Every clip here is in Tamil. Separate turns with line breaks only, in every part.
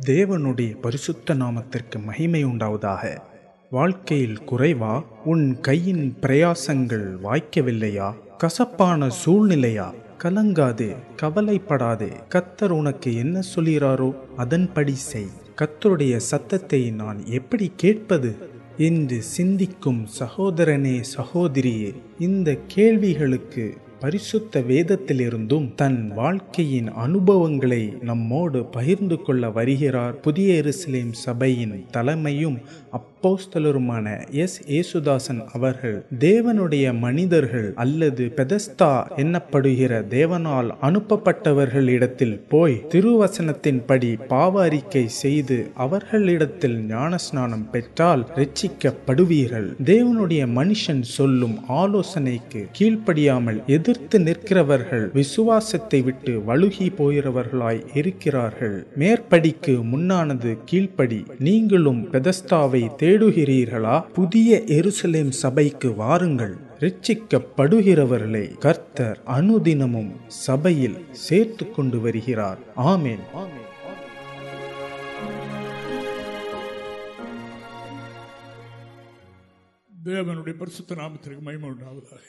தேவனுடைய பரிசுத்த நாமத்திற்கு மகிமை உண்டாவதாக. வாழ்க்கையில் குறைவா? உன் கையின் பிரயாசங்கள் வாய்க்கவில்லையா? கசப்பான சூழ்நிலையா? கலங்காதே கவலைப்படாதே. கத்தர் உனக்கு என்ன சொல்கிறாரோ அதன்படி செய். கத்தருடைய சத்தத்தை நான் எப்படி கேட்பது? என்று சிந்திக்கும் சகோதரனே சகோதரியே இந்த கேள்விகளுக்கு பரிசுத்த வேதத்திலிருந்தும் தன் வாழ்க்கையின் அனுபவங்களை நம்மோடு பகிர்ந்து கொள்ள வருகிறார். புதிய எருசலேம் சபையின் தலைமையும் அப் அப்போஸ்தலருமான எஸ். ஏசுதாசன் அவர்கள் தேவனுடைய மனிதர்கள் அல்லது பெதஸ்தா என்னப்படுகிற தேவனால் அனுப்பப்பட்டவர்களிடத்தில் போய் திருவசனத்தின்படி பாவ அறிக்கை செய்து அவர்களிடத்தில் ஞானஸ்நானம் பெற்றால் ரட்சிக்கப்படுவீர்கள் தேவனுடைய மனுஷன் சொல்லும் ஆலோசனைக்கு கீழ்ப்படியாமல் எதிர்த்து நிற்கிறவர்கள் விசுவாசத்தை விட்டு வழுகி போகிறவர்களாய் இருக்கிறார்கள். மேற்படிக்கு முன்னானது கீழ்ப்படி நீங்களும் பெதஸ்தாவை தேடி தேடுகிறீர்களா? புதிய எருசலேம் சபைக்கு வாருங்கள். ரட்சிக்கப்படுகிறவர்களை கர்த்தர் அனுதினமும் சபையில் சேர்த்து கொண்டு வருகிறார். ஆமேன்.
தேவனுடைய பரிசுத்த நாமத்திற்கு மகிமை உண்டாவதாக.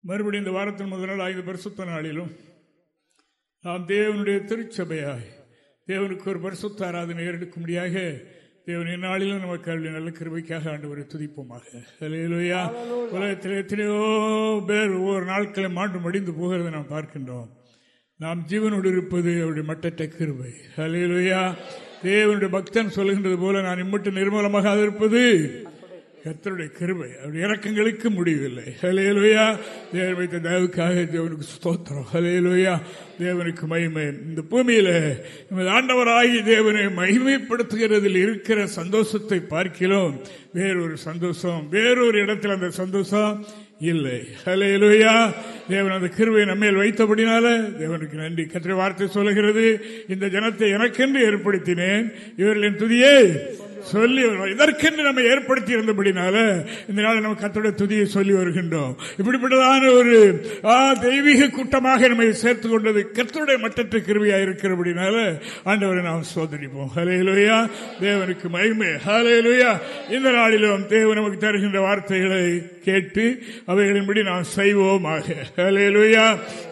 மறுபடியும் இந்த வாரத்தின் முதல் நாள் ஐந்து பரிசுத்த நாளிலும் நாம் தேவனுடைய திருச்சபையாய் தேவனுக்கு ஒரு பரிசுத்த ஆராதனை ஏறெடுக்கும்படியாக தேவன் இந்நாளிலும் நமக்கு அருளி நல்ல கிருபைக்காக ஆண்டவரை துதிப்போமாக. அலையிலுயா உலகத்தில் எத்தனையோ பேர் ஒவ்வொரு நாட்களை மாண்டு மடிந்து போகிறதை நாம் பார்க்கின்றோம். நாம் ஜீவனோடு இருப்பது அவருடைய மட்டற்ற கிருபை. அலையிலுயா தேவனுடைய பக்தன் சொல்கின்றது போல நான் இம்மட்டு நிர்மலமாக இருப்பது கத்தருடைய கிருபை அவருடைய இறக்கங்களுக்கு முடிவில்லை. ஹலேலுயா தேவன் வைத்த தயவுக்காக தேவனுக்கு ஸ்தோத்திரம். ஹலேலுயா தேவனுக்கு மகிமை. இந்த பூமியில நமது ஆண்டவராகி தேவனை மகிமைப்படுத்துகிறதில் இருக்கிற சந்தோஷத்தை பார்க்கிறோம். வேறொரு சந்தோஷம் வேறொரு இடத்தில் அந்த சந்தோஷம் இல்லை. ஹலேலுயா தேவன் அந்த கிருவை நம்மேல் வைத்தபடினால தேவனுக்கு நன்றி. கற்ற வார்த்தை சொல்லுகிறது இந்த ஜனத்தை எனக்கென்று ஏற்படுத்தினேன். இவர்களின் துதியே சொல்லி இதற்கென்று நம்ம ஏற்படுத்தி இருந்தபடினால இந்த நாள் நம்ம கத்தோட துதியை சொல்லி வருகின்றோம். இப்படிப்பட்டதான ஒரு தெய்வீக கூட்டமாக நம்மை சேர்த்து கொண்டது கத்தோடைய மட்டற்ற கிருவியா இருக்கிறபடினால ஆண்டவரை நாம் சோதரிப்போம். ஹலேலுயா தேவனுக்கு மகிமை. ஹலேலுயா இந்த நாளிலும் தேவன் நமக்கு தருகின்ற வார்த்தைகளை கேட்டு அவைகளின்படி நாம் செய்வோமாக. ஹலேலுயா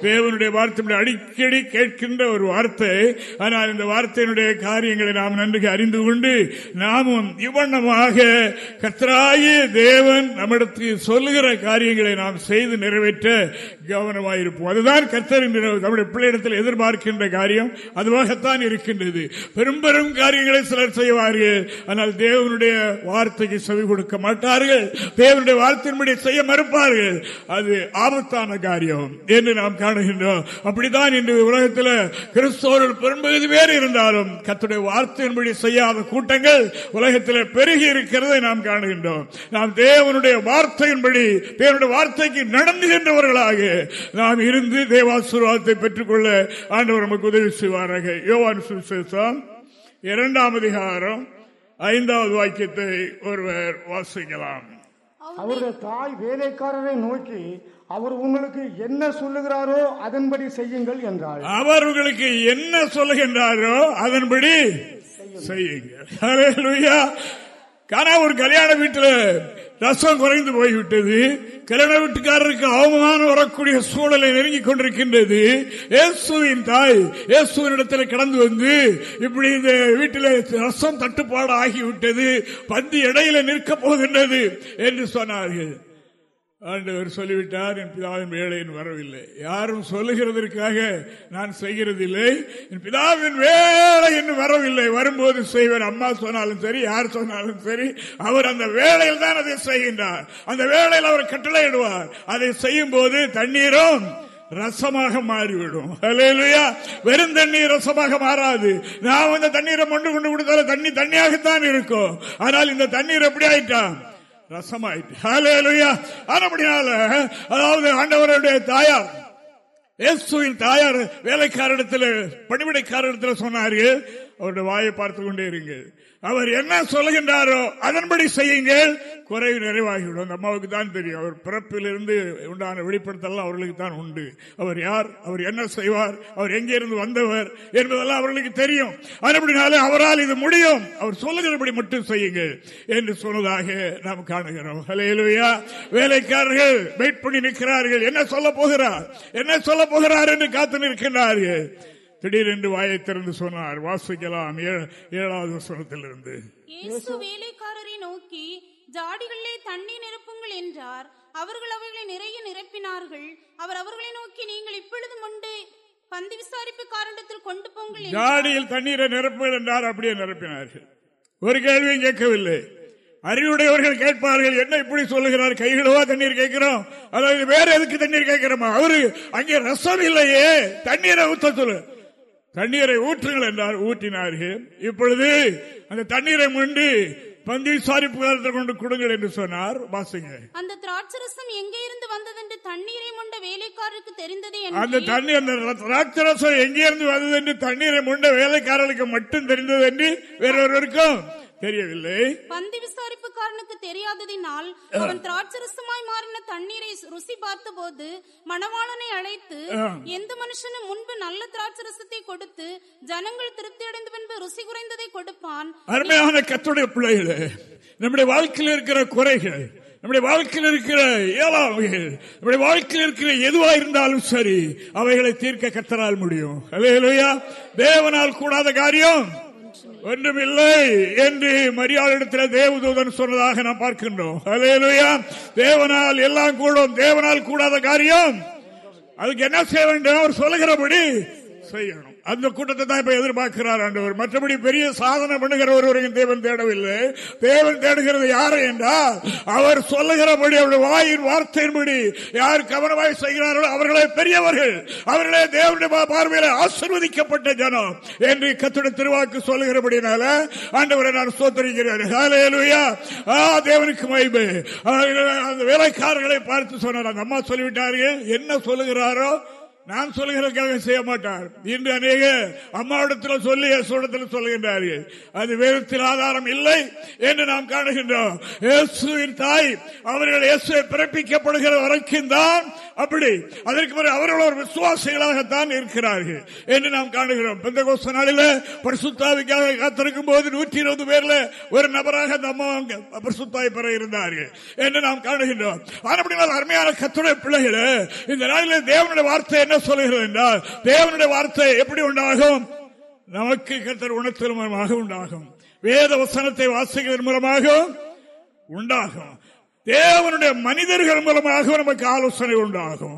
தேவனுடைய வார்த்தை அடிக்கடி கேட்கின்ற ஒரு வார்த்தை. ஆனால் இந்த வார்த்தையினுடைய காரியங்களை நாம் நன்கு அறிந்து கொண்டு நாம் நாமும் இவ்வண்ணமாக கத்தராகிய தேவன் நம்மிடத்தில் சொல்லுகிற காரியங்களை நாம் செய்து நிறைவேற்ற கவனமாயிருப்போம். அதுதான் கத்தர் நம்முடைய பிள்ளையிடத்தில் எதிர்பார்க்கின்ற காரியம் அதுவாகத்தான் இருக்கின்றது. பெரும் பெரும் காரியங்களை சிலர் செய்வார்கள். ஆனால் தேவனுடைய வார்த்தைக்கு செவி கொடுக்க மாட்டார்கள். தேவனுடைய வார்த்தையின்படி செய்ய மறுப்பார்கள். அது ஆபத்தான காரியம் என்று நாம் காணுகின்றோம். அப்படித்தான் இன்று உலகத்தில் கிறிஸ்தவர்கள் பெரும்பகுதி பேர் இருந்தாலும் கத்துடைய வார்த்தையின்படி செய்யாத கூட்டங்கள் உலகத்தில் பெருகி இருக்கிறதை நாம் காணுகின்றோம். நாம் தேவனுடைய வார்த்தையின்படி தேவனுடைய வார்த்தைக்கு நடந்துகின்றவர்களாக நாம் இருந்து தேவாசுரத்தை பெற்றுக்கொள்ள ஆண்டவர் நமக்கு உதவி செய்வாராக. யோவான் சுசேஷம் இரண்டாம் அதிகாரம் ஐந்தாவது வாக்கியத்தை ஒருவர் வாசிக்கலாம்.
அவருடைய தாய் வேலைக்காரரை நோக்கி அவர் உங்களுக்கு என்ன சொல்லுகிறாரோ அதன்படி செய்யுங்கள் என்றார்
அவர் உங்களுக்கு என்ன சொல்லுகின்றாரோ அதன்படி செய்யுங்கள். காணா ஒரு கல்யாண வீட்டுல ரசம் குறைந்து போய்விட்டது. கல்யாண வீட்டுக்காரருக்கு அவமானம் வரக்கூடிய சூழலை நெருங்கிக் கொண்டிருக்கின்றது. இயேசுவின் தாய் இயேசுவின் இடத்துல கடந்து வந்து இப்படி இந்த வீட்டில் ரசம் தட்டுப்பாடு ஆகிவிட்டது பந்தி இடையில நிற்கப் போகின்றது என்று சொன்னார்கள். ஆண்டவர் சொல்லிவிட்டார் என் பிதாவின் வேலையின் வரவில்லை. யாரும் சொல்லுகிறதற்காக நான் செய்கிறதில்லை. என் பிதாவின் வேலை என்று வரவில்லை. வரும்போது செய்வர். அம்மா சொன்னாலும் சரி யார் சொன்னாலும் சரி அவர் அந்த வேலையில் தான் அதை செய்கின்றார். அந்த வேலையில் அவர் கட்டளையிடுவார். அதை செய்யும் போது தண்ணீரும் ரசமாக மாறிவிடும். வெறும் தண்ணீர் ரசமாக மாறாது. நான் இந்த தண்ணீரை மொண்டு கொண்டு கொடுத்தாலும் தண்ணி தண்ணியாகத்தான் இருக்கும். ஆனால் இந்த தண்ணீர் எப்படி ஆயிட்டான்? ரசமாயிட்டு. அதாவது ஆண்டவருடைய தாயார் இயேசுவின் தாயார் வேலைக்காரிடத்தில் பணிவிடைக்காரிடத்தில் சொன்னார்கள் அவருடைய வாயை பார்த்து கொண்டே இருங்கள். அவர் என்ன சொல்லுகின்றாரோ அதன்படி செய்யுங்கள். குறைவு நிறைவாகிவிடும். அந்த அம்மாவுக்கு தான் தெரியும். அவர் பிறப்பிலிருந்து உண்டான வெளிப்படுத்தலாம் அவர்களுக்கு தான் உண்டு. அவர் யார்? அவர் என்ன செய்வார்? அவர் எங்கே இருந்து வந்தவர் என்பதெல்லாம் அவர்களுக்கு தெரியும். அதுபடினாலே அவரால் இது முடியும். அவர் சொல்லுகிறபடி மட்டும் செய்யுங்கள் என்று சொன்னதாக நாம் காணுகிறோம். ஹலேலுயா வேலைக்காரர்கள் வெயிட் பண்ணி நிற்கிறார்கள். என்ன சொல்ல போகிறார்? என்ன சொல்ல போகிறார் என்று காத்து நிற்கின்றார்கள். திடீரென்று வாயை திறந்து சொன்னார் வாசிக்கலாம். ஏழாவது வசனத்திலிருந்து.
வேலைக்காரரை நோக்கி ஜாடிகளிலே தண்ணி நிரப்புங்கள் என்றார். அவர்கள் அவைகளை நிறைய நிரப்பினார்கள். அவர் அவர்களை நோக்கி நீங்கள் இப்பொழுது முண்டு பந்தி விசாரிப்பு காரணத்தில் கொண்டு போங்கள்.
ஜாடியில் தண்ணீரை நிரப்புங்கள் என்றார் அப்படியே நிரப்பினார்கள். ஒரு கேள்வியும் கேட்கவில்லை. அறிவுடையவர்கள் கேட்பார்கள் என்ன இப்படி சொல்லுகிறார்? கைகளவா தண்ணீர் கேட்கிறோம்? அதாவது வேற எதுக்கு தண்ணீர் கேட்கிறோமா? அவரு அங்கே ரசம் இல்லையே. தண்ணீரை ஊத்த சொல்லு. தண்ணீரை ஊற்றுங்கள் என்றார் ஊற்றினார்கள். இப்பொழுது அந்த தண்ணீரை முண்டு பந்தி விசாரிப்பு கொண்டு கொடுங்கள் என்று சொன்னார் வாசிங்க.
அந்த திராட்சரசம் எங்கே இருந்து வந்ததென்று தண்ணீரை மொண்ட வேலைக்காரருக்கு தெரிந்ததே
அந்த
என்று
தண்ணி அந்த திராட்சரசம் எங்கிருந்து வந்தது என்று தண்ணீரை முண்ட வேலைக்காரர்களுக்கு மட்டும் தெரிந்தது என்று வேறொருவருக்கும் தெரியவில்லை.
பந்தி விசாரிப்புக்காரனுக்கு தெரியாததினால் அவன் திராட்சரசமாய் மாறின தண்ணீரை ருசி பார்த்தபோது மணவாளனை அழைத்து எந்த மனுஷனும் முன்பு நல்ல திராட்சரசத்தை கொடுத்து ஜனங்கள் திருப்தி அடைந்த பின்பு ருசி குறைந்ததை கொடுப்பான்.
அருமையான கத்துடைய பிள்ளைகளே நம்முடைய வாழ்க்கையில் இருக்கிற குறைகள் நம்முடைய வாழ்க்கையில் இருக்கிற இயலாமைகள் நம்முடைய வாழ்க்கையில் இருக்கிற எதுவா இருந்தாலும் சரி அவைகளை தீர்க்க கத்தரால் முடியும். தேவனால் கூடாத காரியம். ஒன்றுமில்லை என்று மரியாதையிடத்தில் தேவதூதன் சொன்னதாக நாம் பார்க்கின்றோம். அலையலுயா தேவனால் எல்லாம் கூடும். தேவனால் கூடாத காரியம். அதுக்கு என்ன செய்ய வேண்டும்? அவர் சொல்லுகிறபடி செய்யணும். அந்த கூட்டத்தை தான் இப்ப எதிர்பார்க்கிறார் ஆண்டவர். மற்றபடி பெரிய சாதனை பண்ணுகிற ஒருவரையும் தேவன் தேடவில்லை. தேவன் தேடுகிறது யாரை என்றால் அவர் சொல்லுகிறபடி அவருடைய வாயின் வார்த்தையின்படி யார் கவனமாய் செய்கிறார்களோ அவர்களே பெரியவர்கள். அவர்களே தேவனுடைய பார்வையில ஆசிர்வதிக்கப்பட்ட ஜனம் என்று கத்துடைய திருவாக்கு சொல்லுகிறபடினால ஆண்டவரை நான் சோத்தரிக்கிறேன் ஆ தேவனுக்கு மகிமை. அந்த வேலைக்காரர்களை பார்த்து சொன்னார். அந்த அம்மா சொல்லிவிட்டார்கள் என்ன சொல்லுகிறாரோ நான் சொல்கிறதுக்காக செய்ய மாட்டார். இன்று அநேக அம்மாவிடத்தில் சொல்லி இயேசுடத்தில் சொல்கின்றார்கள் அது வேதத்தில் ஆதாரம் இல்லை என்று நாம் காணுகின்றோம். இயேசுவின் தாய் அவர்கள் இயேசுவை பிறப்பிக்கப்படுகிற வரைக்கும் தான் அப்படி. அதற்கு பிறகு அவர்கள் ஒரு விசுவாசிகளாகத்தான் இருக்கிறார்கள் என்று நாம் காணுகிறோம். பெந்த கோஷ நாளில் பரிசுத்தாவிக்காக காத்திருக்கும் போது நூற்றி இருபது பேர்ல ஒரு நபராக அந்த அம்மா பரிசுத்தாய் பெற இருந்தார்கள் என்று நாம் காணுகின்றோம். அப்படினால் அருமையான கத்துடைய பிள்ளைகளே இந்த நாளில் தேவனுடைய வார்த்தை என்ன சொல்லுகிறது என்றால் தேவனுடைய வார்த்தை எப்படி உண்டாகும்? நமக்கு கத்தர் உணர்த்தல் மூலமாக உண்டாகும். வேத வசனத்தை வாசிக்கிறதன் மூலமாக உண்டாகும். தேவனுடைய மனிதர்கள் மூலமாக நமக்கு ஆலோசனை உண்டாகும்.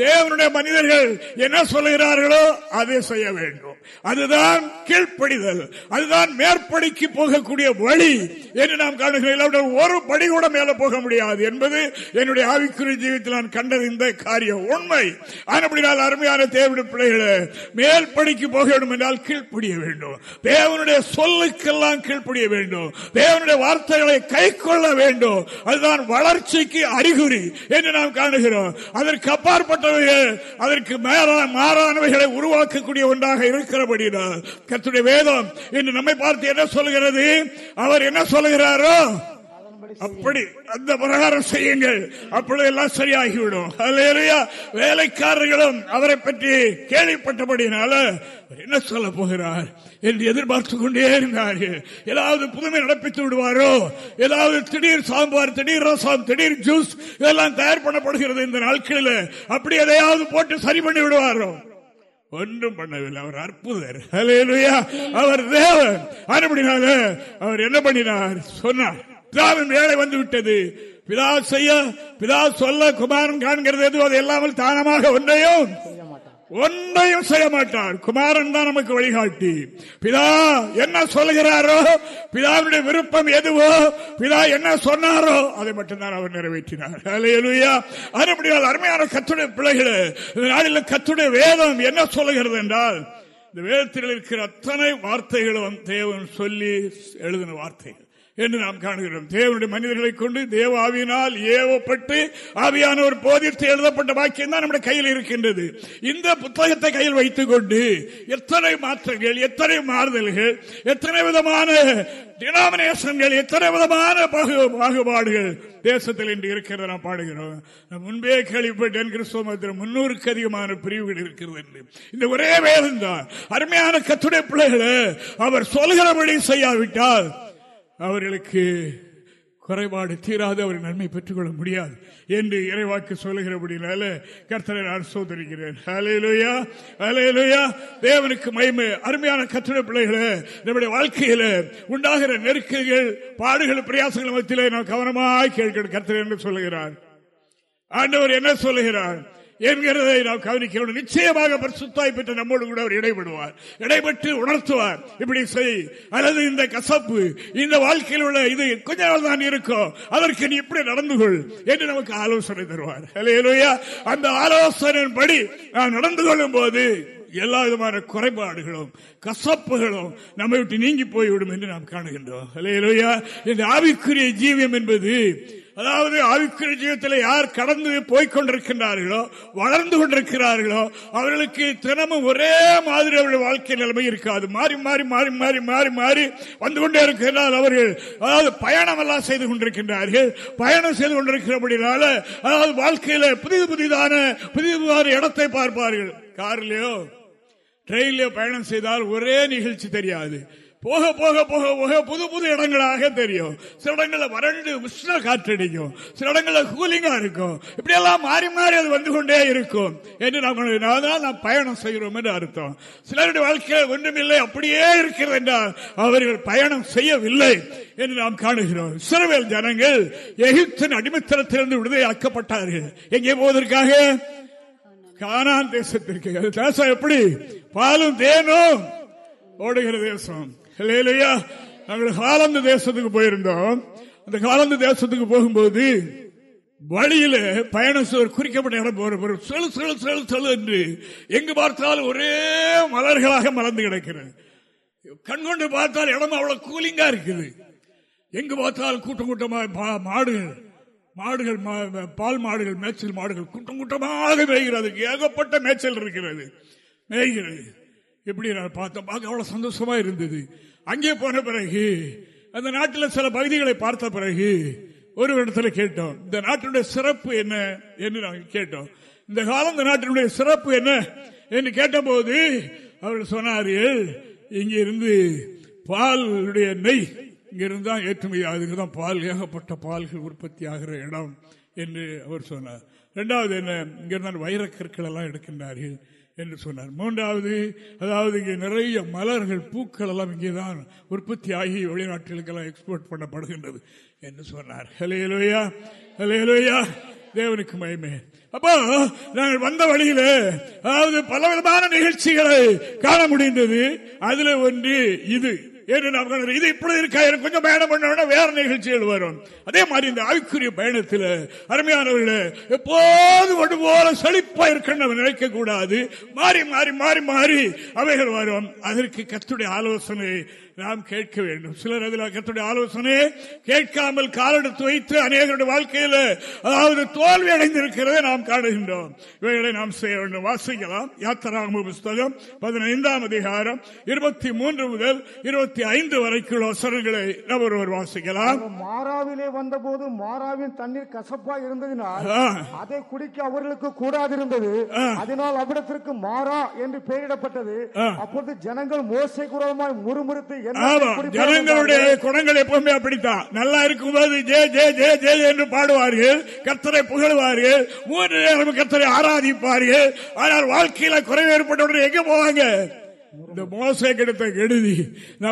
தேவனுடைய மனிதர்கள் என்ன சொல்லுகிறார்களோ அதை செய்ய வேண்டும். அதுதான் கீழ்ப்படிதல். அதுதான் மேற்படிக்கு போகக்கூடிய வழி என்று நாம் காணுகிறோம். ஒரு படி கூட மேல போக முடியாது என்பது என்னுடைய ஆவிக்குரிய ஜீவித்தில் நான் கண்டது இந்த காரியம் உண்மை. ஆனால் அருமையான தேவையான பிள்ளைகளை மேல் படிக்கு போக வேண்டும் என்றால் கீழ்ப்படிய வேண்டும். தேவனுடைய சொல்லுக்கெல்லாம் கீழ்ப்படிய வேண்டும். தேவனுடைய வார்த்தைகளை கை கொள்ள வேண்டும். அதுதான் வளர்ச்சிக்கு அறிகுறி என்று நாம் காணுகிறோம். அதற்கு அப்பாற்பட்டவைகள் அதற்கு மாறானவைகளை உருவாக்கக்கூடிய ஒன்றாக இருக்கிறபடினால் கத்துடைய வேதம் இன்று நம்மை பார்த்து என்ன சொல்கிறது அவர் என்ன சொல்லுகிறாரோ? அப்படி அந்த பிரகாரம் செய்யுங்கள். அப்பொழுது எல்லாம் சரியாகிவிடும் வேலைக்காரர்களும் அவரை பற்றி கேள்விப்பட்டபடினால என்ன சொல்ல போகிறார் என்று எதிர்பார்த்து கொண்டே இருந்தார்கள். ஏதாவது புதுமை நடப்பித்து விடுவாரோ? ஏதாவது திடீர் சாம்பார் திடீர் ரசம் திடீர் ஜூஸ் இதெல்லாம் தயார் பண்ணப்படுகிறது இந்த நாட்களில். அப்படி எதையாவது போட்டு சரி பண்ணி விடுவாரோ? ஒன்றும் பண்ணவில்லை. அவர் அற்புதர். அவர் தேவன். அப்படினால அவர் என்ன பண்ணினார்? சொன்னார். பிதாவின் வேலை வந்து விட்டது. பிதா செய்ய பிதா சொல்ல குமாரன் காண்கிறது எதுவும் அது இல்லாமல் தானமாக ஒன்றையும் ஒன்றையும் செய்ய மாட்டார் குமாரன் தான் நமக்கு வழிகாட்டி. பிதா என்ன சொல்லுகிறாரோ? பிதாவுடைய விருப்பம் எதுவோ? பிதா என்ன சொன்னாரோ? அதை மட்டும்தான் அவர் நிறைவேற்றினார். ஹalleluya. அருமையான கத்துடைய பிள்ளைகளே இந்த நாளில் கத்துடைய வேதம் என்ன சொல்லுகிறது என்றால் இந்த வேதத்தில் இருக்கிற அத்தனை வார்த்தைகளும் தேவன் சொல்லி எழுதின வார்த்தைகள். என்று நாம் காணுகிறோம். தேவனுடைய மனிதர்களை கொண்டு தேவ ஆவியினால் ஏவப்பட்டு ஆவியானவர் போதித்து எழுதப்பட்ட வாக்கியம் தான் நம்முடைய கையில் இருக்கின்றது. இந்த புத்தகத்தை கையில் வைத்துக் கொண்டு எத்தனை மாற்றங்கள் எத்தனை மாறுதல்கள் எத்தனை விதமான டினாமினேஷன்கள் எத்தனை விதமான பாகுபாடுகள் தேசத்தில் இன்று இருக்கிறத நாம் பாடுகிறோம். நான் முன்பே கேள்விப்பட்டேன் கிறிஸ்தவ மதத்தில் முன்னூறுக்கு அதிகமான பிரிவுகள் இருக்கிறது என்று. இந்த ஒரே வேதம் தான் அருமையான கத்துடைய பிள்ளைகளை அவர் சொல்கிறபடி செய்யாவிட்டால் அவர்களுக்கு குறைபாடு தீராது அவர் நன்மை பெற்றுக்கொள்ள முடியாது என்று இறைவாக்கு சொல்லுகிறபடினால கர்த்தரை நான் சோதரிக்கிறேன். அலையலுயா அலையலுயா தேவனுக்கு மயமே அருமையான கத்திர பிள்ளைகளை நம்முடைய வாழ்க்கையில உண்டாகிற நெருக்கங்கள் பாடுகள் பிரயாசங்கள் மத்தியிலே நான் கவனமாக கேட்கிறேன் கர்த்தர் என்று சொல்லுகிறார். ஆண்டவர் என்ன சொல்லுகிறார்? என்கிறதை நாம் கவனிக்க வேண்டும் நிச்சயமாக பரிசுத்தாய் பெற்ற நம்மோடு கூட அவர் இடைபடுவார். இடைபெற்று உணர்த்துவார். இப்படி செய். அல்லது இந்த கசப்பு இந்த வாழ்க்கையில் உள்ள இது கொஞ்ச நாள் தான் இருக்கும். அதற்கு நீ இப்படி நடந்து கொள் என்று நமக்கு ஆலோசனை தருவார். அந்த ஆலோசனையின்படி நான் நடந்து கொள்ளும் போது எல்லா விதமான குறைபாடுகளும் கசப்புகளும் நம்மை விட்டு நீங்கி போய்விடும் என்று நாம் காணுகின்றோம். இந்த ஆவிக்குரிய ஜீவியம் என்பது அதாவது ஆவிக்குரிய ஜீவத்தில் யார் கடந்து போய்கொண்டிருக்கின்றார்களோ வளர்ந்து கொண்டிருக்கிறார்களோ அவர்களுக்கு தினமும் ஒரே மாதிரி அவர்கள் வாழ்க்கை நிலைமை இருக்காது. மாறி மாறி மாறி மாறி மாறி மாறி வந்து கொண்டே இருக்கிறார் அவர்கள் அதாவது பயணம் எல்லாம் செய்து கொண்டிருக்கின்றார்கள். பயணம் செய்து கொண்டிருக்கிறபடினால அதாவது வாழ்க்கையில புதிது புதிதான புதிது புதிதான இடத்தை பார்ப்பார்கள். கார்லயோ ட்ரெயின்லயோ பயணம் செய்தால் ஒரே நிகழ்ச்சி தெரியாது. போக போக போக போக புது புது இடங்களாக தெரியும். சில இடங்களில் வறண்டு உஷ்ண காற்றடிக்கும். சில இடங்களில் கூலிங்கா இருக்கும். இப்படி எல்லாம் மாறி மாறி அது வந்து கொண்டே இருக்கும். என்று நாம் நாம் பயணம் செய்கிறோம் என்று அர்த்தம். சிலருடைய வாழ்க்கையில் ஒன்றுமில்லை அப்படியே இருக்கிறது என்றால் அவர்கள் பயணம் செய்யவில்லை என்று நாம் காணுகிறோம். சிறவேல் ஜனங்கள் எகிப்தின் அடிமத்தனத்திலிருந்து விடுதலையாக்கப்பட்டார்கள். எங்கே போவதற்காக? கானான் தேசத்திற்கு. தேசம் எப்படி? பாலும் தேனும் ஓடுகிற தேசம். நாங்கள் காலந்து தேசத்துக்கு போயிருந்தோம். அந்த காலந்து தேசத்துக்கு போகும்போது வழியில பயணம் குறிக்கப்பட்ட இடம் போற செழு செழு செழு செழு என்று எங்கு பார்த்தாலும் ஒரே மலர்களாக மலர்ந்து கிடக்கிறது. கண்கொண்டு பார்த்தால் இடம் அவ்வளவு கூலிங்கா இருக்குது. எங்கு பார்த்தாலும் கூட்டம் கூட்டமாக மாடுகள் மாடுகள் பால் மாடுகள் மேய்ச்சல் மாடுகள் கூட்டம் கூட்டமாக மேய்கிறது. ஏகப்பட்ட மேய்ச்சல் இருக்கிறது. மேய்கிறது. எப்படி நான் பார்த்தோம். பார்க்க அவ்வளவு சந்தோஷமா இருந்தது. அங்கே போன பிறகு அந்த நாட்டில் சில பகுதிகளை பார்த்த பிறகு ஒரு இடத்துல கேட்டோம் இந்த நாட்டினுடைய சிறப்பு என்ன? என்று நாங்கள் கேட்டோம். இந்த காலம் இந்த நாட்டினுடைய சிறப்பு என்ன? என்று கேட்டபோது அவர்கள் சொன்னார்கள் இங்கிருந்து பாலுடைய நெய் இங்கிருந்து தான் ஏற்றுமதி அதுக்கு தான் பால் ஏகப்பட்ட பால்கள் உற்பத்தி ஆகிற இடம் என்று அவர் சொன்னார். ரெண்டாவது என்ன? இங்கிருந்தான் வைரக்கற்கள் எல்லாம் எடுக்கின்றார்கள். என்று சொன்னார். மூன்றாவது அதாவது இங்கே நிறைய மலர்கள் பூக்கள் எல்லாம் இங்கேதான் உற்பத்தி ஆகி வெளிநாட்டுகளுக்கெல்லாம் எக்ஸ்போர்ட் பண்ணப்படுகின்றது என்று சொன்னார். ஹலேலோயா ஹலேலோயா தேவனுக்கு மயமே அப்போ நாங்கள் வந்த வழியில அதாவது பலவிதமான நிகழ்ச்சிகளை காண முடிந்தது. அதுல ஒன்று இது. இது இப்படி இருக்கா? கொஞ்சம் பயணம் பண்ண வேற நிகழ்ச்சிகள் வரும். அதே மாதிரி இந்த ஆய்க்குரிய பயணத்தில் அருமையானவர்கள் எப்போது ஒன்று போல செழிப்பா இருக்கணும் நினைக்க கூடாது மாறி மாறி மாறி மாறி அவைகள் வரும். அதற்கு கத்துடைய ஆலோசனை நாம் கேட்க வேண்டும். சிலர் அதில் கத்துடைய ஆலோசனை கேட்காமல் காலெடுத்து வைத்து அநேகருடைய வாழ்க்கையில் அதாவது தோல்வி அடைந்திருக்கிறதை நாம் காணுகின்றோம். இவைகளை நாம் செய்ய வேண்டும். வாசிக்கலாம். யாத்திராம புஸ்தகம் பதினைந்தாம் அதிகாரம் இருபத்தி மூன்று முதல் இருபத்தி ஐந்து வரைக்குள்ள வசனங்களை நாம் ஒருவர் வாசிக்கலாம்.
மாறாவிலே வந்தபோது மாறாவின் தண்ணீர் கசப்பா இருந்ததினால் அதை குடிக்க அவர்களுக்கு கூடாதிருந்தது. அதனால் அவ்விடத்திற்கு மாறா என்று பெயரிடப்பட்டது. அப்போது ஜனங்கள் மோசை குரமாய் முறுமுறுத்து
ஜனங்களுடைய குணங்கள் எப்பவுமே அப்படித்தான். நல்லா இருக்கும்போது ஜே ஜே ஜே ஜே என்று பாடுவார்கள் கத்தரை புகழ்வார்கள் மூன்று நேரம் கத்தரை ஆராதிப்பார்கள். ஆனால் வாழ்க்கையில குறைவு ஏற்பட்ட எங்க போவாங்க? இந்த மோசை கிடைத்த கெடுதி.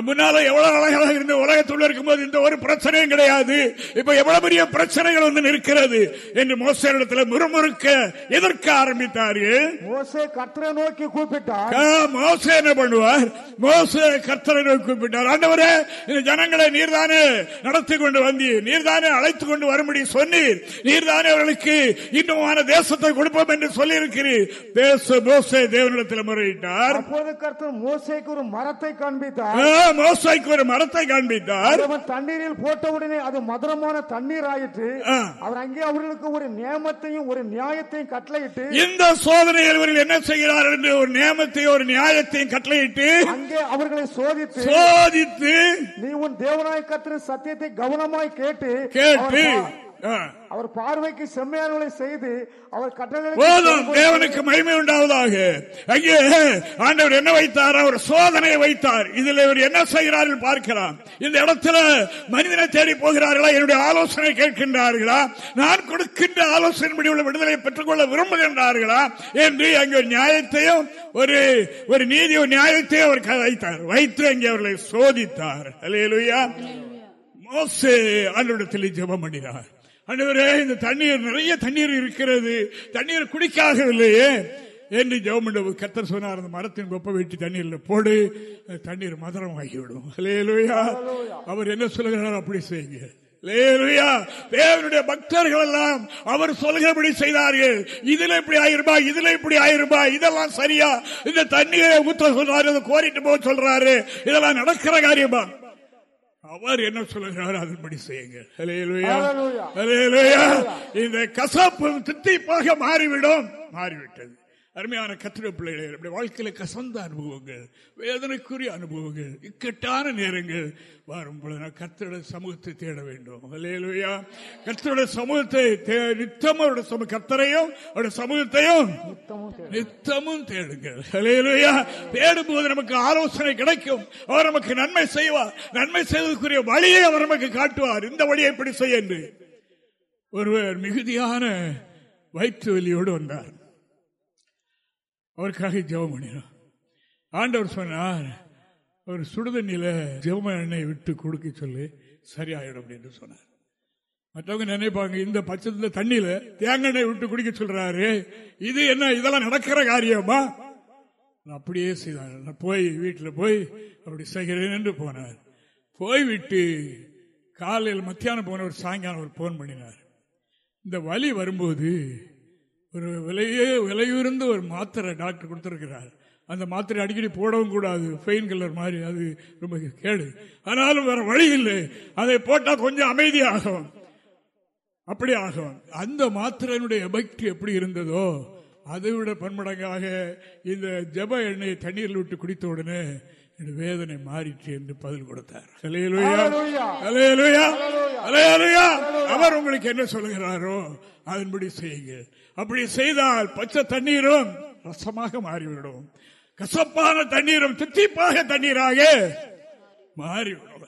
முன்னால எவ்வளவு அழகாக இருந்த உலகத்துள்ள இருக்கும்போது இந்த ஒரு பிரச்சனையும் கிடையாது. இப்ப எவ்வளவு பெரிய பிரச்சனைகள் வந்து நிற்கிறது என்று மோசத்தில் முறுமுறுக்க எதிர்க்க
மோசே கத்தரை நோக்கி கூப்பிட்டார்.
மோசை என்ன பண்ணுவார்? மோசே கத்தரை நோக்கி கூப்பிட்டார். ஆண்டவரே இந்த ஜனங்களை நீர்தானே நடத்தி கொண்டு வந்தீர். நீர்தானே அழைத்து கொண்டு வரும்படி சொன்னீர். நீர்தானே அவர்களுக்கு இன்னுமான தேசத்தை கொடுப்போம் என்று சொல்லி இருக்கிறீர் தேச மோசே தேவனிடத்தில் முறையிட்டார்.
அப்போது கர்த்தர் மோசைக்கு ஒரு மரத்தை காண்பித்தார்.
ஆ, மோசைக்கு ஒரு மரத்தை காண்பித்தார்.
அவன் தண்ணீரில் போட்டவுடனே அது மதுரமான தண்ணீர் ஆயிற்று. அவர் அங்கே அவர்களுக்கு ஒரு நியமத்தையும் ஒரு நியாயத்தையும் கட்டளையிட்டு
இந்த சோதனையில் என்ன செய்கிறார்கள் என்று ஒரு நியமத்தையும் ஒரு நியாயத்தையும் கட்டளையிட்டு
அங்கே அவர்களை சோதித்து
சோதித்து
நீ உன் தேவனாய கத்திர சத்தியத்தை கவனமாய் கேட்டு
கேட்டு
அவர் பார்வைக்கு செம்மையானவர்களை செய்து அவர் கட்டளைகளுக்கு
போதும் தேவனுக்கு மகிமை உண்டாவதாக. அங்கே ஆண்டவர் என்ன வைத்தார்? அவர் சோதனையை வைத்தார். இதில் இவர் என்ன செய்கிறார்கள் பார்க்கலாம். இந்த இடத்துல மனிதனை தேடி போகிறார்களா? என்னுடைய ஆலோசனை கேட்கின்றார்களா? நான் கொடுக்கின்ற ஆலோசனைப்படி உள்ள விடுதலை பெற்றுக்கொள்ள விரும்புகின்றார்களா? என்று அங்கே ஒரு நியாயத்தையும் ஒரு ஒரு நீதி ஒரு நியாயத்தையும் அவர் வைத்தார். வைத்து அங்கே அவர்களை சோதித்தார். அல்லேலூயா மோசே ஆண்டவரிடத்தில் ஜெபம் பண்ணினார். ஆண்டவரே இந்த தண்ணீர் நிறைய தண்ணீர் இருக்கிறது. தண்ணீர் குடிக்காகவில்லையே என்று ஜெபம் கத்தர் சொன்னார் அந்த மரத்தின் கொப்ப வெட்டி தண்ணீர்ல போடு தண்ணீர் மதுரம் ஆகிவிடும் லேலுயா அவர் என்ன சொல்லுகிறார்? அப்படி செய்யுங்க. லேலுயா தேவனுடைய பக்தர்கள் எல்லாம் அவர் சொல்கிறபடி செய்தார்கள். இதுல இப்படி ஆயிருப்பா இதுல இப்படி ஆயிருப்பா இதெல்லாம் சரியா? இந்த தண்ணீரை ஊத்த சொல்றாரு அதை கோரிட்டு போக சொல்றாரு. இதெல்லாம் நடக்கிற காரியமா? அவர் என்ன சொல்லுகிறார் அதன்படி செய்யுங்க ஹல்லேலூயா.
ஹல்லேலூயா.
ஹல்லேலூயா. இந்த கசப்பு தித்திப்பாக மாறிவிடும் மாறிவிட்டது அருமையான கத்திர பிள்ளைகளே நம்முடைய வாழ்க்கையில கசந்த அனுபவங்கள் வேதனைக்குரிய அனுபவங்கள் இக்கட்டான நேரங்கள் வரும் பொழுது நான் கத்தரோட சமூகத்தை தேட வேண்டும். இல்லையா கத்தரோட சமூகத்தை தே- நித்தமும் அவருடைய சமூக கத்தரையும் அவருடைய சமூகத்தையும் நித்தமும் தேடுங்கள். இல்லையா தேடும் போது நமக்கு ஆலோசனை கிடைக்கும். அவர் நமக்கு நன்மை செய்வார். நன்மை செய்வதற்குரிய வழியை அவர் நமக்கு காட்டுவார். இந்த வழியை எப்படி செய்ய என்று. ஒருவர் மிகுதியான வயிற்று வலியோடு வந்தார். அவருக்காக ஜெபம் பண்ணினோம். ஆண்டவர் சொன்னார் ஒரு சுடுதண்ணியில் ஜெபம எண்ணெய் விட்டு கொடுக்க சொல்லி சரியாயிடும் அப்படின்னு சொன்னார். மற்றவங்க நினைப்பாங்க இந்த பட்சத்துல தண்ணியில தேங்காய் எண்ணெய் விட்டு குடிக்க சொல்றாரு. இது என்ன இதெல்லாம் நடக்கிற காரியமா? நான் அப்படியே செய்தார். நான் போய் வீட்டில் போய் அப்படி செய்கிறேன் என்று போனார். போய்விட்டு காலையில் மத்தியானம் போன ஒரு சாயங்காலம் ஒரு போன் பண்ணினார். இந்த வலி வரும்போது ஒரு விலையே விலையுறந்த ஒரு மாத்திரை டாக்டர் கொடுத்திருக்கிறார். அந்த மாத்திரை அடிக்கடி போடவும் கூடாது. பெயின் கில்லர் மாதிரி அது ரொம்ப கேடு. ஆனாலும் வேற வழி இல்லை. அதை போட்டா கொஞ்சம் அமைதியாகும் அப்படி ஆகும். அந்த மாத்திரையினுடைய எபெக்ட் எப்படி இருந்ததோ அதை விட பன்மடங்காக இந்த ஜப எண்ணெயை தண்ணீரில் விட்டு குடித்த உடனே என் வேதனை மாறிற்று என்று பதில் கொடுத்தார். அவர் உங்களுக்கு என்ன சொல்லுகிறாரோ அதன்படி செய்யுங்க அப்படி செய்தால் பச்சை தண்ணீரும் ரசமாக மாறிவிடும். கசப்பான தண்ணீரும் தித்திப்பாக தண்ணீராக மாறிவிடும்.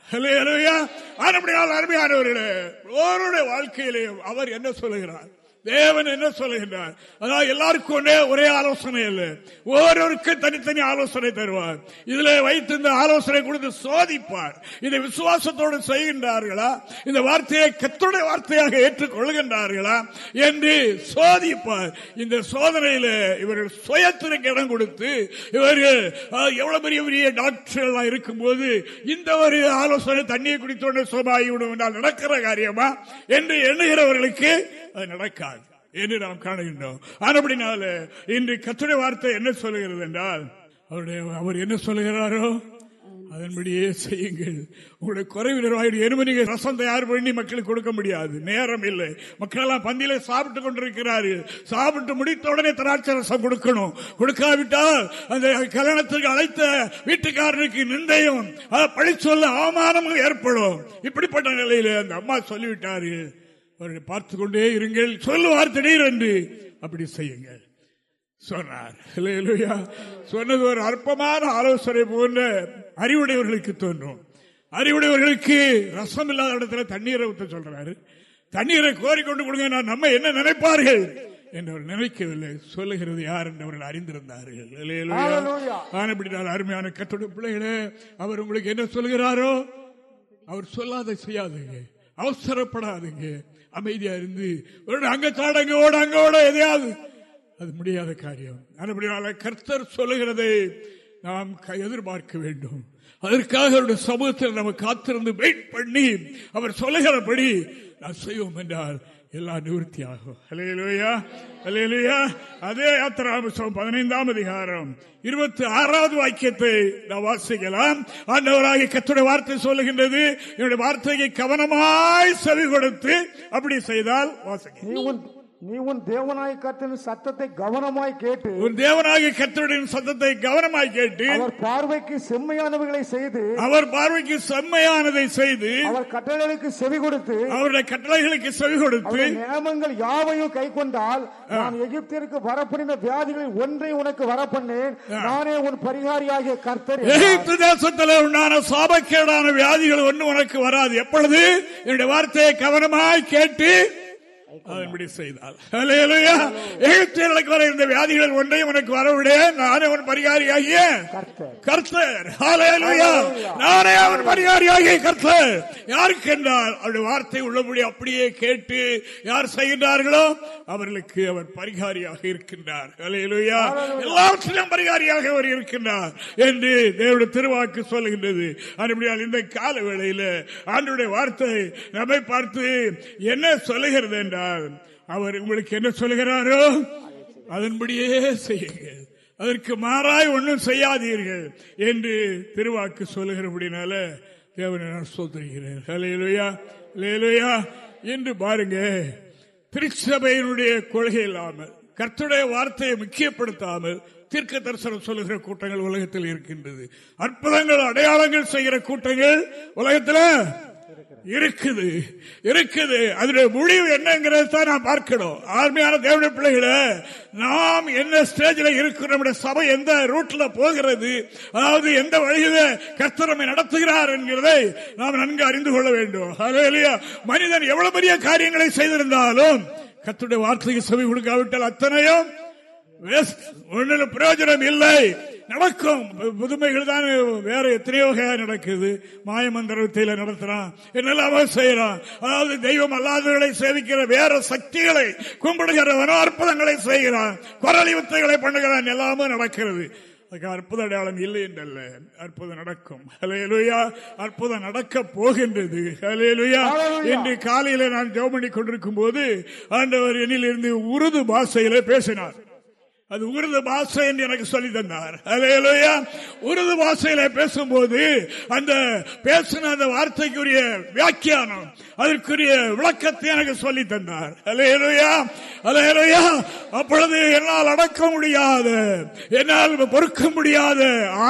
அருமையானவர்களே ஒருவருடைய வாழ்க்கையிலேயும் அவர் என்ன சொல்லுகிறார்? தேவன் என்ன சொல்லுகின்றார்? அதாவது எல்லாருக்கும் ஒரே ஒரே ஆலோசனை இல்லை. ஒவ்வொருவருக்கும் தனித்தனி ஆலோசனை தருவார். இதுல வைத்து இந்த ஆலோசனை கொடுத்து சோதிப்பார். இதை விசுவாசத்தோடு செய்கின்றார்களா? இந்த வார்த்தையை கத்துடைய வார்த்தையாக ஏற்றுக்கொள்கின்றார்களா என்று சோதிப்பார். இந்த சோதனையில இவர்கள் சுயத்திற்கு இடம் கொடுத்து இவர்கள் எவ்வளவு பெரிய பெரிய டாக்டர்கள் இருக்கும்போது இந்த ஒரு ஆலோசனை தண்ணியை குடித்தோட சோமாகிவிடும் என்றால் நடக்கிற காரியமா? என்று எண்ணுகிறவர்களுக்கு அது நடக்காது. என்று நாம் காணுகின்றோம். ஆனப்படினால இன்று கத்துடைய வார்த்தை என்ன சொல்லுகிறது என்றால் அவருடைய அவர் என்ன சொல்லுகிறாரோ அதன்படியே செய்யுங்கள். உங்களுடைய குறைவினராயுடைய எருமை நீங்க ரசம் தயார் பண்ணி மக்களுக்கு கொடுக்க முடியாது. நேரம் இல்லை. மக்களெல்லாம் பந்தியில சாப்பிட்டு கொண்டிருக்கிறார்கள். சாப்பிட்டு முடித்த உடனே திராட்சை ரசம் கொடுக்கணும். கொடுக்காவிட்டால் அந்த கல்யாணத்திற்கு அழைத்த வீட்டுக்காரனுக்கு நிந்தையும் அதை பழி சொல்ல அவமானமும் ஏற்படும். இப்படிப்பட்ட நிலையில அந்த அம்மா சொல்லிவிட்டார்கள். அவர்களை பார்த்து கொண்டே இருங்கள். சொல்லுவார் திடீரென்று. அப்படி செய்யுங்கள். சொன்னார். ஹல்லேலூயா. சொன்னது ஒரு அற்பமான ஆலோசனை போன்ற அறிவுடையவர்களுக்கு தோன்றும். அறிவுடையவர்களுக்கு ரசம் இல்லாத இடத்துல தண்ணீரை ஊத்த சொல்றாரு. தண்ணீரை கோரிக்கொண்டு கொடுங்க நான் நம்ம என்ன நினைப்பார்கள் என்று அவர் நினைக்கவில்லை. சொல்லுகிறது யார் என்று அவர்கள் அறிந்திருந்தார்கள். அருமையான கத்துடைய பிள்ளைகளே அவர் உங்களுக்கு என்ன சொல்கிறாரோ அவர் சொல்லாத செய்யாதீங்க அவசரப்படாதீங்க. அமைதியா இருந்து ஒரு அங்க சாட ஓட அங்க ஓட எதையாவது. அது முடியாத காரியம். அதுபடியால கர்த்தர் சொல்லுகிறதை நாம் எதிர்பார்க்க வேண்டும். அதற்காக அவருடைய சமூகத்தில் நம்ம காத்திருந்து வெயிட் பண்ணி அவர் சொல்லுகிறபடி நான் செய்வோம் என்றால் எல்லாம் நிவர்த்தி ஆகும் அலையலுயா அலையலுயா அதே யாத்திராபுஷம் பதினைந்தாம் அதிகாரம். இருபத்தி ஆறாவது வாக்கியத்தை நாம் வாசிக்கலாம். ஆண்டவராக கத்துடைய வார்த்தை சொல்லுகின்றது. என்னுடைய வார்த்தையை கவனமாய் செவி கொடுத்து அப்படி செய்தால் வாசிக்க
நீ உன் தேவனாய் கர்த்தரின் சத்தத்தை கவனமாய் கேட்டு
உன் தேவனாகிய கர்த்தருடைய சத்தத்தை கவனமாய் கேட்டு
அவர் பார்வைக்கு செம்மையானவைகளை செய்து
அவர் பார்வைக்கு செம்மையானதை செய்து
அவர் கட்டளைகளுக்கு செவி கொடுத்து
அவருடைய கட்டளைகளுக்கு செவி கொடுத்து
நியமங்கள் யாவையும் கை கொண்டால் நான் எகிப்திற்கு வரப்படின வியாதிகளில் ஒன்றை உனக்கு வரப்பண்ணேன். நானே உன் பரிகாரியாகிய கர்த்தர்.
எகிப்து தேசத்தில் உண்டான சாபக்கேடான வியாதிகள் ஒண்ணு உனக்கு வராது. எப்பொழுது? என்னுடைய வார்த்தையை கவனமாய் கேட்டு அதன்படி. எகிப்தியர்களுக்கு வர இந்த வியாதிகள் ஒன்றையும் உனக்கு வரவிட நானே அவன் பரிகாரியாகிய
கர்த்தர்.
நானே அவன் பரிகாரியாகிய கர்த்தர். யாருக்கு என்றால் அவருடைய வார்த்தை உள்ளபடி அப்படியே கேட்டு யார் செய்கின்றார்களோ அவர்களுக்கு அவர் பரிகாரியாக இருக்கின்றார். ஹalleluya. எல்லாவற்றிலும் பரிகாரியாக அவர் இருக்கின்றார் என்று தேவனுடைய திருவாக்கு சொல்லுகின்றது. அதுபடியால் இந்த கால வேளையில ஆண்டுடைய வார்த்தை நம்மை பார்த்து என்ன சொல்லுகிறது என்றால் அவர் உங்களுக்கு என்ன சொல்லுகிறாரோ அதன்படியே செய்யுங்கள் அதற்கு மாறாய் ஒன்றும் செய்யாதீர்கள் என்று திருவாக்கு சொல்லுகிறபடினால தேவனை நான் சொல்லுகிறேன் ஹalleluya ஹalleluya என்று பாருங்க. திருச்சபையினுடைய கொள்கை இல்லாமல் கர்த்துடைய வார்த்தையை முக்கியப்படுத்தாமல் தீர்க்க தரிசனம் சொல்லுகிற கூட்டங்கள் உலகத்தில் இருக்கின்றது. அற்புதங்கள் அடையாளங்கள் செய்கிற கூட்டங்கள் உலகத்தில் இருக்குது இருக்குது. அதனுடைய முடிவு என்னங்கிறத தான் நான் பார்க்கணும். ஆர்மையான தேவனுடைய பிள்ளைகளை நாம் என்ன ஸ்டேஜில் இருக்கிறோம்? நம்முடைய சபை எந்த ரூட்ல போகிறது? அதாவது எந்த வழியில கர்த்தரமை நடத்துகிறார் என்கிறதை நாம் நன்கு அறிந்து கொள்ள வேண்டும். ஹalleluya. மனிதன் எவ்வளவு பெரிய காரியங்களை செய்திருந்தாலும் கத்துடைய வார்த்தைக்கு செவி கொடுக்காவிட்டால் அத்தனையும் வேஸ்ட் ஒன்றில் பிரயோஜனம் இல்லை. நடக்கும். புதுமைகள் தான். வேற எத்தனையோ வகையா நடக்குது. மாயமந்திரத்தில நடத்துறான். என்னெல்லாமோ செய்யறான்? அதாவது தெய்வம் அல்லாதவர்களை சேவிக்கிற வேற சக்திகளை கும்பிடுகிறவனோ அற்புதங்களை செய்கிறான். குரலி வித்தைகளை பண்ணுகிறான். எல்லாமே நடக்கிறது. அதுக்கு அற்புத அடையாளம் இல்லை என்றல்ல. அற்புதம் நடக்கும். ஹலேலுயா அற்புதம் நடக்க போகின்றது. ஹலேலுயா இன்று காலையில நான் ஜெபம் பண்ணி கொண்டிருக்கும் போது ஆண்டவர் என்னிலிருந்து உருது பாஷையில பேசினார். அது உருது பாஷை என்று எனக்கு சொல்லி தந்தார் ஹalleluya. உருது பாஷையில பேசும்போது அந்த பேசின அந்த வார்த்தைக்குரிய வியாக்கியானம் அதற்குரிய விளக்கத்தை எனக்கு சொல்லி தந்தார் ஹalleluya. ஹalleluya. அப்பொழுது என்னால் அடக்க முடியாத என்னால் பொறுக்க முடியாத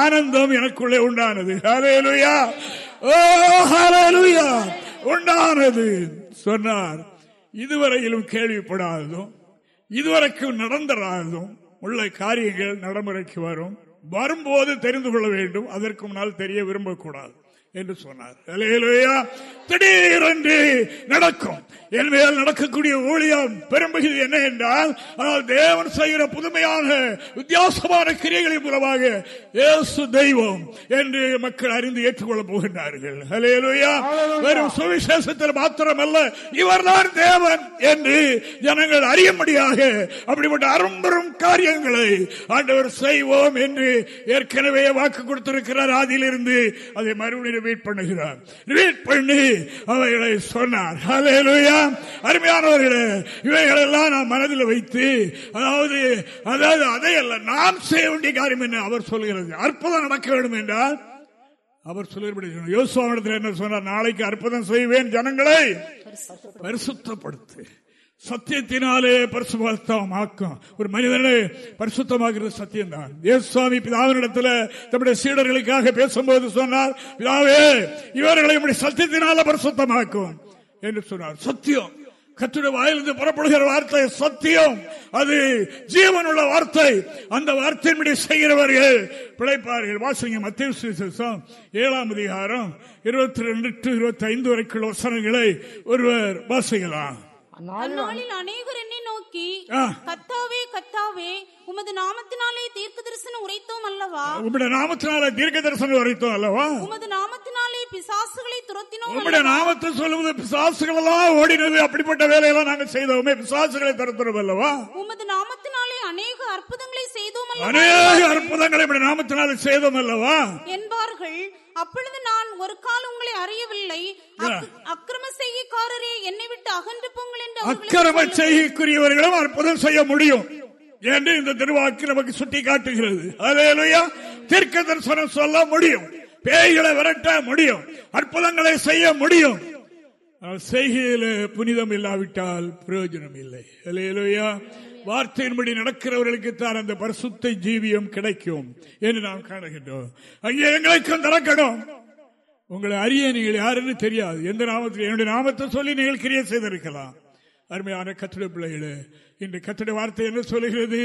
ஆனந்தம் எனக்குள்ளே உண்டானது அலையலுயா ஓ ஹalleluya. உண்டானது சொன்னார் இதுவரையிலும் கேள்விப்படாததும் இதுவரைக்கும் நடந்தராதும் உள்ள காரியங்கள் நடைமுறைக்கு வரும். வரும்போது தெரிந்து கொள்ள வேண்டும். அதற்கு முன்னால் தெரிய விரும்பக்கூடாது. என்று சொன்னார். திடீரென்று நடக்கும் என் மேல் நடக்கக்கூடிய ஊழியம் பெரும்பகுதி என்ன என்றால் ஆனால் தேவன் செய்கிற புதுமையான வித்தியாசமான கிரியைகளின் மூலமாக இயேசு தெய்வம் என்று மக்கள் அறிந்து ஏற்றுக்கொள்ளப் போகின்றார்கள் அல்லேலூயா. வெறும் சுவிசேஷத்தில் மாத்திரமல்ல இவர்தான் தேவன் என்று ஜனங்கள் அறியும்படியாக அப்படிப்பட்ட அரும்பெரும் காரியங்களை ஆண்டவர் செய்வோம் என்று ஏற்கனவே வாக்கு கொடுத்திருக்கிறார் ஆதியிலிருந்து அதை மறுபடியும் ரிப்பீட் பண்ணுகிறார். ரிப்பீட் பண்ணி அவைகளை சொன்னார். அருமையானவர்களே இவைகள் எல்லாம் நாம் மனதில் வைத்து அதாவது அதாவது அதை அல்ல நாம் செய்ய வேண்டிய காரியம் என்ன? அவர் சொல்கிறது அற்புதம் நடக்க வேண்டும் என்றால் அவர் சொல்லிபடி யோசுவாவிடத்தில் என்ன சொன்னார்? நாளைக்கு அற்புதம் செய்வேன் ஜனங்களை பரிசுத்தப்படுத்து சத்தியத்தினாலே பரிசுத்தமாக்கும் ஒரு மனிதனை பரிசுத்தமாக்குறது சத்தியம் தான் சுவாமி பிதாவினிடத்தில் தம்முடைய சீடர்களுக்காக பேசும்போது சொன்னார் பிதாவே இவர்களை இப்படி சத்தியத்தினால பரிசுத்தமாக்கும். என்று சொன்னார். சத்தியம். கற்றுடைய வாயிலிருந்து புறப்படுகிற வார்த்தை சத்தியம். அது ஜீவனுள்ள வார்த்தை. அந்த வார்த்தையின்படி செய்கிறவர்கள் பிழைப்பார்கள். வாசிங்க மத்திய சுவிசேஷம் ஏழாம் அதிகாரம் இருபத்தி ரெண்டு டு இருபத்தி ஐந்து வரைக்குள்ள வசனங்களை ஒருவர் வாசிக்கலாம்.
அந்நாளில்
அநேகர் என்னை நோக்கி. கத்தாவே கத்தாவே உமது நாமத்தினாலே தீர்க்க தரிசனம் உரைத்தோம் அல்லவா?
உம்முடைய நாமத்தினால தீர்க்க தரிசனம் வரைத்தோம் அல்லவா?
உமது நாமத்தினாலே பிசாசுகளை துரத்தினோம்
உம்முடைய? நாமத்தை சொல்லுவது பிசாசுகள் எல்லாம் ஓடினது அப்படிப்பட்ட வேலையெல்லாம் நாங்கள் செய்தோமே பிசாசுகளை தருத்துறோம் அல்லவா?
உமது நாமத்தினாலே அநேக அற்புதங்களை செய்தோம் அல்லவா?
அநேக அற்புதங்களை இப்படி நாமத்தினால செய்தோம் அல்லவா?
என்பார்கள். அப்பொழுது நான் ஒரு கால் உங்களை அறியவில்லை. அக்- அக்கிரம செய்கைக்காரரே என்னை விட்டு அகன்று போங்கள் என்று
அக்கிரம
சொல்லுங்கள்.
செய்கைக்குரியவர்களும் அற்புதம் செய்ய முடியும். என்று இந்த திருவாக்கு நமக்கு சுட்டி காட்டுகிறது அலையலுயா தீர்க்க தரிசனம் சொல்ல முடியும். பேய்களை விரட்ட முடியும். அற்புதங்களை செய்ய முடியும். செய்கையில புனிதம் இல்லாவிட்டால் பிரயோஜனம் இல்லை. அலையலுயா வார்த்தையின்படி நடக்கிறவர்களுக்கு தான் அந்த பரிசுத்த ஜீவியம் கிடைக்கும் என்று நாம் காணுகின்றோம். அங்கே எங்களுக்கும் திறக்கணும் உங்களை அறிய நீங்கள் யாருன்னு தெரியாது. எந்த நாமத்தில் என்னுடைய நாமத்தை சொல்லி நீங்கள் கிரியை செய்திருக்கலாம். அருமையான கத்திட பிள்ளைகளே இன்று கத்திட வார்த்தை என்ன சொல்லுகிறது?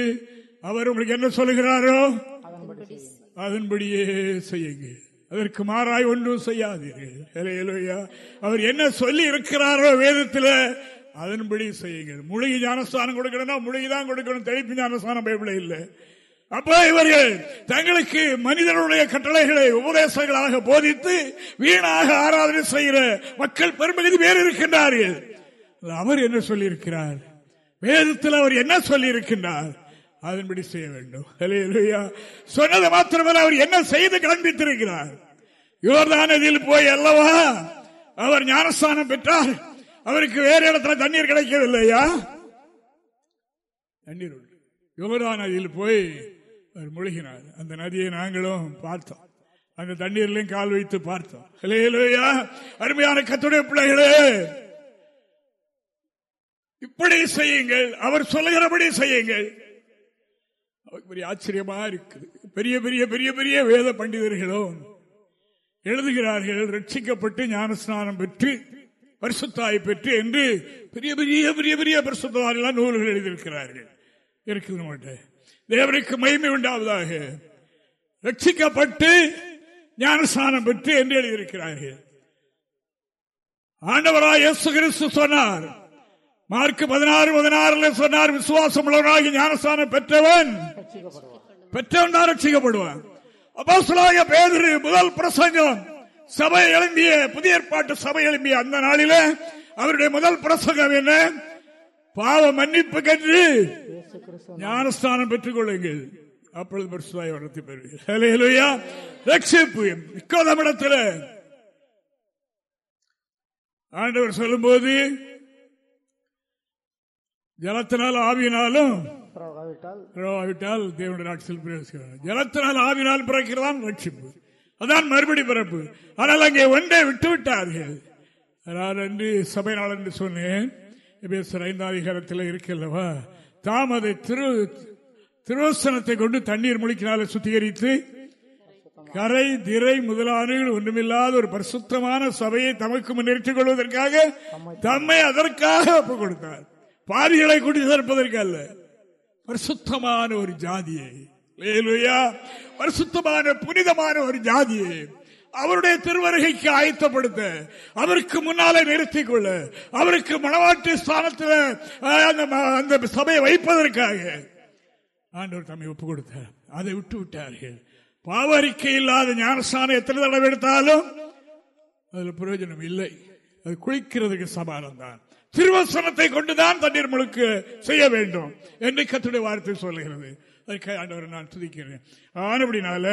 அவர் உங்களுக்கு என்ன சொல்லுகிறாரோ? அதன்படியே செய்யுங்க அதற்கு மாறாய் ஒன்றும் செய்யாதீர்கள். அவர் என்ன சொல்லி இருக்கிறாரோ வேதத்தில் அதன்படி செய்யுங்கள். முழுகி ஞானஸ்தானம் கொடுக்கணும்னா முழுகிதான் கொடுக்கணும். தெளிப்பு ஞானஸ்தானம் பைபிள் இல்லை. அப்ப இவர்கள் தங்களுக்கு மனிதனுடைய கட்டளைகளை உபதேசங்களாக போதித்து வீணாக ஆராதனை செய்கிற மக்கள் பெரும்பகுதி பேர் இருக்கின்றார்கள். அவர் என்ன சொல்லியிருக்கிறார்? வேதத்தில் அவர் என்ன சொல்லியிருக்கின்றார்? அதன்படி செய்ய வேண்டும். சொன்னது மாத்திரமல்ல அவர் என்ன செய்து காண்பித்திருக்கிறார் இதில் போய் அல்லவா? அவர் ஞானஸ்தானம் பெற்றார். அவருக்கு வேறு இடத்துல தண்ணீர் கிடைக்கவில்லையா? தண்ணீர் உண்டு. நதியில் போய் அவர் முழுகினார். அந்த நதியை நாங்களும் பார்த்தோம். அந்த தண்ணீர்லையும் கால் வைத்து பார்த்தோம். ஹல்லேலூயா. அருமையான கத்துடைய பிள்ளைகளே! இப்படி செய்யுங்கள். அவர் சொல்லுகிறபடி செய்யுங்கள். அவருக்கு பெரிய ஆச்சரியமா இருக்குது. பெரிய பெரிய பெரிய பெரிய வேத பண்டிதர்களும் எழுதுகிறார்கள். ரட்சிக்கப்பட்டு ஞானஸ்நானம் பெற்று பரிசுத்தாய் பெற்று என்று பெரிய பெரிய பெரிய பெரிய பரிசுத்தவாரிலாம் நூல்கள் எழுதியிருக்கிறார்கள். இருக்குது நம்மகிட்ட தேவனுக்கு மகிமை உண்டாவதாக. ரட்சிக்கப்பட்டு ஞானஸ்தானம் பெற்று என்று எழுதியிருக்கிறார்கள். ஆண்டவராய் இயேசு கிறிஸ்து சொன்னார். மார்க் பதினாறு பதினாறுல சொன்னார் விசுவாசம் உள்ளவனாகி ஞானஸ்தானம் பெற்றவன் பெற்றவன் தான் ரட்சிக்கப்படுவான். அபாசுராய பேதரு முதல் பிரசங்கம் சபை எழும்பிய புதிய ஏற்பாட்டு சபை எழும்பிய அந்த நாளில அவருடைய முதல் பிரசங்கம் என்ன? பாவ மன்னிப்பு கன்று ஞானஸ்தானம் பெற்றுக் கொள்ளுங்கள் அப்பொழுது பரிசுத்தாய் வளர்த்தி பெறுவீர்கள். நிக்கோதமிடத்தில் ஆண்டவர் சொல்லும்போது ஜலத்தினால் ஆவியினாலும் தேவனுடைய பிரவேசிக்கிறார் ஜலத்தினால் ஆவினால் பிறக்கிறதான் ரட்சிப்பு. அதான் மறுபடி பிறப்பு. ஆனால் அங்கே ஒன்றை விட்டு விட்டார்கள். அதாவது என்று சபை நாள் என்று சொன்னேன் எபேசர் ஐந்தாம் அதிகாரத்தில் இருக்கல்லவா தாம் அதை திரு திருவசனத்தை கொண்டு தண்ணீர் முழுக்கினால சுத்திகரித்து கரை திரை முதலானவர்கள் ஒன்றுமில்லாத ஒரு பரிசுத்தமான சபையை தமக்கு முன்னிறுத்திக் கொள்வதற்காக தம்மை அதற்காக ஒப்புக் கொடுத்தார். பாதிகளை கூட்டி சேர்ப்பதற்கு அல்ல. பரிசுத்தமான ஒரு ஜாதியை. பரிசுத்தமான புனிதமான ஒரு ஜாதியை அவருடைய திருவருகைக்கு ஆயத்தப்படுத்த அவருக்கு முன்னாலே நிறுத்திக் கொள்ள அவருக்கு மனவாட்டு ஸ்தானத்தில் அந்த ம- அந்த சபையை வைப்பதற்காக ஆண்டவர் தம்மை ஒப்பு கொடுத்தார் அதை விட்டு விட்டார்கள். பாவரிக்கை இல்லாத ஞானஸ்தானம் எத்தனை தடவை எடுத்தாலும் அதுல பிரயோஜனம் இல்லை. அது குளிக்கிறதுக்கு சமானம் தான் திருவசனத்தை கொண்டுதான் தண்ணீர் முழுக்க செய்ய வேண்டும் என்று கத்துடைய வார்த்தை சொல்லுகிறது. அதுக்காக ஆண்டவரை நான் துதிக்கிறேன். ஆனபடினால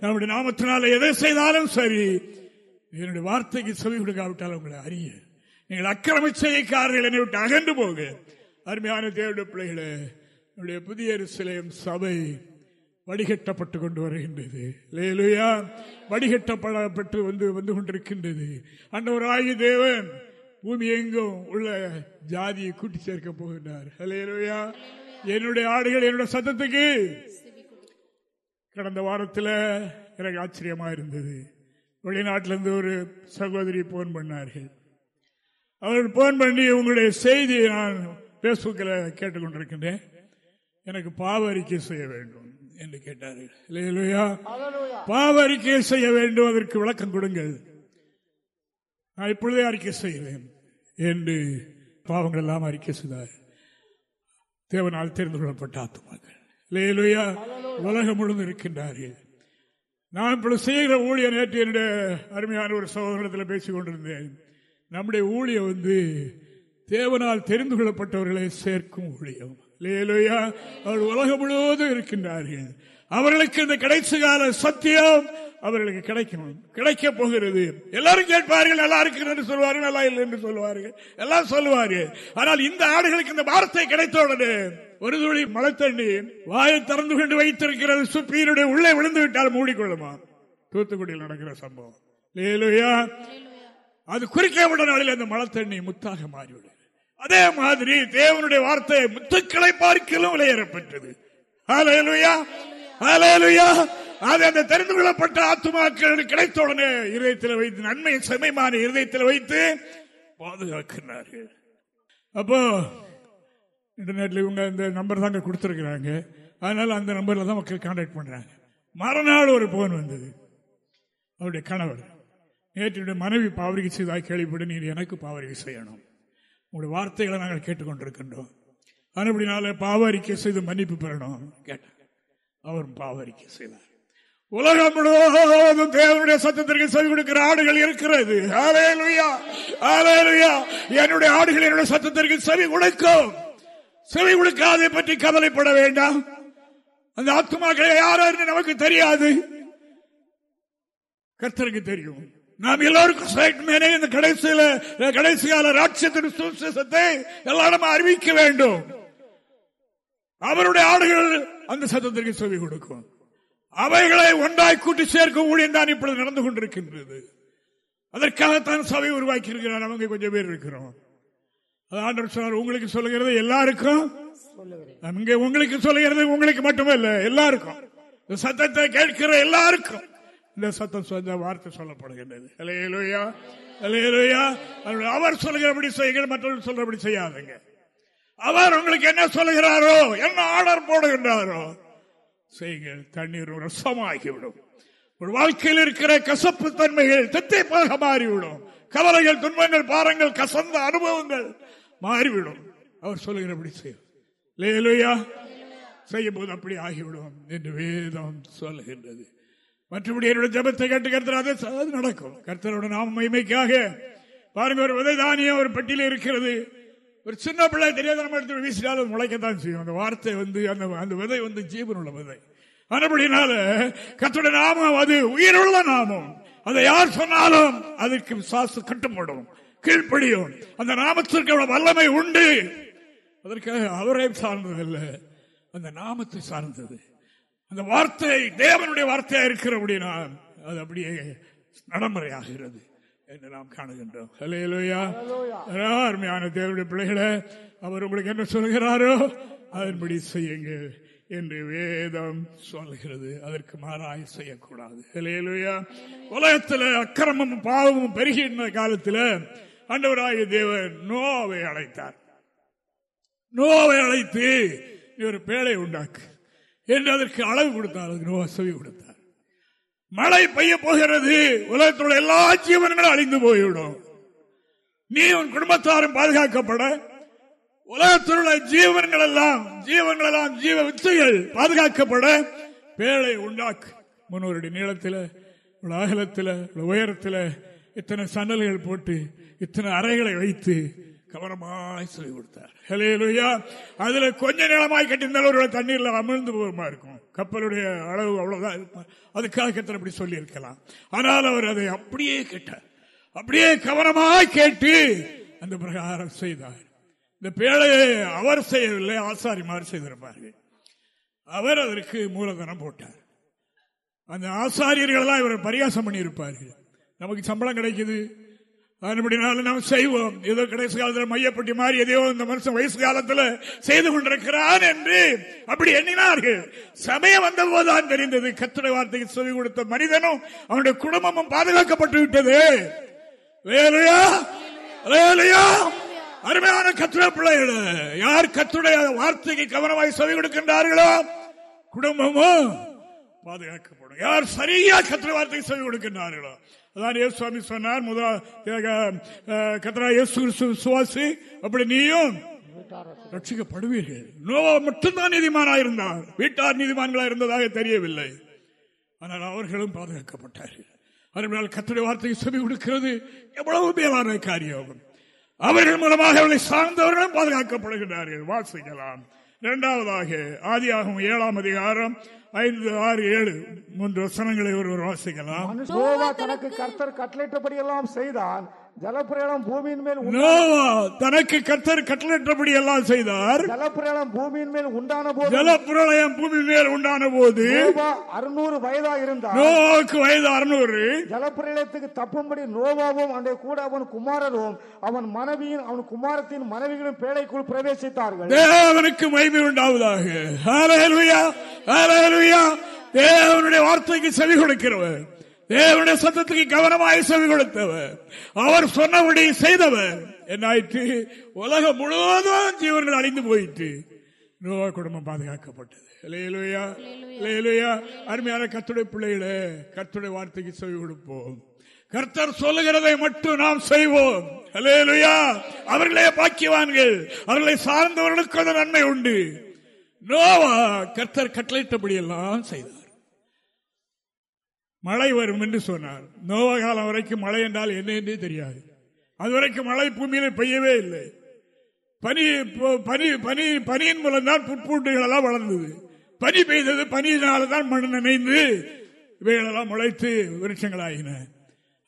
நம்முடைய நாமத்தினால எதை செய்தாலும் சரி. என்னுடைய வார்த்தைக்கு செவி கொடுக்காவிட்டால் உங்களை அறிய. நீங்கள் அக்கிரம செய்யக்காரர்கள் என்னை விட்டு அகன்று போக அருமையான தேவனுடைய பிள்ளைகளை என்னுடைய புதிய சிலையும் சபை வடிகட்டப்பட்டு கொண்டு வருகின்றது. லேலுயா வடிகட்டப்படப்பட்டு வந்து வந்து கொண்டிருக்கின்றது. அண்டவராகி தேவன் பூமி எங்கும் உள்ள ஜாதியை கூட்டி சேர்க்க போகின்றார். லேலுயா என்னுடைய ஆடுகள் என்னுடைய சத்தத்துக்கு. கடந்த வாரத்தில் எனக்கு ஆச்சரியமா இருந்தது. வெளிநாட்டிலிருந்து ஒரு சகோதரி போன் பண்ணார்கள். அவர்கள் போன் பண்ணி உங்களுடைய செய்தியை நான் பேஸ்புக்கில் கேட்டுக்கொண்டிருக்கின்றேன். எனக்கு பாவ அறிக்கை செய்ய வேண்டும் என்று கேட்டார்கள். இல்லையா பாவ அறிக்கை செய்ய வேண்டும் அதற்கு விளக்கம் கொடுங்கள். நான் இப்பொழுதே அறிக்கை செய்கிறேன் என்று பாவங்கள் எல்லாம் அறிக்கை செய்தார் தேவனால் தெரிந்து கொள்ளப்பட்ட ஆத்மாக்கள் இல்லையா உலகம் முழுந்து இருக்கின்றார்கள். நான் இப்படி செய்கிற ஊழியர் நேற்று என்னுடைய அருமையான ஒரு சகோதரத்தில் பேசிக் கொண்டிருந்தேன். நம்முடைய ஊழியம் வந்து தேவனால் தெரிந்து கொள்ளப்பட்டவர்களை சேர்க்கும் ஊழியம் லேலுயா அவர்கள் உலகம் முழுவதும் இருக்கின்றார்கள். அவர்களுக்கு இந்த கடைசி கால சத்தியம் அவர்களுக்கு கிடைக்கணும் கிடைக்க போகிறது. எல்லாரும் கேட்பார்கள் நல்லா இருக்கு என்று சொல்வார்கள் நல்லா இல்லை என்று சொல்லுவார்கள். எல்லாம் சொல்லுவார்கள். ஆனால் இந்த ஆடுகளுக்கு இந்த வார்த்தை கிடைத்தவுடனே ஒரு துளி மழை தண்ணி வாயை திறந்து கொண்டு வைத்திருக்கிறது. சுப்பீனுடைய உள்ளே விழுந்து விட்டால் மூடிக்கொள்ளுமா? தூத்துக்குடியில் நடக்கிற சம்பவம். லேலுயா. அது குறிக்கப்பட்ட நாளில் அந்த மழை தண்ணி முத்தாக மாறிவிடும். அதே மாதிரி தேவனுடைய வார்த்தை முத்துக்களை பார்க்கலும் விலையேறப்பட்டது அது அந்த தெரிந்து கொள்ளப்பட்ட ஆத்துமாக்கள் கிடைத்த உடனே இதயத்தில் வைத்து நன்மை செமைமான இருதயத்தில் வைத்து பாதுகாக்கிறார்கள் அப்போ இன்டர்நெட்ல இவங்க இந்த நம்பர் தாங்க கொடுத்துருக்குறாங்க. அதனால அந்த நம்பர்ல தான் மக்கள் கான்டாக்ட் பண்றாங்க. மறுநாள் ஒரு போன் வந்தது. அவருடைய கணவர் நேற்று மனைவி பாவரிகை செய்தால் கேள்விப்பட்டு நீர் எனக்கு பாவரிகை செய்யணும். உங்களுடைய வார்த்தைகளை நாங்கள் கேட்டுக்கொண்டிருக்கின்றோம். அதுபடினால பாவரிக்கை செய்து மன்னிப்பு பெறணும். கேட்டார். அவரும் பாவரிக்கை செய்தார். உலகம் முழுவதும் தேவனுடைய சத்தத்திற்கு செவி கொடுக்கிற ஆடுகள் இருக்கிறது. என்னுடைய ஆடுகள் என்னுடைய சத்தத்திற்கு செவி கொடுக்கும். செவி கொடுக்காதை பற்றி கவலைப்பட வேண்டாம். அந்த ஆத்மாக்களை யாரும் நமக்கு தெரியாது. கர்த்தருக்கு தெரியும். நாம் எல்லோருக்கும் இந்த கடைசியில கடைசி கால ராட்சியத்தின் சுசேஷத்தை எல்லாரும் அறிவிக்க வேண்டும். அவருடைய ஆடுகள் அந்த சத்தத்திற்கு செவி கொடுக்கும். அவைகளை ஒன்றாய் கூட்டி சேர்க்கும் ஊழியம் தான் இப்பொழுது நடந்து கொண்டிருக்கின்றது. அதற்காகத்தான் சபை உருவாக்கி இருக்கிறார் அவங்க கொஞ்சம் பேர் இருக்கிறோம். ஆண்டவர் சொன்னார் உங்களுக்கு சொல்லுகிறது எல்லாருக்கும் உங்களுக்கு சொல்லுகிறது உங்களுக்கு மட்டுமல்ல எல்லாருக்கும். சத்தத்தை கேட்கிற எல்லாருக்கும். இந்த சத்தம் சொந்த வார்த்தை சொல்லப்படுகின்றது. அவர் சொல்லுகிறபடி செய்யுங்கள் மற்றவர்கள் சொல்றபடி செய்யாதுங்க. அவர் உங்களுக்கு என்ன சொல்லுகிறாரோ என்ன ஆர்டர் போடுகின்றாரோ செய்யுங்கள் தண்ணீர் ரசமாகிவிடும் ஒரு வாழ்க்கையில் இருக்கிற கசப்பு தன்மைகள் தெத்தைப்பாக மாறிவிடும். கவலைகள் துன்பங்கள் பாரங்கள் கசந்த அனுபவங்கள் மாறிவிடும். அவர் சொல்லுகிறபடி செய்யும். செய்யும் போது அப்படி ஆகிவிடும் என்று வேதம் சொல்லுகின்றது. மற்றபடி என்னுடைய ஜபத்தை கேட்டு கருத்தர் அது நடக்கும். கர்த்தரோட நாம மைமைக்காக பாருங்க ஒரு விதை தானியம் ஒரு பெட்டியில் இருக்கிறது. ஒரு சின்ன பிள்ளை தெரியாத நம்ம எடுத்து வீசினாலும் முளைக்கத்தான் செய்யும். அந்த வார்த்தை வந்து அந்த அந்த விதை வந்து ஜீவனுள்ள விதை. அதுபடினால கத்தோட நாமம் அது உயிருள்ள நாமம். அதை யார் சொன்னாலும் அதுக்கு சாசு கட்டுப்படும் கீழ்ப்படியும். அந்த நாமத்திற்கு வல்லமை உண்டு. அதற்காக அவரை சார்ந்ததல்ல. அந்த நாமத்தை சார்ந்தது. அந்த வார்த்தை தேவனுடைய வார்த்தையா இருக்கிற அப்படின்னா அது அப்படியே நடைமுறையாகிறது. என்று நாம் காணுகின்றோம். அருமையான தேவனுடைய பிள்ளைகளை அவர் உங்களுக்கு என்ன சொல்கிறாரோ அதன்படி செய்யுங்கள் என்று வேதம் சொல்கிறது. அதற்கு மாறாய் செய்யக்கூடாது. உலகத்தில் அக்கிரமும் பாவமும் பெருகின்ற காலத்தில் அண்டவராய தேவன் நோவை அழைத்தார். நோவை அழைத்து ஒரு பேழை உண்டாக்கு என்று அதற்கு அளவு கொடுத்தார். அதுக்கு வசதி கொடுத்தார். மழை பெய்ய போகிறது. உலகத்தோட எல்லா ஜீவனங்களும் அழிந்து போய்விடும். நீ உன் குடும்பத்தாரும் பாதுகாக்கப்பட. உலகத்தில் உள்ள ஜீவன்கள் எல்லாம் ஜீவன்கள் எல்லாம் ஜீவ வித்தைகள் பாதுகாக்கப்பட. பேழை உண்டாக்கு. முன்னோருடைய நீளத்தில் அகலத்தில் உயரத்தில் இத்தனை சன்னல்கள் போட்டு இத்தனை அறைகளை வைத்து கவனமாய் சொல்லி கொடுத்தார். அதுல கொஞ்ச நிலமாய் கட்டியிருந்தாலும் ஒரு தண்ணீர்ல அமிழ்ந்து போகுமா இருக்கும் கப்பலுடைய அளவு அவ்வளவுதான் அதுக்காக கத்தர் அப்படி சொல்லி இருக்கலாம் ஆனால் அவர் அதை அப்படியே கேட்டார். அப்படியே கவனமாக கேட்டு அந்த பிரகாரம் செய்தார். இந்த பேழையை அவர் செய்யவில்லை ஆசாரிமார் செய்திருப்பார்கள். அவர் அதற்கு மூலதனம் போட்டார். அந்த ஆசாரியர்கள் எல்லாம் இவர் பரிகாசம் பண்ணியிருப்பார்கள். நமக்கு சம்பளம் கிடைக்குது அதன்படினால நாம் செய்வோம். ஏதோ கடைசி காலத்தில் மையப்பட்டி மாறி எதையோ இந்த மனுஷன் வயசு காலத்தில் செய்து கொண்டிருக்கிறான் என்று அப்படி எண்ணினார்கள். சமயம் வந்த போதுதான் தெரிந்தது. கத்திர வார்த்தைக்கு சொல்லி கொடுத்த மனிதனும் அவனுடைய குடும்பமும் பாதுகாக்கப்பட்டு விட்டது. வேலையா வேலையா அருமையான கத்திர பிள்ளைகள் யார் கத்துடைய வார்த்தைக்கு கவனமாய் சொல்லிக் கொடுக்கின்றார்களோ குடும்பமும் பாதுகாக்கப்படும். யார் சரியா கத்திர வார்த்தைக்கு சொல்லிக் கொடுக்கின்றார்களோ அதான் இயேசு சுவாமி சொன்னார் முதல் கத்ரா இயேசு சுவாசி அப்படி நீயும் ரட்சிக்கப்படுவீர்கள். நோவா மட்டும்தான் நீதிமானா இருந்தார். வீட்டார் நீதிமான்களா இருந்ததாக தெரியவில்லை. ஆனால் அவர்களும் பாதுகாக்கப்பட்டார்கள். அதனால் கத்தடி வார்த்தையை செவி கொடுக்கிறது. எவ்வளவு மேலான காரியம். அவர்கள் மூலமாக அவர்களை சார்ந்தவர்களும் பாதுகாக்கப்படுகிறார்கள். வாசிக்கலாம். இரண்டாவதாக ஆதியாகும் ஏழாம் அதிகாரம் ஐந்து ஆறு ஏழு மூன்று வசனங்களை ஒருவர் வாசிக்கலாம்.
தனக்கு கர்த்தர் கட்டளையிட்டபடி எல்லாம் செய்தான். ஜலப்பிரளம் பூமியின் மேல்
தனக்கு கர்த்தர் கட்டளிட்டபடி எல்லாம் செய்தார்.
ஜலப்பிரளம் பூமியின் மேல் உண்டான போது
ஜலப்பிரளயம் பூமி மேல் உண்டான போது
அறுநூறு வயதா இருந்தார்.
நோவாவுக்கு வயது அறுநூறு.
ஜலப்பிரளயத்துக்கு தப்பும்படி நோவாவும் அந்த கூட அவன் குமாரரும் அவன் மனைவியின் அவன் குமாரத்தின் மனைவிகளும் பேழைக்குள் பிரவேசித்தார்கள்.
தேவனுக்கு மகிமை உண்டாவதாக. தேவனுடைய வார்த்தைக்கு செவி கொடுக்கிறவர். தேவனுடைய சத்தத்துக்கு கவனமாய் செவி கொடுத்தவர். அவர் சொன்னபடி செய்தவர். என்னாயிற்று? உலகம் முழுவதும் ஜீவன்கள் அழிந்து போயிட்டு நோவா குடும்பம் பாதுகாக்கப்பட்டது. ஹalleluya. ஹalleluya. அருமையான கர்த்தருடைய பிள்ளைகளே கர்த்தருடைய வார்த்தைக்கு செவி கொடுப்போம். கர்த்தர் சொல்லுகிறதை மட்டும் நாம் செய்வோம். ஹalleluya. அவர்களே பாக்கியவான்கள். அவர்களை சார்ந்தவர்களுக்கு அந்த நன்மை உண்டு. நோவா கர்த்தர் கட்டளையிட்டபடி எல்லாம் செய்தார். மழை வரும் என்று சொன்னார். நோவ காலம் வரைக்கும் மழை என்றால் என்ன என்றே தெரியாது. அதுவரைக்கும் மழை பூமியில பெய்யவே இல்லை. பனி பனி பனி பனியின் மூலம் தான் புட்பூண்டுகள் எல்லாம் வளர்ந்தது. பனி பெய்தது பனியினால தான் மண் நினைந்து இவைகளெல்லாம் முளைத்து விருட்சங்களாயின.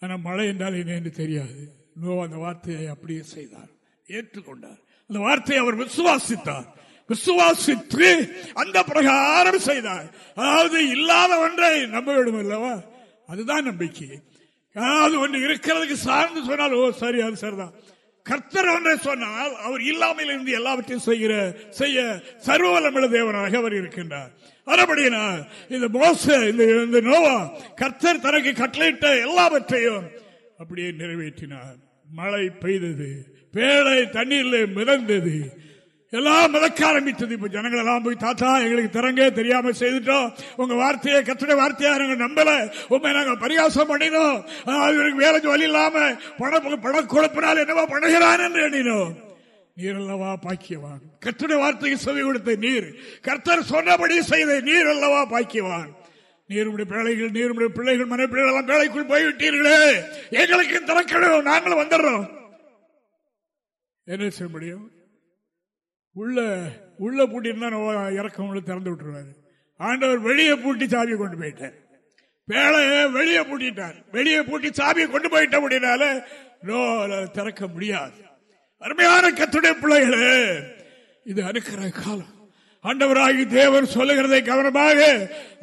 ஆனால் மழை என்றால் என்ன என்று தெரியாது. நோ அந்த வார்த்தையை அப்படியே செய்தார் ஏற்றுக்கொண்டார். அந்த வார்த்தையை அவர் விசுவாசித்தார். விசுவாசித்து அந்த பிரகாரம் செய்தார் அதாவது இல்லாத ஒன்றை நம்ப வேண்டும் அல்லவா? அதுதான் நம்பிக்கை. அதாவது ஒன்று இருக்கிறதுக்கு சார்ந்து சொன்னால் ஓ சரி அது சரிதான். கர்த்தர் ஒன்றை சொன்னால் அவர் இல்லாமல் இருந்து எல்லாவற்றையும் செய்கிற செய்ய சர்வவலமுள்ள தேவனாக அவர் இருக்கின்றார். மறுபடியினால் இந்த மோச இந்த இந்த நோவா கர்த்தர் தனக்கு கட்டளையிட்ட எல்லாவற்றையும் அப்படியே நிறைவேற்றினார். மழை பெய்தது பேழை தண்ணீரில் மிதந்தது எல்லாம் மிதக்க ஆரம்பித்தது. இப்ப ஜனங்கள் எல்லாம் போய் தாத்தா எங்களுக்கு திறங்க தெரியாம செய்துட்டோம். உங்க வார்த்தையை கத்துடைய வார்த்தையா நாங்க நம்பல. உண்மை நாங்க பரிகாசம் பண்ணினோம். இவருக்கு வேலை ஜோலி இல்லாம பண பண குழப்பினால் என்னவா பண்ணுகிறான் என்று எண்ணினோம். நீர் அல்லவா பாக்கியவான்? கத்துடைய வார்த்தைக்கு செவி கொடுத்த நீர். கர்த்தர் சொன்னபடி செய்த நீர் அல்லவா பாக்கியவான்? நீருடைய பிள்ளைகள் நீருடைய பிள்ளைகள் மனை பிள்ளைகள் எல்லாம் வேலைக்குள் போய்விட்டீர்களே. எங்களுக்கு திறக்கணும். நாங்களும் வந்துடுறோம். என்ன செய்ய முடியும்? உள்ள உள்ள பூட்டிருந்தா இறக்கம் உள்ள திறந்து விட்டுருவாரு. ஆண்டவர் வெளியே பூட்டி சாவியை கொண்டு போயிட்டார். வேலையை வெளியே பூட்டிட்டார். வெளியே பூட்டி சாவியை கொண்டு போயிட்ட முடியினால நோ திறக்க முடியாது. அருமையான கத்துடைய பிள்ளைகளே இது அனுக்கிற காலம். ஆண்டவராகி தேவர் சொல்லுகிறதை கவனமாக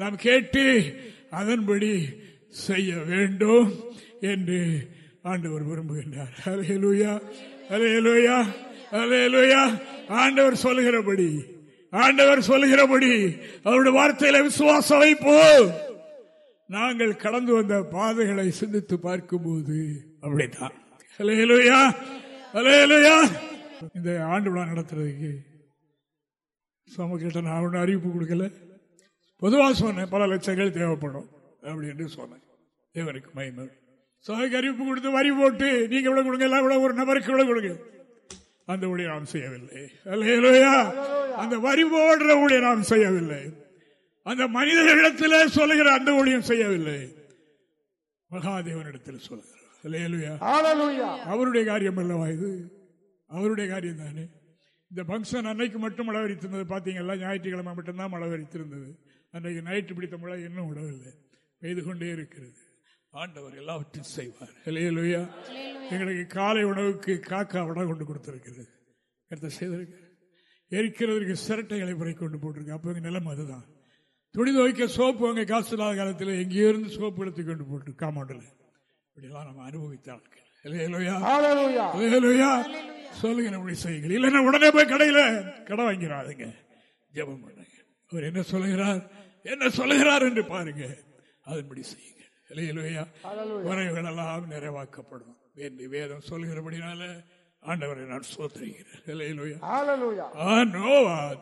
நாம் கேட்டு அதன்படி செய்ய வேண்டும் என்று ஆண்டவர் விரும்புகின்றார். அலையலூயா அலையலூயா அலையலூயா ஆண்டவர் சொல்லுகிறபடி ஆண்டவர் சொல்லுகிறபடி அவருடைய வார்த்தையில விசுவாசம் வைப்போ நாங்கள் கடந்து வந்த பாதைகளை சிந்தித்து பார்க்கும்போது அப்படித்தான். இந்த ஆண்டு விழா நடத்துறதுக்கு சமக்கிட்ட நான் ஒன்றும் அறிவிப்பு கொடுக்கல. பொதுவாக சொன்னேன் பல லட்சங்கள் தேவைப்படும் அப்படின்னு சொன்னேன். தேவனுக்கு மயமே சபைக்கு அறிவிப்பு கொடுத்து வரி போட்டு நீங்க இவ்வளவு கொடுங்க எல்லாம் இவ்வளவு ஒரு நபருக்கு இவ்வளவு கொடுங்க. அந்த ஊழியை நாம் செய்யவில்லை. அந்த வரி போடுற ஊழியை நாம் செய்யவில்லை. அந்த மனிதர்களிடத்தில் சொல்லுகிற அந்த ஊழியம் செய்யவில்லை. மகாதேவனிடத்தில் சொல்லுகிறார். அவருடைய காரியம் அல்லவா இது? அவருடைய காரியம் தானே? இந்த பங்கன் அன்னைக்கு மட்டும் மழை வரித்திருந்தது பார்த்தீங்களா? ஞாயிற்றுக்கிழமை மட்டும்தான் மழை வரித்திருந்தது அன்றைக்கு நைட்டு பிடித்த மழை இன்னும் விடவில்லை பெய்து கொண்டே இருக்கிறது. ஆண்டவர் எல்லாவற்றையும் செய்வார். இல்லையா எங்களுக்கு காலை உணவுக்கு காக்கா விட கொண்டு கொடுத்திருக்கிறது. கருத்தை செய்திருக்க எரிக்கிறதுக்கு சிரட்டைகளை புரை கொண்டு போட்டிருக்கு. அப்போ எங்க நிலம் அதுதான். துணி துவைக்க சோப்பு அங்கே காசு இல்லாத காலத்தில் எங்கேயோ இருந்து சோப்பு எடுத்து கொண்டு போட்டு காமௌண்டில் இப்படியெல்லாம் நம்ம அனுபவித்த ஆட்கள். சொல்லுங்க அப்படி செய்யுங்கள் இல்லைன்னா உடனே போய் கடையில் கடை வாங்கிறாதுங்க ஜபம் பண்ணுங்க. அவர் என்ன சொல்லுகிறார்? என்ன சொல்லுகிறார் என்று பாருங்க. அதன்படி செய்யுங்கள் எல்லாம் நிறைவாக்கப்படும். வேதம் சொல்கிறபடினால ஆண்டவரை நான் சோதரிகிறேன்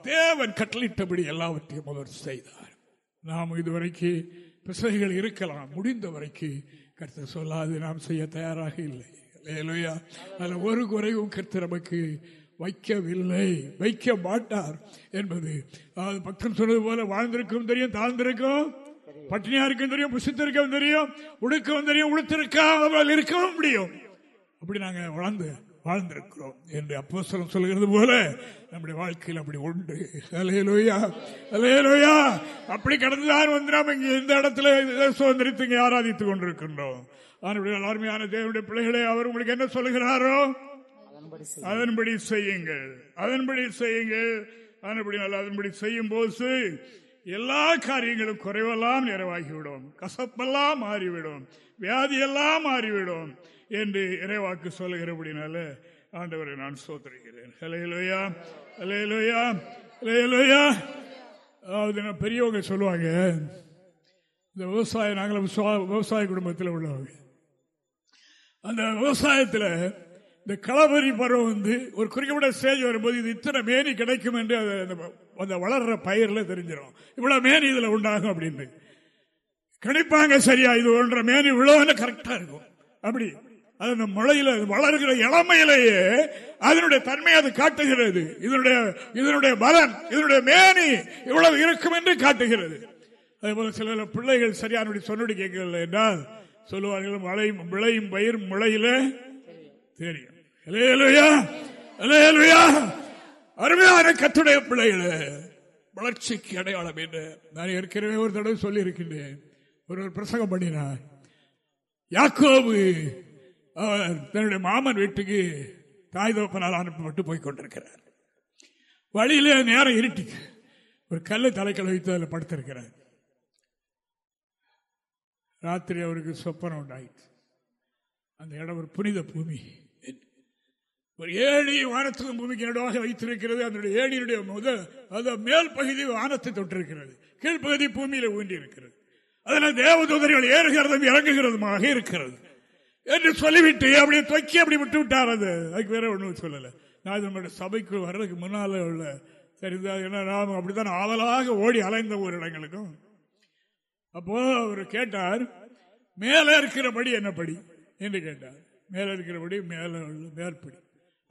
தேவன் கட்டளிட்டபடி எல்லாவற்றையும் அவர் செய்தார். நாம் இதுவரைக்கு பிசைகள் இருக்கலாம். முடிந்த வரைக்கும் கருத்து சொல்லாது நாம் செய்ய தயாராக இல்லை. இல்லையா அதில் ஒரு குறைவும் கருத்து நமக்கு வைக்கவில்லை. வைக்க மாட்டார் என்பது பக்தன் சொன்னது போல வாழ்ந்திருக்கும் தெரியும் தாழ்ந்திருக்கும். பட்டினியா இருக்கும் தெரியும் புசித்திருக்கவும் தெரியும் உடுக்கவும் தெரியும் உளுத்திருக்காமல் இருக்கவும் முடியும். அப்படி நாங்க வளர்ந்து வாழ்ந்திருக்கிறோம் என்று அப்போஸ்தலன் சொல்லுகிறது போல நம்முடைய வாழ்க்கையில் அப்படி உண்டு. அலையலோயா அலையலோயா அப்படி கடந்துதான் வந்து நாம் இங்கே இந்த இடத்துல சுதந்திரத்து இங்கே ஆராதித்துக் கொண்டிருக்கின்றோம். அவனுடைய அருமையான தேவனுடைய பிள்ளைகளே அவர் உங்களுக்கு என்ன சொல்லுகிறாரோ அதன்படி செய்யுங்கள். அதன்படி செய்யுங்கள். அதன்படி நல்லா அதன்படி செய்யும் போது எல்லா காரியங்களும் குறைவெல்லாம் நிறைவாகிவிடும். கசப்பெல்லாம் மாறிவிடும். வியாதியெல்லாம் மாறிவிடும் என்று இறைவாக்கு சொல்லுகிறபடினால ஆண்டவரை நான் சோதரிக்கிறேன் ஹலையிலோயா ஹலையிலோயா ஹலையிலோயா அதாவது நான் பெரியவங்க சொல்லுவாங்க இந்த விவசாயம் நாங்கள் விவசாய குடும்பத்தில் உள்ளவங்க. அந்த விவசாயத்தில் இந்த களவரி பருவம் வந்து ஒரு குறிக்கப்பட்ட ஸ்டேஜ் வரும்போது இது இத்தனை மேனி கிடைக்கும் என்று அந்த வளர்ற பயிரில் தெரிஞ்சிடும் இவ்வளவு மேனி இதுல உண்டாகும் அப்படின்னு கணிப்பாங்க சரியா இது ஒன்றரை மேனி இவ்வளவு கரெக்டா இருக்கும். அப்படி. அது அந்த முளையில வளர்கிற இளமையிலேயே அதனுடைய தன்மை அது காட்டுகிறது. இதனுடைய இதனுடைய பலன் இதனுடைய மேனி இவ்வளவு இருக்கும் என்று காட்டுகிறது. அதே போல சில பிள்ளைகள் சரியான சொன்னடி கேட்கவில்லை என்றால் சொல்லுவார்கள் மழையும் விளையும் பயிர் முளையில தெரியும். அருமையான கத்துடைய பிள்ளைகளே வளர்ச்சிக்கு அடையாளம் என்று நான் ஏற்கனவே ஒரு தடவை சொல்லி இருக்கின்றேன் ஒரு பிரசங்கம் பண்ணினார். யாக்கோபு அவர் தன்னுடைய மாமன் வீட்டுக்கு தாய் தோப்பனால் அனுப்பப்பட்டு போய் கொண்டிருக்கிறார். வழியிலே நேரம் இருட்டி ஒரு கல்லை தலைக்கல் வைத்து அதில் படுத்திருக்கிறார். ராத்திரி அவருக்கு சொப்பனம் உண்டாயிற்று. அந்த இடம் ஒரு புனித பூமி. ஒரு ஏழி வானத்துக்கும் பூமிக்கு நடுவாக வைத்திருக்கிறது. அதனுடைய ஏழியுடைய முதல் அந்த மேல் பகுதி வானத்தை தொட்டிருக்கிறது. கீழ்ப்பகுதி பூமியில ஊண்டி இருக்கிறது அதனால் தேவதூதர்கள் ஏறுகிறதும் இறங்குகிறதுமாக இருக்கிறது. என்று சொல்லிவிட்டு அப்படியே தொக்கி அப்படி விட்டு விட்டார் அது. அதுக்கு வேற ஒன்றும் சொல்லலை. நான் நம்மளுடைய சபைக்கு வர்றதுக்கு முன்னால உள்ள தெரிந்தா ஏன்னா நாம் அப்படித்தான் ஆவலாக ஓடி அலைந்த ஒரு இடங்களுக்கும். அப்போ அவர் கேட்டார் மேலே இருக்கிறபடி என்ன படி என்று கேட்டார். மேலே இருக்கிறபடி மேலே உள்ள மேற்படி.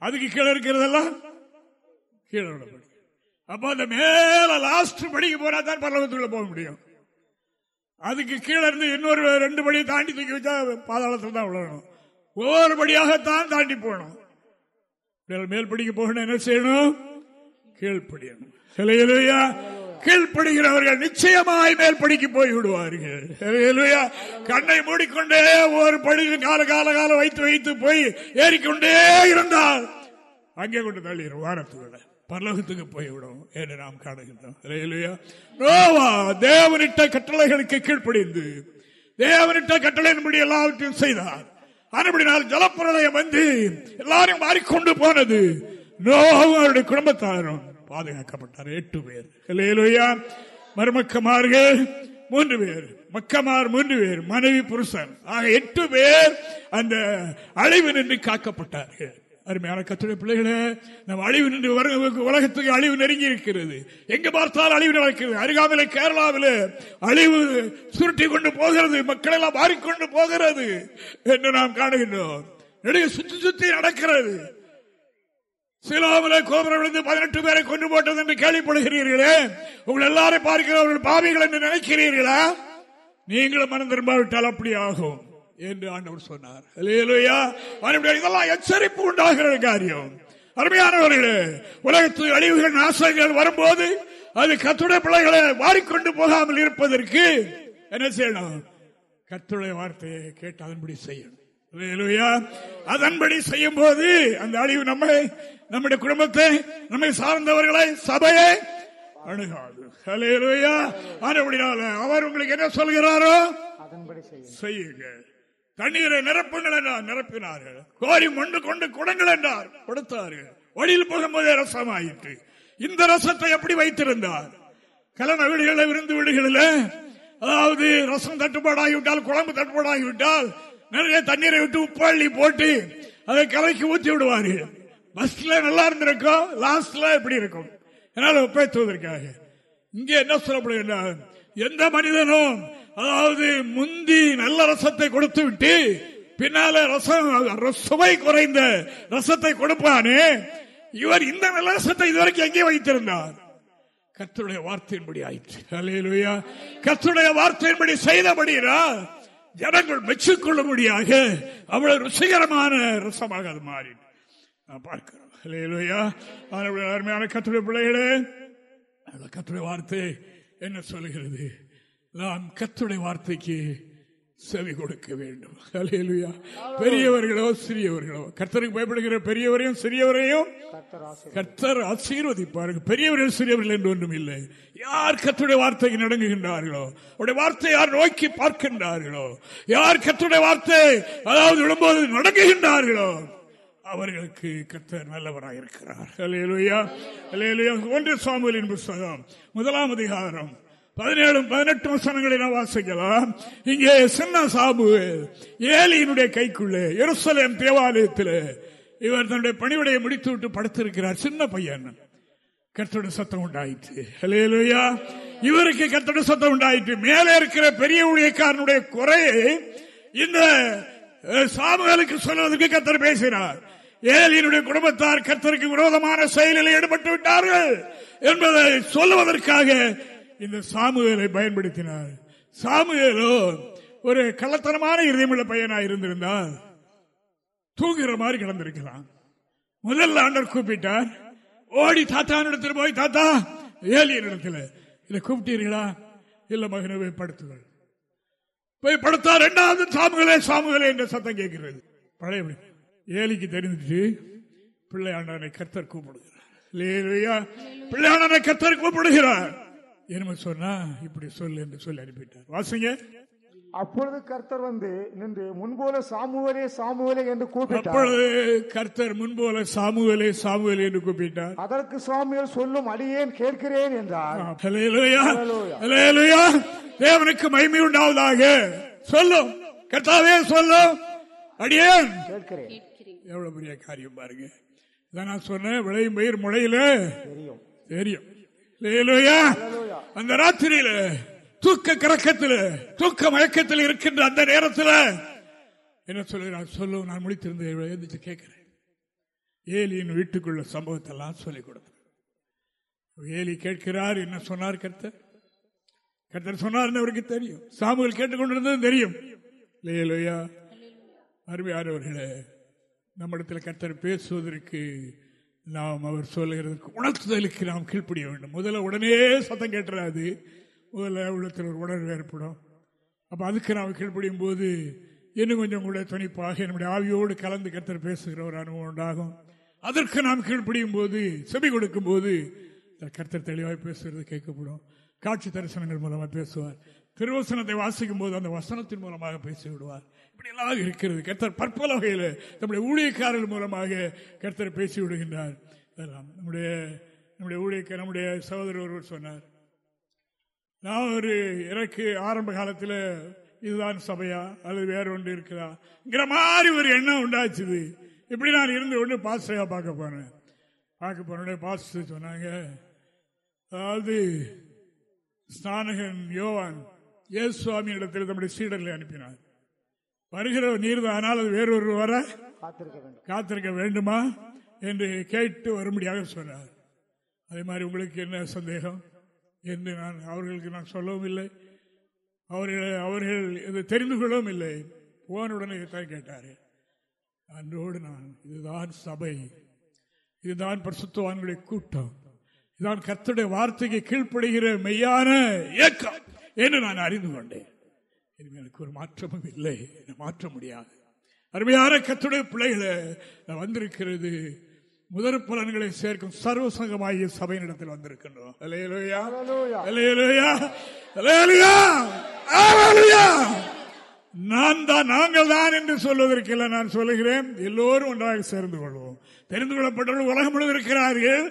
அதுக்கு கீழே இருக்கிறதெல்லாம் கீழே உள்ள படி அப்போ அந்த மேல லாஸ்ட் படிக்கு போனா தான் பல்லவத்துக்குள்ள போக முடியும். அதுக்கு கீழே இருந்து இன்னொரு ரெண்டு படியை தாண்டி தூக்கி வச்சா பாதாளத்தில் தான் விழணும். ஒவ்வொரு படியாகத்தான் தாண்டி போகணும். மேல் படிக்க போகணும் என்ன செய்யணும்? கீழ்ப்படியணும் சிலையிலையா கீழ்ப்படுகிறவர்கள் நிச்சயமாய் மேல் படிக்கு போய் விடுவார்கள் கண்ணை மூடிக்கொண்டே ஒரு படி கால கால காலம் வைத்து வைத்து போய் ஏறிக்கொண்டே இருந்தால் அங்கே கொண்டு தள்ளிடும் வாரத்துக்குள்ள பரலோகத்துக்கு போய்விடும் என்று நாம் காணுகின்றோம். தேவனிட்ட கட்டளைகளுக்கு கீழ்ப்படிந்து தேவனிட்ட கட்டளையின்படி எல்லாவற்றையும் செய்தார். அதுபடினால் ஜலப்பிரளயம் வந்து எல்லாரும் மாறிக்கொண்டு போனது நோவும் அவருடைய குடும்பத்தாரும் பாதுகாக்கப்பட்டார். எட்டு பேர். மருமக்கமார்கள் மூன்று பேர். மக்கமார் மூன்று பேர். மனைவி புருஷன். ஆக எட்டு பேர் அந்த அழிவு நின்று காக்கப்பட்டார்கள். அருமையான கத்துடைய பிள்ளைகளே நம்ம அழிவு நின்று உலகத்துக்கு அழிவு நெருங்கி இருக்கிறது. எங்க பார்த்தாலும் அழிவு நடக்கிறது? அருகாமையில கேரளாவில் அழிவு சுருட்டி கொண்டு போகிறது. மக்கள் எல்லாம் மாறிக்கொண்டு போகிறது என்று நாம் காணுகின்றோம். நெடுக சுத்தி சுத்தி நடக்கிறது. சிலோமில கோபுரம் விழுந்து பதினெட்டு பேரை கொண்டு போட்டது என்று கேள்விப்படுகிறீர்களே. உங்கள் எல்லாரும் பார்க்கிறவர்கள் பாவிகள் என்று நினைக்கிறீர்களா? நீங்களும் மனம் திரும்பாவிட்டால் அப்படி ஆகும் என்று ஆண்டவர் சொன்னார். இதெல்லாம் எச்சரிப்பு உண்டாகிற காரியம். அருமையானவர்களே உலகத்து அழிவுகள் நாசங்கள் வரும்போது அது கத்துடைய பிள்ளைகளை வாடிக்கொண்டு போகாமல் இருப்பதற்கு என்ன செய்யணும்? கத்துடைய வார்த்தையை கேட்டு அதன்படி செய்யணும். அதன்படி செய்யும் போது அந்த அழிவு நம்மை நம்முடைய குடும்பத்தை நம்மை சார்ந்தவர்களை சபையை அணுகாது. அவர் உங்களுக்கு என்ன சொல்கிறாரோ செய்யுங்க. தண்ணீரை நிரப்புங்கள் என்றார். நிரப்பினார்கள். கோரி மொண்டு கொண்டு குடங்கள் என்றார். கொடுத்தார்கள். வழியில் போகும்போதே ரசம் ஆயிற்று இந்த ரசத்தை எப்படி வைத்திருந்தார்? கலன வீடுகளில் விருந்து வீடுகளில் அதாவது ரசம் தட்டுப்பாடாகிவிட்டால் குழம்பு தட்டுப்பாடாகிவிட்டால் நிறைய தண்ணீரை விட்டு உப்பள்ளி போட்டு அதை கலைக்கு ஊற்றி விடுவார்கள் பஸ்ல நல்லா இருந்திருக்கும் லாஸ்ட்ல எப்படி இருக்கும்? என்னால் ஒப்பேற்றுவதற்காக. இங்கே என்ன சொல்லப்படுகின்ற? எந்த மனிதனும் அதாவது முந்தி நல்ல ரசத்தை கொடுத்து விட்டு பின்னால ரசம் சுவை குறைந்த ரசத்தை கொடுப்பானே. இவர் இந்த நல்ல ரசத்தை இதுவரைக்கும் எங்கே வைத்திருந்தார்? கத்தருடைய வார்த்தையின்படி ஆயிற்று. கத்தருடைய வார்த்தையின்படி செய்தபடியா ஜனங்கள் மெச்சிக்கொள்ளும்படியாக அவ்வளவு ருசிகரமான ரசமாக அது மாறி. நான் பார்க்கிறோம். இல்லையா அருமையான கத்துடைய பிள்ளைகளே அந்த கத்துடைய வார்த்தை என்ன சொல்கிறது நாம் கத்துடைய வார்த்தைக்கு செவி கொடுக்க வேண்டும். அலையலுயா பெரியவர்களோ சிறியவர்களோ. கர்த்தருக்கு பயப்படுகிற பெரியவரையும் சிறியவரையும் கர்த்தர் ஆசீர்வதிப்பார்கள். பெரியவர்கள் சிறியவர்கள் என்று ஒன்றும் இல்லை. யார் கத்துடைய வார்த்தைக்கு நடங்குகின்றார்களோ அவருடைய வார்த்தை யார் நோக்கி பார்க்கின்றார்களோ யார் கத்துடைய வார்த்தை அதாவது விடும்போது நடங்குகின்றார்களோ அவர்களுக்கு கர்த்தர் நல்லவராக இருக்கிறார். அலையலுயா அலையலுயா ஒன்று சாமுவலின் புஸ்தகம் முதலாம் அதிகாரம் பதினேழு பதினெட்டு வசனங்களை நான் வாசிக்கலாம். இங்கே சின்ன சாபு. ஏலியினுடைய கைக்குள்ளே எருசலேம் தேவாலயத்தில் இவர் தன்னுடைய பணிவிடையை முடித்து விட்டு படுத்திருக்கிறார். சின்ன பையன். கத்தோட சத்தம் உண்டாயிற்று. ஹலேலுயா இவருக்கு கத்தோட சத்தம் உண்டாயிற்று. மேலே இருக்கிற பெரிய ஊழியக்காரனுடைய குறையை இந்த சாமுகளுக்கு சொல்வதற்கு கத்தர் பேசினார். ஏலியினுடைய குடும்பத்தார் கத்தருக்கு விரோதமான செயலில் ஈடுபட்டு விட்டார்கள் என்பதை சொல்லுவதற்காக இந்த சாமுவேலை பயன்படுத்தினார். சாமுவேலோ ஒரு கள்ளத்தனமான இருதயமுள்ள பையனா இருந்திருந்தால் தூங்குகிற மாதிரி கிடந்திருக்கிறான் முதல்ல ஆண்டர் கூப்பிட்டார் ஓடி தாத்தா இடத்துல போய் தாத்தா. ஏலியன் இடத்துல இதை கூப்பிட்டீர்களா? இல்ல மகனை போய் படுத்துகள் போய் படுத்தா ரெண்டாவது சாமுகளே சாமுகளே என்ற சத்தம் கேட்கிறது. பழைய ஏலிக்கு தெரிஞ்சிட்டு பிள்ளையாண்டனை கர்த்தர் கூப்பிடுகிறார். பிள்ளையாண்டனை கர்த்தர் கூப்பிடுகிறார். என்ன சொன்னா இப்படி சொல்லு என்று சொல்லி அனுப்பிட்டார். வாசிங்க.
அப்பொழுது கர்த்தர் வந்து நின்று முன்போல சாமுவலே சாமுவலே என்று கூப்பிட்டார்.
அப்பொழுது கர்த்தர் முன்போல சாமுவலே சாமுவலே என்று கூப்பிட்டார்.
அதற்கு சாமியல் சொல்லும் அடியேன் கேட்கிறேன் என்றார்.
தேவனுக்கு மகிமை உண்டாவதாக. சொல்லும். கர்த்தாவே சொல்லும். அடியேன்.
கேட்கிறேன்.
எவ்வளவு பெரிய காரியம் பாருங்க. இதான் நான் சொன்னேன் விளையும் பயிர் முளையில.
தெரியும்.
தெரியும். அந்த ராத்திரியில தூக்க கறக்கத்தில் தூக்க மயக்கத்தில் இருக்கின்ற அந்த நேரத்தில் என்ன சொல்லுகிறார் சொல்லும் நான் முடித்திருந்த எழுந்திச்சு கேட்கிறேன். ஏலியின் வீட்டுக்குள்ள சம்பவத்தெல்லாம் சொல்லிக் கொடுத்தேன். ஏலி கேட்கிறார் என்ன சொன்னார் கர்த்தர்? கர்த்தர் சொன்னார் அவருக்கு தெரியும். சாமுகள் கேட்டுக்கொண்டிருந்தது தெரியும். லேலோயா அருமையானவர்களே நம்மிடத்தில் கர்த்தர் பேசுவதற்கு நாம் அவர் சொல்லுகிறதுக்கு உணர்த்துதலுக்கு நாம் கீழ்ப்படிய வேண்டும். முதல்ல உடனே சத்தம் கேட்டுறாது. முதல்ல உள்ளத்தில் ஒரு உணர்வு ஏற்படும். அப்போ அதுக்கு நாம் கீழ்ப்படியும் போது இன்னும் கொஞ்சம் கூட துணிப்பாக என்னுடைய ஆவியோடு கலந்து கத்தர் பேசுகிற ஒரு அனுபவம் உண்டாகும். அதற்கு நாம் கீழ்ப்படியும் போது செபி கொடுக்கும் போது கர்த்தர் தெளிவாக பேசுகிறது கேட்கப்படும். காட்சி தரிசனங்கள் மூலமாக பேசுவார். திருவசனத்தை வாசிக்கும் போது அந்த வசனத்தின் மூலமாக பேசிவிடுவார். இப்படியெல்லாம் இருக்கிறது. கர்த்தர் பற்பல வகையில் நம்முடைய ஊழியக்காரர்கள் மூலமாக கர்த்தர் பேசி விடுகின்றார் நம்முடைய நம்முடைய ஊழியக்க நம்முடைய சகோதரர் ஒருவர் சொன்னார். நான் ஒரு எனக்கு ஆரம்ப காலத்தில் இதுதான் சபையா? அல்லது வேற ஒன்று இருக்குதாங்கிற மாதிரி ஒரு எண்ணம் உண்டாச்சுது. இப்படி நான் இருந்து ஒன்று பாஸ்டராக பார்க்க போனேன். பார்க்க போன பாஸ்டர் சொன்னாங்க அதாவது ஸ்நானகன் யோவான் ஏசு இடத்தில் நம்முடைய சீடர்களை அனுப்பினார். வருகிற நீர் ஆனால் அது வேறொரு வர காத்திருக்க வேண்டுமா. என்று கேட்டு வரும்படியாக சொன்னார் அதே மாதிரி உங்களுக்கு என்ன சந்தேகம்? என்று நான் அவர்களுக்கு நான் சொல்லவும் இல்லை. அவர்கள் அவர்கள் இதை தெரிந்து கொள்ளவும் இல்லை. போனுடனே இதைத்தான் கேட்டார் அன்றோடு நான் இதுதான் சபை. இதுதான் பரிசுத்தவான்களுடைய கூட்டம். இதுதான் கத்துடைய வார்த்தைக்கு கீழ்ப்படுகிற மெய்யான இயக்கம் என்று நான் அறிந்து கொண்டேன். எனக்கு ஒரு மாற்றமும் இல்லை. மாற்ற முடியாது. அருமையான கத்துடைய பிள்ளைகளை வந்திருக்கிறது. முதற் பலன்களை சேர்க்கும் சர்வசங்கமாகிய சபையினிடத்தில் வந்திருக்கின்றோம். நான் தான் நாங்கள் தான் என்று சொல்வதற்கு நான் சொல்லுகிறேன். எல்லோரும் ஒன்றாக சேர்ந்து கொள்வோம். தெரிந்து கொள்ளப்பட்டவர்கள் உலகம் முழுவதும் இருக்கிறார்கள்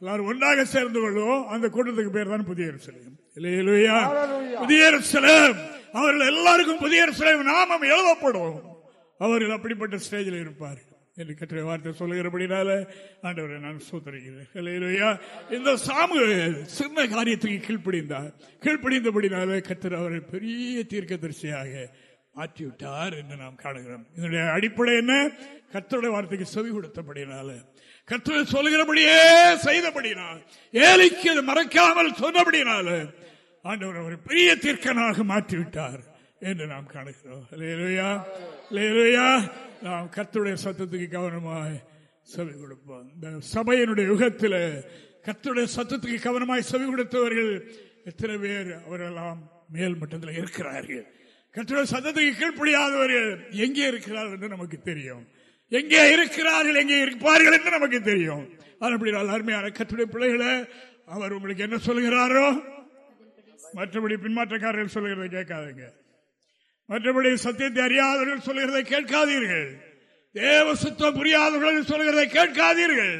எல்லாரும் ஒன்றாக சேர்ந்து கொள்வோம். அந்த கூட்டத்துக்கு பேர் தான் புதிய புதிய அவர்கள் எல்லாருக்கும் புதிய நாமம் எழுதப்படும். அவர்கள் அப்படிப்பட்ட ஸ்டேஜில் இருப்பார். என்று கற்ற வார்த்தை சொல்லுகிறபடினால ஆண்டவரை நான் சூத்தரிக்கிறேன் இந்த சாமு சின்ன காரியத்துக்கு கீழ்ப்படிந்தார். கீழ்ப்படிந்தபடினால கத்தர் அவரை பெரிய தீர்க்க தரிசியாக மாற்றிவிட்டார் என்று நாம் காணுகிறோம். இதனுடைய அடிப்படை என்ன? கத்தருடைய வார்த்தைக்கு செவி கொடுத்தபடினால. கத்தரை சொல்லுகிறபடியே செய்தபடினால் ஏழைக்கு அது மறைக்காமல் சொன்னபடினால ஆண்டவர் அவரை பெரிய தீர்க்கனாக மாற்றிவிட்டார் என்று நாம் காணுகிறோம். நாம் கத்துடைய சத்தத்துக்கு கவனமாக செவி கொடுப்போம். இந்த சபையினுடைய யுகத்தில் கத்துடைய சத்தத்துக்கு கவனமாய் செவி கொடுத்தவர்கள் எத்தனை பேர் அவரெல்லாம் மேல் மட்டத்தில் இருக்கிறார்கள்? கத்துடைய சத்தத்துக்கு கீழ்ப்படியாதவர்கள் எங்கே இருக்கிறார்கள் என்று நமக்கு தெரியும். எங்கே இருக்கிறார்கள் எங்கே இருப்பார்கள் என்று நமக்கு தெரியும். அப்படி அருமையான கத்துடைய பிள்ளைகளை அவர் உங்களுக்கு என்ன சொல்கிறாரோ மற்றபடி பின்மாற்றக்காரர்கள் சொல்லுகிறதை கேட்காதீங்க. மற்றபடி சத்தியத்தை அறியாதவர்கள் சொல்லுகிறதை கேட்காதீர்கள். தேவ சுத்தம் புரியாதவர்கள் சொல்லுகிறதை கேட்காதீர்கள்.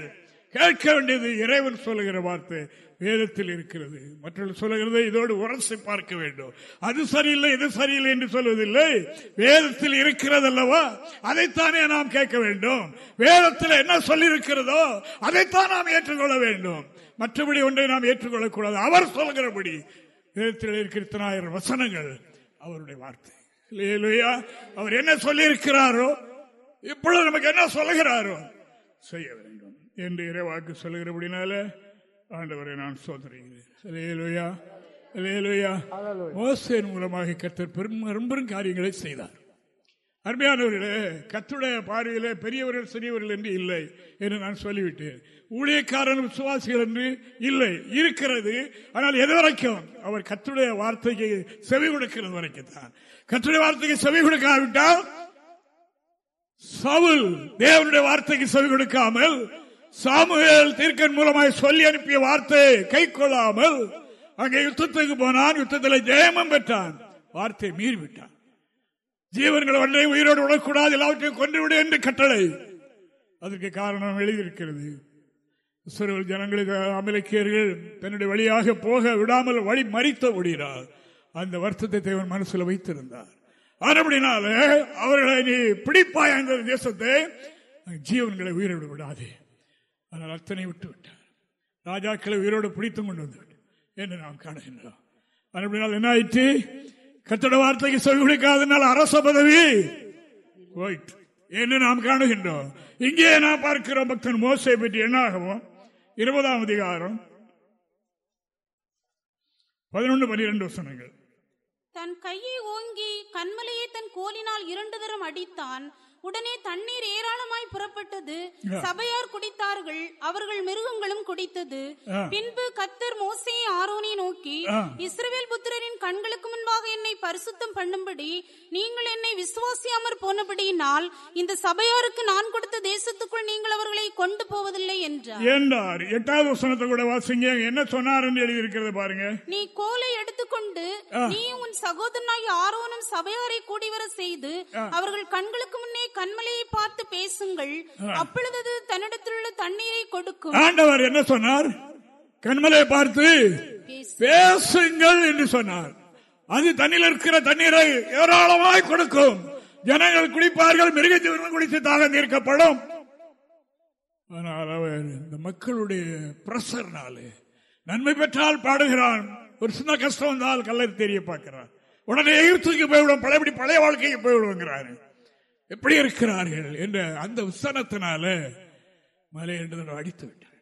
கேட்க வேண்டியது இறைவன் சொல்லுகிற வார்த்தை வேதத்தில் இருக்கிறது. மற்றவர்கள் சொல்லுகிறதை இதோடு உரசி பார்க்க வேண்டும். அது சரியில்லை இது சரியில்லை என்று சொல்வதில்லை. வேதத்தில் இருக்கிறது அல்லவா அதைத்தானே நாம் கேட்க வேண்டும். வேதத்தில் என்ன சொல்லியிருக்கிறதோ அதைத்தான் நாம் ஏற்றுக்கொள்ள வேண்டும். மற்றபடி ஒன்றை நாம் ஏற்றுக்கொள்ளக்கூடாது. அவர் சொல்கிறபடி வேதத்தில் இருக்கிற வசனங்கள் அவருடைய வார்த்தை. அவர் என்ன சொல்லி இருக்கிறாரோ இப்பொழுது நமக்கு என்ன சொல்லுகிறாரோ செய்ய வேண்டும் என்று இறைவாக்கு சொல்லுகிறபடினால ஆண்டவரை நான் சோதனைகிறேன் மோசேன் மூலமாக கத்தர் பெரும் பெரும் காரியங்களை செய்தார். அருமையானவர்களே கத்துடைய பார்வையிலே பெரியவர்கள் சிறியவர்கள் என்று இல்லை என்று நான் சொல்லிவிட்டேன். ஊழியக்காரன் விசுவாசிகள் என்று இல்லை இருக்கிறது. ஆனால் எது வரைக்கும்? அவர் கத்துடைய வார்த்தைக்கு செவி கொடுக்கிறது வரைக்கும் தான். கத்துடைய வார்த்தைக்கு செவி கொடுக்காவிட்டால் சவுல் தேவனுடைய வார்த்தைக்கு செவி கொடுக்காமல் சாமுவேல் தீர்க்கன் மூலமாய் சொல்லி அனுப்பிய வார்த்தையை கை கொள்ளாமல் அங்கே யுத்தத்துக்கு போனான் யுத்தத்தில் ஜெயமம் பெற்றான். வார்த்தை மீறிவிட்டான். ஜீவன்கள் ஒன்றை உயிரோடு விடக்கூடாது எல்லாவற்றையும் கொன்றுவிடு என்று கட்டளை. அதற்கு காரணம் எழுதியிருக்கிறது. இஸ்ரேல் ஜனங்களை அமலக்கியர்கள் தன்னுடைய வழியாக போக விடாமல் வழி மறித்த முடிகிறார் அந்த வருத்தத்தை தேவன் மனசில் வைத்திருந்தார். அப்படினால அவர்களை நீ பிடிப்பாய் அந்த தேசத்தை ஜீவன்களை உயிரோடு விடாதே. ஆனால் அத்தனை விட்டு விட்டார் ராஜாக்களை உயிரோடு பிடித்தும் கொண்டு வந்து என்று நாம் காணுகின்றோம். அப்படினால் என்ன ஆயிற்று கத்தட வார்த்தைக்கு சொல்லி கொடுக்காதனால் அரச பதவி. என்று நாம் காணுகின்றோம். இங்கே நாம் பார்க்கிற பக்தன் மோசை பற்றி என்னாகவும்? இருபதாம் அதிகாரம் பதினொன்று பனிரெண்டு வசனங்கள்.
தன் கையை ஓங்கி கண்மலையை தன் கோலினால் இரண்டு தரம் அடித்தான். உடனே தண்ணீர் ஏராளமாய் புறப்பட்டது. சபையார் குடித்தார்கள் அவர்கள் மிருகங்களும் குடித்தது. பின்பு கத்தர் மோசே ஆரோனை நோக்கி இஸ்ரவேல் புத்திரரின் கண்களுக்கு முன்பாக என்னை பரிசுத்தம் பண்ணும்படி நீங்கள் என்னை விசுவாசியாமற் போனபடியினால் இந்த சபையாருக்கு நான் கொடுத்த தேசத்துக்குள் நீங்கள் அவர்களை கொண்டு போவதில்லை என்றார்.
என்றார் எட்டாவது வசனத்தை கூட வாசிங்க. என்ன சொன்னார் என்று எழுதியிருக்கிறது பாருங்க.
நீ கோலை எடுத்துக்கொண்டு நீ உன் சகோதரனாகி ஆரோனும் சபையாரை கூடிவர செய்து அவர்கள் கண்களுக்கு முன்னே கண்மலையை பார்த்து பேசுங்கள். அப்பொழுது தன்னிடத்தில் உள்ள தண்ணீரை கொடுக்கும்.
ஆண்டவர் என்ன சொன்னார்? கண்மலையை பார்த்து பேசுங்கள் என்று சொன்னார். அது தண்ணியில் இருக்கிற தண்ணீரை ஏராளமாய் கொடுக்கும். ஜனங்கள் குடிப்பார்கள் மிருக ஜீவன்கள் குடித்து தாகம் தீர்க்கப்படும். ஆனால் அவர் இந்த மக்களுடைய பிரசர்னாலே நன்மை பெற்றால் பாடுகிறான். ஒரு சின்ன கஷ்டம் வந்தால் கல்லறி தெரிய பார்க்கிறான் உடனே எகிர்த்துக்கு போய்விடும். பழையபடி பழைய வாழ்க்கைக்கு போய்விடுங்கிறாரு எப்படி இருக்கிறார்கள் என்ற அந்த விசனத்தினால மலை என்று அடித்து விட்டார்.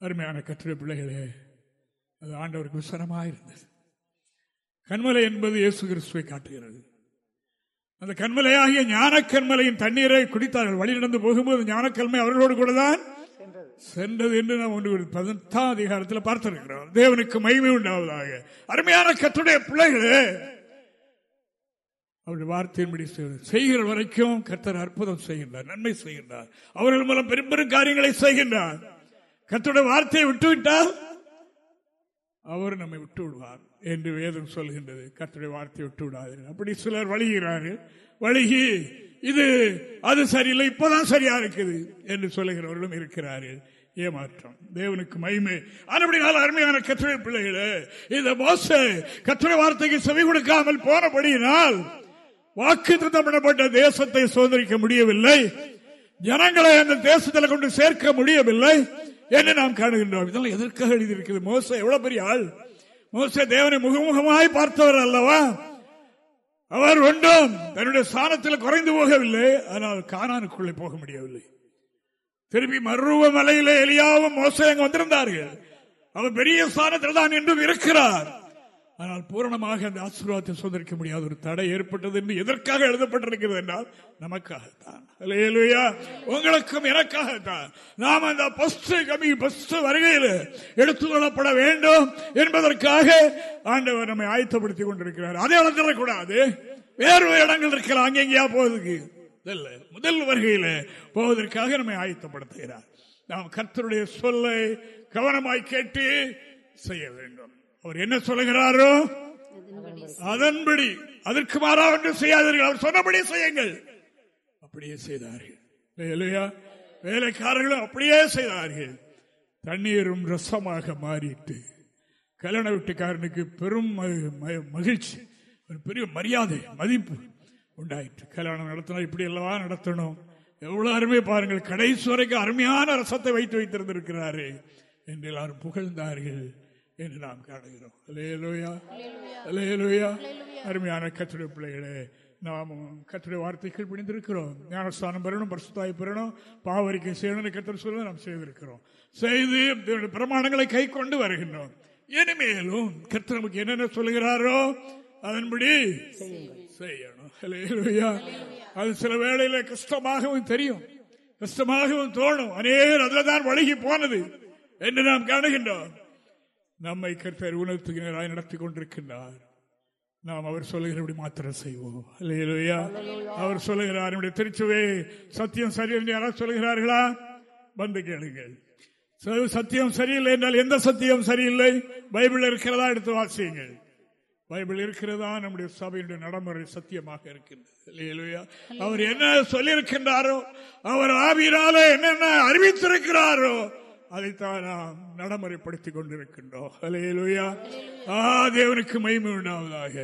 அருமையான கற்ற பிள்ளைகளே அது ஆண்டவருக்கு விசனமாக இருந்தது. கண்மலை என்பது இயேசு கிறிஸ்துவை காட்டுகிறது. அந்த கண்மலையாகிய ஞான கண்மலையின் தண்ணீரை குடித்தார்கள். வழி நடந்து போகும்போது ஞானக்கண்மை அவர்களோடு கூட தான் சென்றது என்று நாம் ஒன்று பதினெட்டாம் அதிகாரத்தில் பார்த்திருக்கிறோம். தேவனுக்கு மகிமை உண்டாவதாக. அருமையான கத்துடைய பிள்ளைகளே அவருடைய வார்த்தையின்படி செய்கிற வரைக்கும் கர்த்தர் அற்புதம் செய்கின்றார் நன்மை செய்கின்றார். அவர்கள் மூலம் பெரும் பெரும் காரியங்களை செய்கின்றார். கர்த்தருடைய வார்த்தையை விட்டுவிட்டால் அவர் நம்மை விட்டு விடுவார் என்று வேதம் சொல்கின்றது. கர்த்தருடைய வார்த்தையை விட்டு விடாதீர்கள் அப்படி சிலர் வழிகிறார்கள். வழிகி இது அது சரியில்லை இப்பதான் சரியா இருக்குது என்று சொல்லுகிறவர்களும் இருக்கிறார்கள். ஏமாற்றம். தேவனுக்கு மயிமை அதுபடினால் அருமையான கத்துரை பிள்ளைகளே இந்த மோச கத்துரை வார்த்தைக்கு செவி கொடுக்காமல் போனபடியினால் வாக்கு திட்டமிடப்பட்ட தேசத்தை சுதந்திரிக்க முடியவில்லை. ஜனங்களை அந்த தேசத்தில் கொண்டு சேர்க்க முடியவில்லை என்று நாம் காணுகின்றோம். இதெல்லாம் எதற்காக எழுதியிருக்கிறது? மோச எவ்வளவு பெரிய ஆள். மோச தேவனை முகமுகமாய் பார்த்தவர் அல்லவா? அவர் ஒன்றும் தன்னுடைய ஸ்தானத்தில் குறைந்து போகவில்லை. ஆனால் காணானுக்குள்ளே போக முடியவில்லை. திருப்பி மருவ மலையில எலியாவும் மோசம் அங்கு வந்திருந்தார்கள். அவர் பெரிய ஸ்தானத்தில் தான் என்றும் இருக்கிறார். ஆனால் பூரணமாக அந்த ஆசீர்வாதத்தை சுதந்திரிக்க முடியாத ஒரு தடை ஏற்பட்டது என்று எதற்காக எழுதப்பட்டிருக்கிறது என்றால் நமக்காகத்தான். உங்களுக்கும் எனக்காகத்தான். நாம் அந்த பஸ்ட் கமி பஸ்ட் வருகையில் எடுத்துக்கொள்ளப்பட வேண்டும் என்பதற்காக ஆண்டவர் நம்மை ஆயத்தப்படுத்திக் கொண்டிருக்கிறார். அதே இடத்துல கூடாது வேறு இடங்கள் இருக்கலாம். அங்கெங்கேயா போவதுக்கு முதல் வருகையில போவதற்காக நம்மை ஆயத்தப்படுத்துகிறார். நாம் கர்த்தருடைய சொல்லை கவனமாய் கேட்டு செய்ய வேண்டும். அவர் என்ன சொல்லுகிறாரோ அதன்படி அதற்கு மாறா ஒன்று செய்யாதீர்கள். அவர் சொன்னபடி செய்யுங்கள். அப்படியே செய்தார்கள். இல்லையா வேலைக்காரர்களும் அப்படியே செய்தார்கள். தண்ணீரும் ரசமாக மாறிட்டு கல்யாண வீட்டுக்காரனுக்கு பெரும் மகிழ்ச்சி ஒரு பெரிய மரியாதை மதிப்பு உண்டாயிற்று. கல்யாணம் நடத்தணும் இப்படி அல்லவா நடத்தணும்? எவ்வளவு அருமை பாருங்கள். கடைசி வரைக்கும் அருமையான ரசத்தை வைத்து வைத்திருந்திருக்கிறாரு என்று எல்லாரும் புகழ்ந்தார்கள். என்று நாம் காணுகிறோம். அலேலோயா அலேலோயா அருமையான கத்துடைய பிள்ளைகளே நாம் கத்துடைய வார்த்தைகள் பிடிந்திருக்கிறோம் ஞானஸ்தானம் பெறணும் பரிசுத்தாய் பெறணும் பாவரிக்கை செய்யணும் கத்திர சொல்ல நாம் செய்திருக்கிறோம். செய்து பிரமாணங்களை கை கொண்டு வருகின்றோம். இனிமேலும் கர்த்தர் நமக்கு என்னென்ன சொல்லுகிறாரோ அதன்படி செய்யணும். அது சில வேளையில கஷ்டமாகவும் தெரியும். கஷ்டமாகவும் தோணும். அநேகர் அதுலதான் வழங்கி போனது என்று நாம் காணுகின்றோம். நம்மை கர்த்தர் உணர்த்துகிறாய் நடத்தி கொண்டிருக்கின்றார் நாம் அவர் சொல்லுகிறபடி மாத்திரம் செய்வோம். அல்லேலூயா அவர் சொல்லுகிறார் நம்முடைய திருச்சுவே சத்தியம் சரி என்று யாராவது சொல்லுகிறார்களா? வந்து கேளுங்கள். சத்தியம் சரியில்லை என்றால் எந்த சத்தியம் சரியில்லை? பைபிள் இருக்கிறதா? எடுத்து வாசியுங்கள். பைபிள் இருக்கிறதா? நம்முடைய சபையுடைய நடைமுறை சத்தியமாக இருக்கின்றது. அவர் என்ன சொல்லியிருக்கின்றாரோ அவர் ஆவியினால என்னென்ன அறிவித்திருக்கிறாரோ அதைத்தான் நாம் நடைமுறைப்படுத்திக் கொண்டிருக்கின்றோம். அலையலுயா ஆ தேவனுக்கு மகிமை உண்டாவதாக.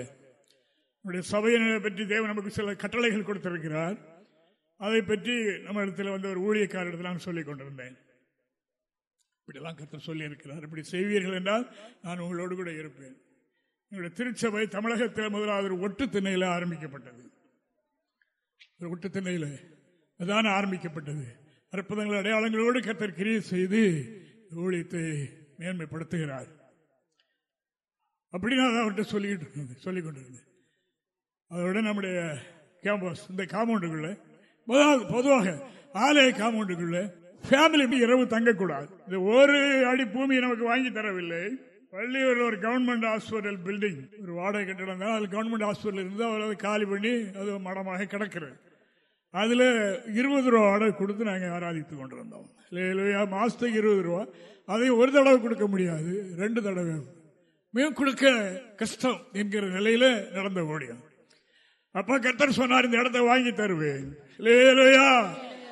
நம்முடைய சபையினை பற்றி தேவன் நமக்கு சில கட்டளைகள் கொடுத்திருக்கிறார். அதை பற்றி நம்ம இடத்துல வந்து ஒரு ஊழியக்காரிடத்தில் நான் சொல்லிக் கொண்டிருந்தேன். இப்படிலாம் கத்தர் சொல்லியிருக்கிறார். இப்படி செய்வீர்கள் என்றால் நான் உங்களோடு கூட இருப்பேன். எங்களுடைய திருச்சபை தமிழகத்தில் முதலாவது ஒரு ஒட்டு திண்ணையில் ஆரம்பிக்கப்பட்டது. ஒரு ஒட்டு திண்ணையில் அதான் ஆரம்பிக்கப்பட்டது. அற்புதங்கள் அடையாளங்களோடு கத்தர் கிரியை செய்து ஊழியத்தை மேன்மைப்படுத்துகிறார். அப்படின்னு அதை அவர்கிட்ட சொல்லிக்கிட்டு இருந்தது சொல்லிக் கொண்டிருந்தது. அதோட நம்முடைய கேம்பஸ் இந்த காம்பவுண்டுக்குள்ள பொதுவாக பொதுவாக ஆலய காம்பவுண்டுக்குள்ள ஃபேமிலி இரவு தங்கக்கூடாது. இந்த ஒரு அடி பூமி நமக்கு வாங்கி தரவில்லை. பள்ளியூரில் ஒரு கவர்மெண்ட் ஹாஸ்பிட்டல் பில்டிங் ஒரு வாடகை கட்டிடம் தான். அது கவர்மெண்ட் ஹாஸ்பிட்டல் இருந்து அவர் அதை காலி பண்ணி அது மடமாக கிடக்கிறது. அதில் இருபது ரூபா வாடகை கொடுத்து நாங்கள் ஆராதித்து கொண்டிருந்தோம். இல்லையா மாதத்துக்கு இருபது ரூபா. அதையும் ஒரு தடவை கொடுக்க முடியாது ரெண்டு தடவை. மேம் கொடுக்க கஷ்டம் என்கிற நிலையில நடந்த ஓடியம் அப்ப கத்தர் சொன்னார் இந்த இடத்தை வாங்கி தருவேன். இல்லையா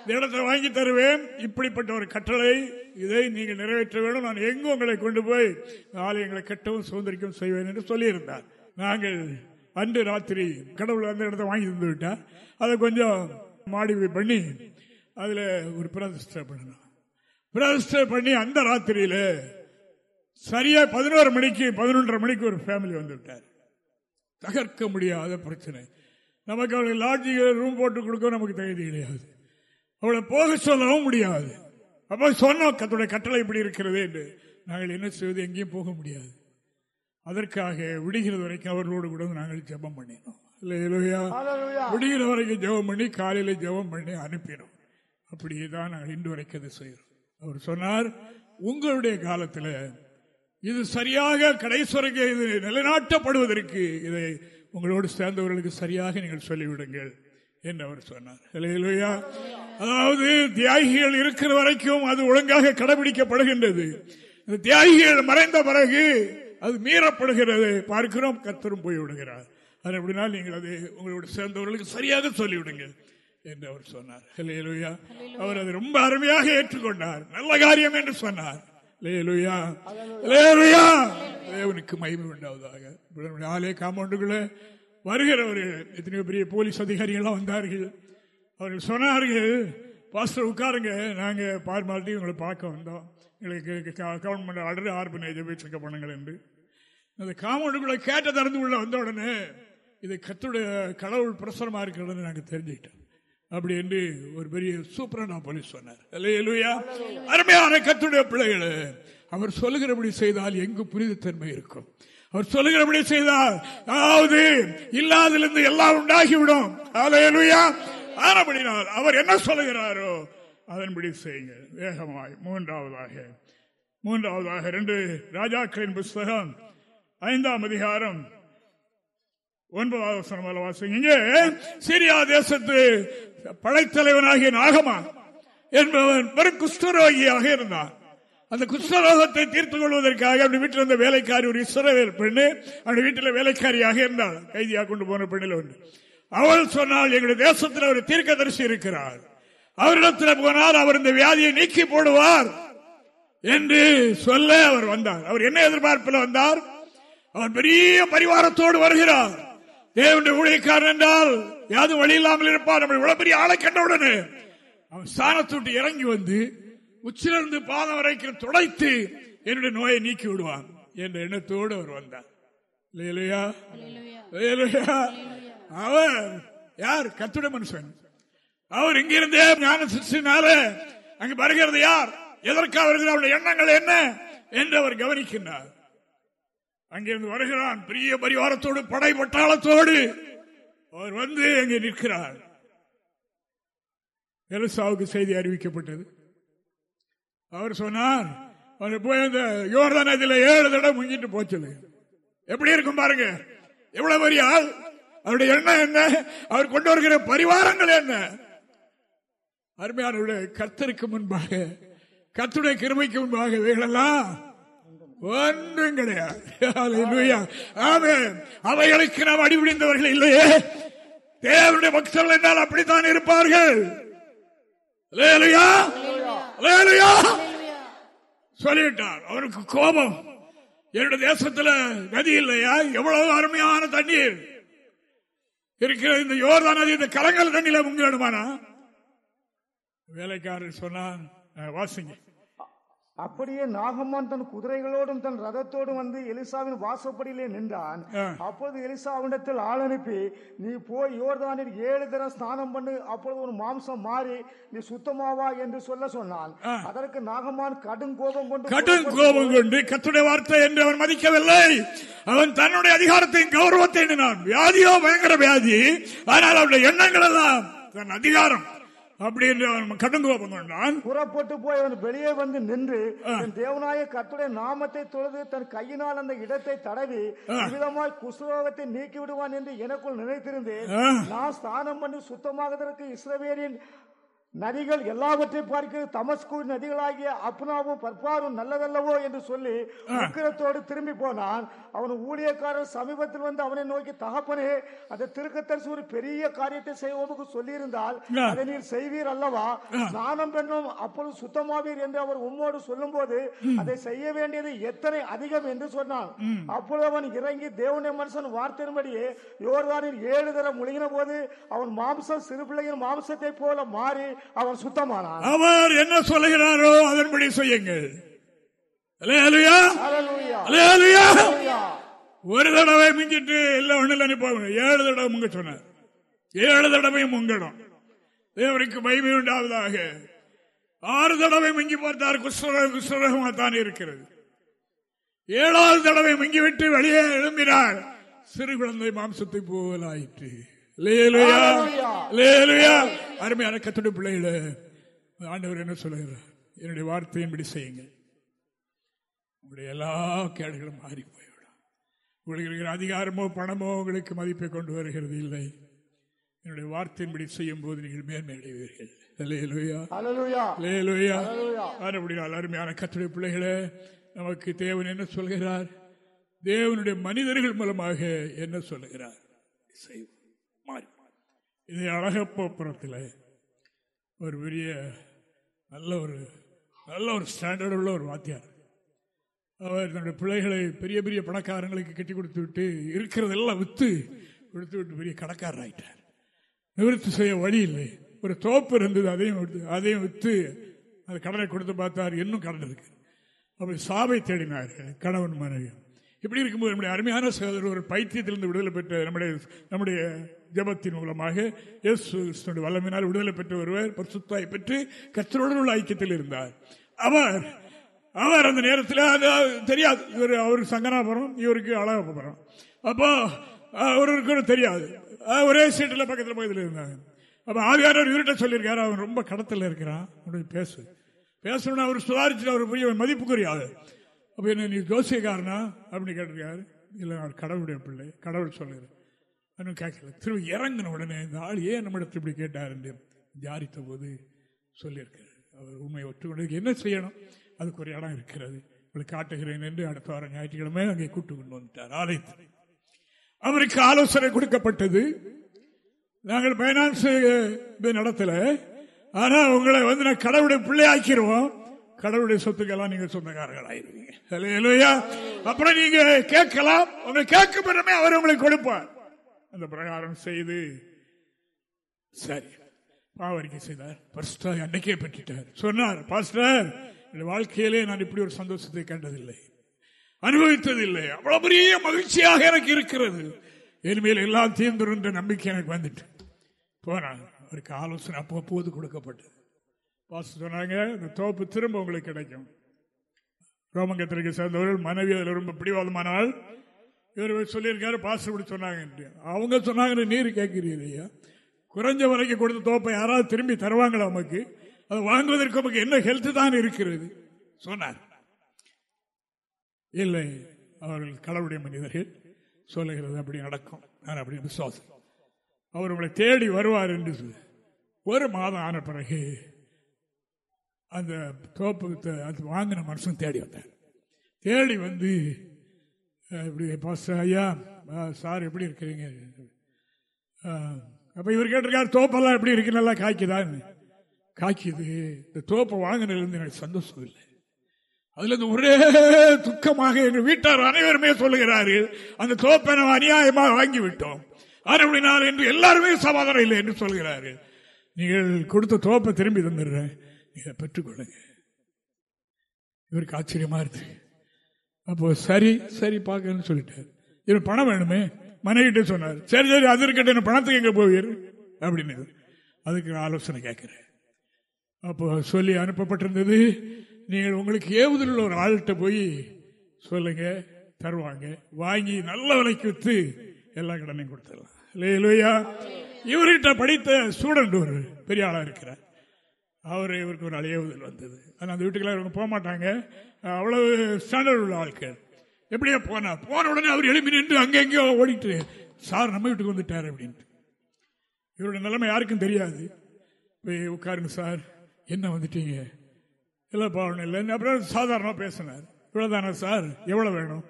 இந்த இடத்தை வாங்கி தருவேன். இப்படிப்பட்ட ஒரு கட்டளை இதை நீங்கள் நிறைவேற்ற வேண்டும். நான் எங்கு உங்களை கொண்டு போய் ஆலயங்களை கட்டவும் சுதந்திரிக்கவும் செய்வேன் என்று சொல்லியிருந்தார். நாங்கள் அன்று ராத்திரி கடவுள் அந்த இடத்தை வாங்கி தந்து விட்டார் அதை கொஞ்சம் மாடிஃபை பண்ணி அதில் ஒரு பிரதிஷ்டை பண்ணணும். பிரதிஷ்டை பண்ணி அந்த ராத்திரியில் சரியா பதினோரு மணிக்கு பதினொன்றரை மணிக்கு ஒரு ஃபேமிலி வந்துவிட்டார் தகர்க்க முடியாத பிரச்சனை. நமக்கு அவளுக்கு லாட்ஜில் ரூம் போட்டு கொடுக்க நமக்கு தகுதி கிடையாது. அவளை போக சொல்லவும் முடியாது. அப்போ சொன்னோம் கத்துடைய கட்டளை இப்படி இருக்கிறது என்று. நாங்கள் என்ன செய்வது? எங்கேயும் போக முடியாது. அதற்காக விடுகிறது வரைக்கும் அவர்களோடு கூட நாங்கள் ஜெபம் பண்ணினோம். இல்லையா விடுகிற வரைக்கும் ஜெபம் பண்ணி காலையில ஜெபம் பண்ணி அனுப்பினோம் அப்படியே தான் நாங்கள் இன்று வரைக்கும் அதை செய்கிறோம் அவர் சொன்னார் உங்களுடைய காலத்தில் இது சரியாக கடைசி வரைக்கும் இது நிலைநாட்டப்படுவதற்கு இதை உங்களோடு சேர்ந்தவர்களுக்கு சரியாக நீங்கள் சொல்லிவிடுங்கள் என்று அவர் சொன்னார். ஹalleluya. அதாவது தியாகிகள் இருக்கிற வரைக்கும் அது ஒழுங்காக கடைபிடிக்கப்படுகின்றது. இந்த தியாகிகள் மறைந்த பிறகு அது மீறப்படுகிறது. பார்க்கிறோம் கத்தரும் போய் விடுகிறார் அது எப்படின்னா நீங்கள் அதை உங்களோடு சேர்ந்தவர்களுக்கு சரியாக சொல்லிவிடுங்கள் என்று அவர் சொன்னார். ஹalleluya. அவர் அதை ரொம்ப அருமையாக ஏற்றுக்கொண்டார். நல்ல காரியம் என்று சொன்னார். ஹalleluya. ஹalleluya. தேவனுக்கு மகிமை உண்டாவதாக. ஆலய காம்பவுண்டுக்குள்ள வருகிறவர்கள் எத்தனையோ பெரிய போலீஸ் அதிகாரிகள்லாம் வந்தார்கள். அவர்கள் சொன்னார்கள் பாஸ்டர் உட்காருங்க. நாங்க பார்மாலிட்டி உங்களை பார்க்க வந்தோம். எங்களுக்கு கவர்மெண்ட் ஆர்டர் ஆர்பனேஜ் போய் செக் பண்ணுங்கள் என்று. அந்த காம்பவுண்டுக்குள்ள கேட்ட திறந்து உள்ள வந்த உடனே இது கத்துடைய கடவுள் பிரசனமாக இருக்கிறது நாங்கள் தெரிஞ்சுக்கிட்டோம். அப்படி என்று ஒரு பெரிய சூப்பரண்டா போலீஸ் சொன்னார். அல்லேலூயா. அருமையான கத்துடைய பிள்ளைகளே அவர் சொல்லுகிறபடி செய்தால் எங்கு புனிதத்தன்மை இருக்கும். அவர் சொல்லுகிறபடி செய்தால் அதாவது இல்லாதிலிருந்து எல்லாம் உண்டாகிவிடும். ஆனபடினால் அவர் என்ன சொல்லுகிறாரோ அதன்படி செய்யுங்க வேகமாய் மூன்றாவதாக மூன்றாவதாக ரெண்டு ராஜாக்களின் புஸ்தகம் ஐந்தாம் அதிகாரம் ஒன்பதாவது வசனம் வாசிங்க. சிரியா தேசத்து படைத்தலைவனாகிய நாகமா என்பவன் பெரும் குஷ்டரோகியாக இருந்தான். அந்த குஷ்டரோகத்தை தீர்த்துக் கொள்வதற்காக அப்படி வீட்டில் இருந்த வேலைக்காரி ஒரு இஸ்ரவேல் பெண்ணு அப்படி வீட்டில் வேலைக்காரியாக இருந்தாள். கைதியாக கொண்டு போன பெண்ணில் ஒன்று. அவள் சொன்னால் எங்களுடைய தேசத்தில் ஒரு தீர்க்கதரிசி இருக்கிறார். அவரிடத்தில் போனால் அவர் இந்த வியாதியை நீக்கி போடுவார் என்று சொல்ல அவர் வந்தார். அவர் என்ன எதிர்பார்ப்பில் வந்தார்? அவர் பெரிய பரிவாரத்தோடு வருகிறார். தேவனுடைய ஊழியக்காரன் என்றால் யாரும் வழி இல்லாமல் இருப்பார். நம்ம இவ்வளவு பெரிய ஆளை கண்டவுடனே அவன் ஸ்தானத்தொட்டு இறங்கி வந்து உச்சிலிருந்து பாதம் வரைக்கும் துடைத்து என்னுடைய நோயை நீக்கி விடுவான் என்ற எண்ணத்தோடு அவர் வந்தார். அவர் யார்? கத்துட மனுஷன். அவர் இங்கிருந்தே ஞான சிருஷ்டினால அங்கு வருகிறது யார்? எதற்காக வருகிற அவருடைய எண்ணங்கள் என்ன? என்று அவர் கவனிக்கின்றார். அங்கிருந்து வருகிறான். பெரிய பரிவாரத்தோடு படை பட்டாளத்தோடு அவர் வந்து அங்கே நிற்கிறார். எலிசாவுக்கு செய்தி அறிவிக்கப்பட்டது. அவர் சொன்னார் அவர் போய் அந்த யோர்தான் நதியில் ஏழு தடவை முங்கிட்டு போச்சு எப்படி இருக்கும் பாருங்க. எவ்வளவு பெரிய ஆள். அவருடைய எண்ணம் என்ன? அவர் கொண்டு வருகிற பரிவாரங்கள் என்ன? அருமையான கத்தருக்கு முன்பாக கத்துடைய கிருமைக்கு முன்பாக இவைகளெல்லாம் ஒன்றும் கிடையாது. அவைகளுக்கு நாம் அடிபிடிந்தவர்கள் இல்லையே. தேவனுடைய பக்தர்கள் என்றால் அப்படித்தான் இருப்பார்கள். சொல்லிவிட்டார். அவருக்கு கோபம். என்னுடைய தேசத்துல நதி இல்லையா? எவ்வளவு அருமையான தண்ணீர். இருக்கிற இந்த யோர்தான் நதி இந்த கலங்கல் தண்ணியில முங்கிடுமானா வேலைக்காரர் சொன்னான் வாசிங்க.
அப்படியே நாகம்மான் தன் குதிரைகளோடும் தன் ரதத்தோடும் வந்து எலிசாவின் வாசப்படியிலே நின்றான். அப்பொழுது எலிசாவிடத்தில் ஆள் அனுப்பி நீ போய் யோர்தானில் ஏழு தரம் ஸ்நானம் பண்ணு அப்பொழுது ஒரு மாம்சம் மாறி நீ சுத்தமாவா? என்று சொல்ல சொன்னான். அதற்கு நாகம்மான் கடும் கோபம் கொண்டு
கடும் கோபம் கொண்டு கத்துடைய வார்த்தை என்று அவன் மதிக்கவில்லை. அவன் தன்னுடைய அதிகாரத்தையும் கௌரவத்தை எண்ணினான். வியாதியோ பயங்கர வியாதி. ஆனால் அவருடைய எண்ணங்கள் எல்லாம் தன் அதிகாரம். அப்படி என்று அவன் கொண்டான்
புறப்பட்டு போய் அவன் வெளியே வந்து நின்று தேவநாய கத்துடைய நாமத்தை தொழுது தன் கையினால் அந்த இடத்தை தடவி விதமாய் குசுரோகத்தை நீக்கி விடுவான் என்று எனக்குள் நினைத்திருந்தேன். நான் ஸ்தானம் பண்ணி சுத்தமாகதற்கு இஸ்ரவேலின் நதிகள் எல்லாவற்றை பார்க்கிறது தமஸ்கு நதிகளாகிய அப்னாவும் பற்பாரும் நல்லதல்லவோ என்று சொல்லி உக்கிரத்தோடு திரும்பி போனான். அவன் ஊழியக்காரர் சமீபத்தில் வந்து அவனை நோக்கி தகப்பனே அந்த திருக்கத்தரசு ஒரு பெரிய காரியத்தை செய்வோமுக்கு சொல்லியிருந்தால் அதை நீர் செய்வீர் அல்லவா? நானும் பெண்ணும் அப்பொழுது சுத்தமாவீர் என்று அவர் உம்மோடு சொல்லும் போது அதை செய்ய வேண்டியது எத்தனை அதிகம் என்று சொன்னான். அப்பொழுது அவன் இறங்கி தேவனுடைய மனுஷன் வார்த்தையின்படியே யோர்தானில் ஏழு தரம் முழுகின போது அவன் மாம்சம் சிறு பிள்ளையின் மாம்சத்தை போல மாறி அவன் சுத்தமானான்.
அவர் என்ன சொல்லுகிறாரோ அதன்படி செய்யுங்கள். ஒரு தடவை மிஞ்சிட்டு இல்ல ஒண்ணு போக ஏழு தடவை முங்க சொன்னார். ஏழு தடவை முங்கணும். தேவருக்கு மகிமை உண்டாவதாக. ஆறு தடவை மிங்கி பார்த்தார். குஸ்வரகமாக தான் இருக்கிறது. ஏழாவது தடவை மிங்கிவிட்டு வெளியே எழும்பினார். சிறு குழந்தை மாம்சத்தை போலாயிற்று. அருமையான கத்துடைய பிள்ளைகள ஆண்டவர் என்ன சொல்லுகிறார்? என்னுடைய வார்த்தையின்படி செய்யுங்கள். உங்களுடைய எல்லா கேடுகளும் மாறி போய்விடும். உங்களுக்கு இருக்கிற அதிகாரமோ பணமோ உங்களுக்கு மதிப்பை கொண்டு வருகிறது இல்லை. என்னுடைய வார்த்தையின்படி செய்யும் போது நீங்கள் மேன்மையடைவீர்கள். அருமையான கத்துடைய பிள்ளைகளை நமக்கு தேவன் என்ன சொல்கிறார்? தேவனுடைய மனிதர்கள் மூலமாக என்ன சொல்லுகிறார் செய்வோம். இது அழகப்போப்புறத்தில் ஒரு பெரிய நல்ல ஒரு நல்ல ஒரு ஸ்டாண்டர்ட் உள்ள ஒரு வாத்தியார். அவர் தன்னுடைய பிள்ளைகளை பெரிய பெரிய பணக்காரங்களுக்கு கட்டி கொடுத்து விட்டு இருக்கிறதெல்லாம் விற்று கொடுத்து விட்டு பெரிய கடக்காரர் ஆயிட்டார். நிவர்த்தி செய்ய வழி இல்லை. ஒரு தோப்பு இருந்தது அதையும் அதையும் விற்று அந்த கடனை கொடுத்து பார்த்தார். இன்னும் கடன் இருக்கு. அப்படி சாவை தேடினார் கணவன் மனைவி. இப்படி இருக்கும்போது நம்முடைய அருமையான சகோதரர் ஒரு பைத்தியத்திலிருந்து விடுதலை பெற்ற நம்முடைய நம்முடைய ஜபத்தின் மூலமாக இயேசு வல்லமினால் விடுதலை பெற்ற ஒருவர் பரிசுத்தாய் பெற்று கத்தருடன் உள்ள ஐக்கியத்தில் இருந்தார். அவர் அவர் அந்த நேரத்தில் அது தெரியாது. இவர் அவருக்கு சங்கனாபுரம் இவருக்கு அழகப்புறம் அப்போ அவருக்கு தெரியாது. ஒரே சீட்டில் பக்கத்தில் பக்கத்தில் இருந்தாங்க. அப்போ ஆவியாரர் இவர்கிட்ட சொல்லியிருக்காரு அவன் ரொம்ப கடத்தில் இருக்கிறான். அப்படி பேசு. பேசணும்னு அவர் சுதாரிச்சுட்டு அவர் போய் அவன் மதிப்புக்குரியாது அப்போ என்ன நீ ஜோசியக்காரனா? அப்படின்னு கேட்டிருக்காரு. இல்லை நான் கடவுளுடைய பிள்ளை. கடவுள் சொல்லுகிறேன் இன்னும் கேட்கல திரும்ப இறங்கின உடனே இந்த ஆள் ஏன் நம்மிடத்தில் இப்படி கேட்டார் என்று தியானித்த போது சொல்லியிருக்காரு அவர் உண்மையை ஒற்றுக்கொண்டு என்ன செய்யணும்? அதுக்கு ஒரு இடம் இருக்கிறது. உங்களுக்கு காட்டுகிறேன் என்று அடுத்த வாரம் ஞாயிற்றுக்கிழமை அங்கே கூட்டு கொண்டு வந்துட்டார். ஆலயத்தில். அவருக்கு ஆலோசனை கொடுக்கப்பட்டது. நாங்கள் பைனான்ஸ் இது நடத்தல. ஆனால் உங்களை வந்து நான் கடவுளுடைய பிள்ளையாக்கிடுவோம் கடவுளுடைய சொத்துக்கெல்லாம் நீங்க சொந்தக்காரர்கள் ஆயிருவீங்க. அப்புறம் நீங்க கேட்கலாம். உங்களை கேட்கும் அவர் உங்களுக்கு கொடுப்பார். அந்த பிரகாரம் செய்து சரி பாவரிக்கை செய்தார். பரிசுத்தாய் அன்னைக்கே பெற்றுட்டார். சொன்னார் பாஸ்டர் என் வாழ்க்கையிலே நான் இப்படி ஒரு சந்தோஷத்தை கண்டதில்லை. அனுபவித்ததில்லை. அவ்வளவு பெரிய மகிழ்ச்சியாக எனக்கு இருக்கிறது. இனிமேல் எல்லாம் தீர்ந்துருன்ற நம்பிக்கை எனக்கு வந்துட்டு. போனாங்க அவருக்கு ஆலோசனை அப்போது கொடுக்கப்பட்டது. பாஸ்டர் சொன்னாங்க இந்த தோப்பு திரும்ப உங்களுக்கு கிடைக்கும். ரோமங்கத்திற்கு சேர்ந்தவர்கள் மனைவி அதில் ரொம்ப பிடிவாதமானால் இவர் சொல்லியிருக்காரு பாஸ்டர் இப்படி சொன்னாங்க என்று. அவங்க சொன்னாங்கன்னு நீர் கேட்கிறீங்க குறைஞ்ச வரைக்கும் கொடுத்த தோப்பை யாராவது திரும்பி தருவாங்களா நமக்கு அதை வாங்குவதற்கு நமக்கு என்ன ஹெல்த் தான் இருக்கிறது? சொன்னார். இல்லை அவர்கள் கடவுளுடைய மனிதர்கள். சொல்லுகிறது அப்படி நடக்கும். நான் அப்படி விசுவாசம். அவர் உங்களை தேடி வருவார் என்று ஒரு மாதம் ஆன பிறகு அந்த தோப்பு த- அது வாங்கின மனுஷன் தேடி வந்தார். தேடி வந்து இப்படி பாஸ்டர் ஐயா? சார் எப்படி இருக்கிறீங்க? அப்போ அப்ப இவர் கேட்டிருக்காரு தோப்பெல்லாம் எப்படி இருக்கு? நல்லா காய்க்குதான்னு காய்க்குது. இந்த தோப்பை வாங்கினதுலேருந்து எனக்கு சந்தோஷம் இல்லை. அதுல இருந்து ஒரே துக்கமாக எங்கள் வீட்டார் அனைவருமே சொல்லுகிறார்கள் அந்த தோப்பை நம்ம அநியாயமாக வாங்கி விட்டோம் அப்படினால் என்று எல்லாருமே சமாதானம் இல்லை என்று சொல்கிறார்கள் நீங்கள் கொடுத்த தோப்பை திரும்பி தந்துடுறேன். நீங்கள் பெற்றுக்கொள்ளுங்க. இவருக்கு ஆச்சரியமா இருக்கு. அப்போ சரி சரி பார்க்கன்னு சொல்லிட்டார். இவர் பணம் வேணுமே? மனைவிட்ட சொன்னார். சரி சரி அது இருக்கட்டும் பணத்துக்கு எங்க போவீர்? அப்படின்னு அதுக்கு நான் ஆலோசனை கேட்கிறேன். அப்போ சொல்லி அனுப்பப்பட்டிருந்தது நீங்கள் உங்களுக்கு ஏவுதல் உள்ள ஒரு ஆள்கிட்ட போய் சொல்லுங்க தருவாங்க. வாங்கி நல்ல விலைக்கு விற்று எல்லா கடனையும் கொடுத்துடலாம். இல்லையா இவர்கிட்ட படித்த ஸ்டூடெண்ட் ஒரு பெரிய ஆளாக இருக்கிறார். அவர் இவருக்கு ஒரு அலையவுதல் வந்தது. ஆனால் அந்த வீட்டுக்கெல்லாம் இவங்க போக மாட்டாங்க. அவ்வளவு ஸ்டாண்டர்ட் உள்ள ஆட்கள். எப்படியோ போனா போன உடனே அவர் எழுப்பி நின்று அங்கெங்கேயோ ஓடிட்டு சார் நம்ம வீட்டுக்கு வந்துட்டார் அப்படின்ட்டு. இவருடைய நிலைமை யாருக்கும் தெரியாது. போய் உட்காருங்க சார். என்ன வந்துட்டீங்க? இல்லை ஒன்றும் இல்லை. அப்புறம் சாதாரணமாக பேசினார். இவ்வளோதானே சார்? எவ்வளோ வேணும்?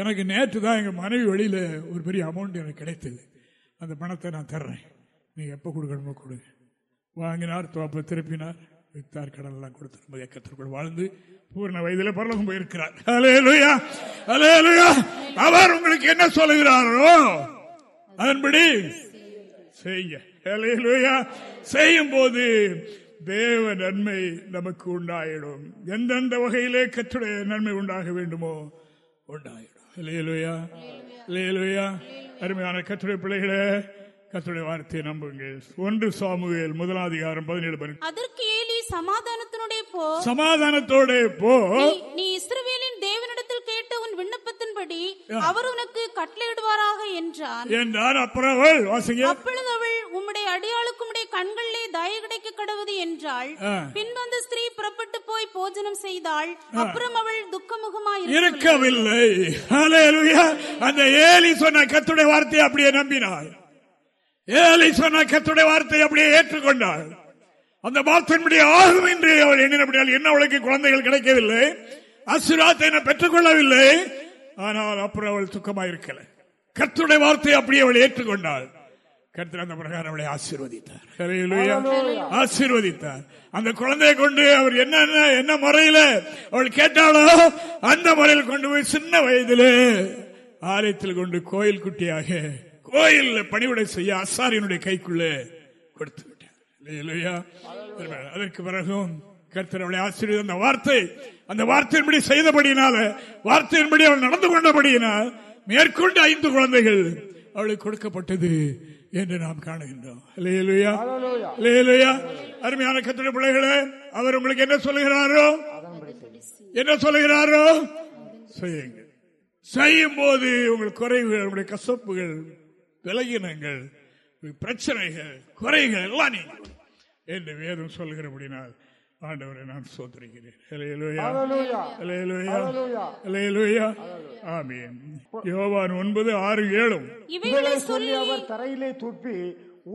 எனக்கு நேற்று தான் எங்கள் மனைவி வெளியில் ஒரு பெரிய அமௌண்ட் எனக்கு கிடைத்தது. அந்த பணத்தை நான் தர்றேன். நீங்கள் எப்போ கொடுக்கணுமோ கொடுங்க. வாங்கினார் தோப்பை திருப்பினார். வித்தார் எல்லாம் கொடுத்து நம்ம இயக்கத்திற்குள் வாழ்ந்து பூர்ண வயதில் பரலோகம் போயிருக்கிறார். அலேலுயா அலேலுயா அவர் உங்களுக்கு என்ன சொல்லுகிறாரோ அதன்படி செய்ய. ஹalleluya. செய்யும் போது தேவ நன்மை நமக்கு உண்டாயிடும். எந்தெந்த வகையிலே கற்றுடைய நன்மை உண்டாக வேண்டுமோ உண்டாயிடும். ஹalleluya. ஹalleluya. அருமையான கற்றுடைய பிள்ளைகளே கத்துடைய வார்த்தையை நம்புங்கள். ஒன்று சாமுவேல் முதலாதிகாரம் பதினேழு.
அதற்கு ஏலி சமாதானத்தினுடைய போ.
சமாதானத்தோட போ.
நீ- இஸ்ரவேலின் தேவனிடத்தில் கேட்ட உன் விண்ணப்பத்தின்படி அவர் உனக்கு கட்டளையிடுவாராக என்றான்.
என்றார் அப்புறம் அவள் வாசிங்க.
அப்பொழுது அவள் உம்முடைய அடியாளுக்கு உம்முடைய கண்களிலே தய கிடைக்க கடவுது என்றாள்.
ஆ.
பின் வந்த ஸ்திரீ புறப்பட்டு போய் போஜனம் செய்தாள். அப்புறம் அவள் துக்கமுகமாய்
இருக்கவில்லை. அந்த ஏலி சொன்ன கத்துடைய வார்த்தையை அப்படியே நம்பினாள். ஏலி சொன்ன கத்துடைய வார்த்தையை அப்படியே ஏற்றுக்கொண்டாள் அந்த வார்த்தையின்படி ஆகும் என்று அவள் எண்ணினபடியால் என்ன அவளுக்கு குழந்தைகள் கிடைக்கவில்லை அசுராத்தை என்ன பெற்றுக்கொள்ளவில்லை ஆனால் அப்புறம் அவள் துக்கமாக இருக்கல. கத்துடைய வார்த்தையை அப்படியே அவள் ஏற்றுக்கொண்டாள். கர்த்தர் அந்த பிரகாரம் அவளை ஆசீர்வதித்தார். ஆசீர்வதித்தார். அந்த குழந்தையை கொண்டு அவர் என்ன என்ன முறையில அவள் கேட்டாளோ அந்த முறையில் கொண்டு போய் சின்ன வயதிலே ஆலயத்தில் கொண்டு கோயில் குட்டியாக கோயில் பணிவிடை செய்ய அசாரியனுடைய கைக்குள்ளே கொடுத்து விட்டார். ஹalleluya. அதற்கு பிறகும் கர்த்தர் அவளை ஆசீர்வதி அந்த வார்த்தை அந்த வார்த்தையின்படி செய்தபடியினால வார்த்தையின்படி அவள் நடந்து கொண்டபடியினால் மேற்கொண்டு ஐந்து குழந்தைகள் அவளுக்கு கொடுக்கப்பட்டது என்று நாம் காணுகின்றோம். அருமையான கத்திர பிள்ளைகளே அவர் உங்களுக்கு என்ன சொல்லுகிறாரோ? என்ன சொல்லுகிறாரோ? செய்யுங்கள். செய்யும் போது உங்கள் குறைவுகள் உங்களுடைய கசப்புகள் விலகினங்கள் பிரச்சனைகள் குறைகள் எல்லாம் நீங்க என்று வேதம் சொல்கிறபடினால் ஆண்டவரை நான் சோதரிக்கிறேன் யோவான் ஒன்பது ஆறு ஏழும்.
இவைகளை
சொல்லி அவர் தரையிலே துப்பி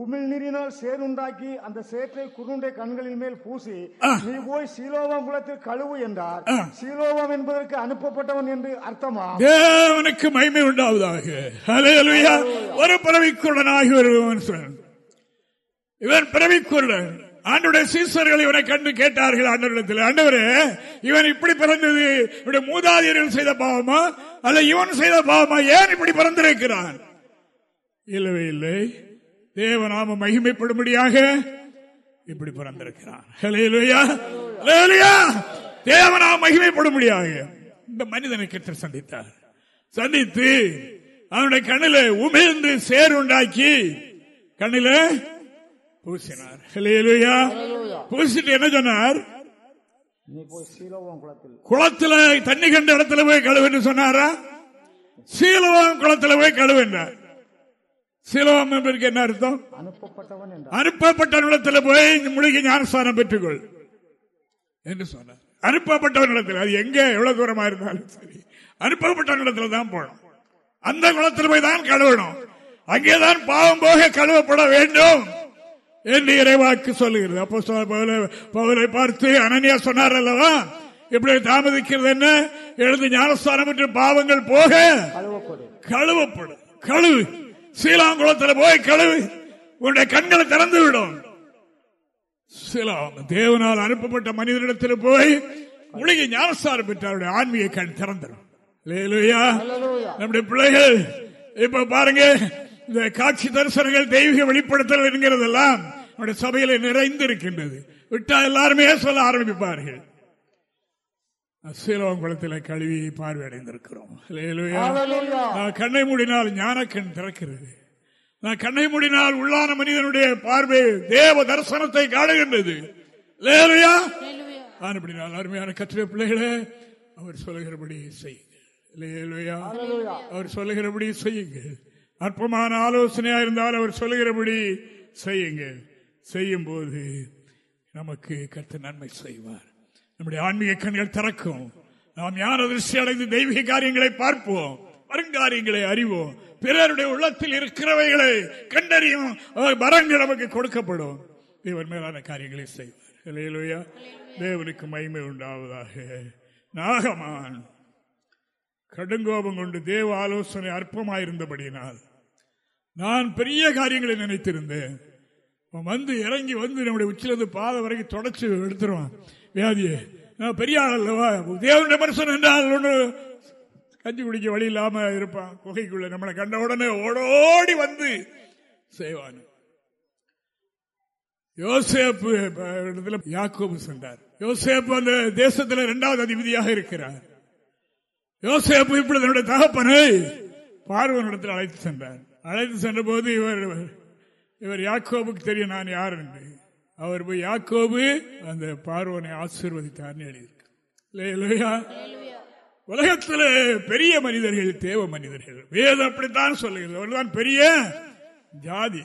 உமிழ் நீரினால் சேருண்டாக்கி அந்த சேற்றை குருண்டை கண்களின் மேல் பூசி நீ போய் சீலோவாம் குளத்தில் கழுவு என்றார். சீலோவாம் என்பதற்கு அனுப்பப்பட்டவன் என்று அர்த்தமா
தேவனுக்கு மகிமை உண்டாவதாக. ஒரு பிறவிக்குருடனாகி ஒரு மனுஷன் இவன் பிறவிக்குருடன். ஆண்டுடைய சீசர்கள் இவனை கண்டு கேட்டார்கள் ஆண்டவரிடத்தில். ஆண்டவரே இவன் இப்படி பிறந்தது இவருடைய மூதாதையர்கள் செய்த பாவமா? அல்ல இவன் செய்த பாவமா? ஏன் இப்படி பிறந்திருக்கிறான்? இல்லவே இல்லை. தேவநாம மகிமைப்படும்படியாக இப்படி. ஹalleluya. தேவநாம மகிமைப்படும்படியாக இந்த மனிதனை கற்று சந்தித்தார். சந்தித்து அவனுடைய கண்ணில உமிழ்ந்து சேர் உண்டாக்கி கண்ணில பூசினார். பூசிட்டு என்ன சொன்னார்?
குளத்தில்.
தண்ணி கண்ட இடத்துல போய் கழுவுன்னு சொன்னாரா? சீலவம் குளத்துல போய் கழுவுன்றார் சீலவம் என்பதற்கு என்ன அர்த்தம்?
அனுப்பப்பட்டவன்
இடத்துல போய் முழுகி ஞானஸ்தானம் பெற்றுக்கொள் என்று சொன்னார். அனுப்பப்பட்ட இடத்துல அது எங்க எவ்வளவு தூரமா இருந்தாலும் சரி. அனுப்பப்பட்ட இடத்துல தான் போகணும். அந்த குளத்தில் போய் தான் கழுவணும். அங்கேதான் பாவம் போக கழுவப்பட வேண்டும் என்று இறைவாக்கு சொல்லுகிறது. அப்போ பவுலை பார்த்து அனனியா சொன்னார் அல்லவா? இப்படி தாமதிக்கிறது என்ன? எழுந்து ஞானஸ்தானம் பெற்று பாவங்கள் போக
கழுவப்படும்.
கழுவு. சீலாங்குளத்தில் போய் கழுவு உன்னுடைய கண்களை திறந்து விடும். சீலாம் தேவனால் அனுப்பப்பட்ட மனிதனிடத்தில் போய் முழுகி ஞானஸ்தானம் பெற்றாருடைய ஆன்மீக கண் திறந்துடும். நம்முடைய பிள்ளைகள் இப்ப பாருங்க இந்த காட்சி தரிசனங்கள் தெய்வீக வெளிப்படுத்தல் என்கிறதெல்லாம் நம்முடைய சபையில நிறைந்து இருக்கின்றது விட்டா எல்லாருமே சொல்ல ஆரம்பிப்பார்கள். சீலவங்குளத்தில் கழுவி பார்வையடைந்திருக்கிறோம். நான் கண்ணை மூடினால் ஞானக்கண் திறக்கிறது. நான் கண்ணை மூடினால் உள்ளான மனிதனுடைய பார்வை தேவ தரிசனத்தை காணுகின்றது. இல்லையா அப்படினால் அருமையான கற்ற பிள்ளைகளே அவர் சொல்லுகிறபடி செய்யுங்கள். அவர் சொல்லுகிறபடி செய்யுங்கள். அற்பமான ஆலோசனையா இருந்தால் அவர் சொல்லுகிறபடி செய்யுங்கள். செய்யும் போது நமக்கு கற்று நன்மை செய்வார். நம்முடைய ஆன்மீக கண்கள் திறக்கும். நாம் ஞான திருஷ்டி அடைந்து தெய்வீக காரியங்களை பார்ப்போம். வருங்காரியங்களை அறிவோம். பிறருடைய உள்ளத்தில் இருக்கிறவைகளை கண்டறியும் வரங்கள் நமக்கு கொடுக்கப்படும். தேவன் மேலான காரியங்களை செய்வார். இல்லையிலோயா தேவனுக்கு மகிமை உண்டாவதாக. நாகமான் கடுங்கோபம் கொண்டு தேவ ஆலோசனை அற்பமாயிருந்தபடியினால் நான் பெரிய காரியங்களை நினைத்திருந்தேன். வந்து இறங்கி வந்து நம்முடைய உச்சிலிருந்து பாதை வரைக்கும் தொடச்சி எடுத்துருவான். வியாதியை. நான் பெரிய ஆள் அல்லவா தேவனுடைய மனுஷன் என்றால் ஒன்று கஞ்சி குடிக்க வழி இல்லாம இருப்பான். குகைக்குள்ள நம்மளை கண்ட உடனே ஓடோடி வந்து செய்வான். யோசேப்பு இடத்துல யாக்கோபு சென்றார். யோசேப்பு அந்த தேசத்தில் இரண்டாவது அதிபதியாக இருக்கிறார். யோசேப்பு இப்படி தன்னுடைய தகப்பனை பார்வனிடத்தில் அழைத்து சென்றார். அழைத்து சென்ற போது இவர் இவர் யாக்கோபுக்கு தெரியும் நான் யார் என்று. அவர் போய் யாக்கோபு அந்த பார்வனை ஆசீர்வதித்தார்னு எழுதியிருக்கார் உலகத்தில் பெரிய மனிதர்கள் தேவ மனிதர்கள். வேதம் அப்படித்தான் சொல்லுகிறது. அவர்தான் பெரிய ஜாதி.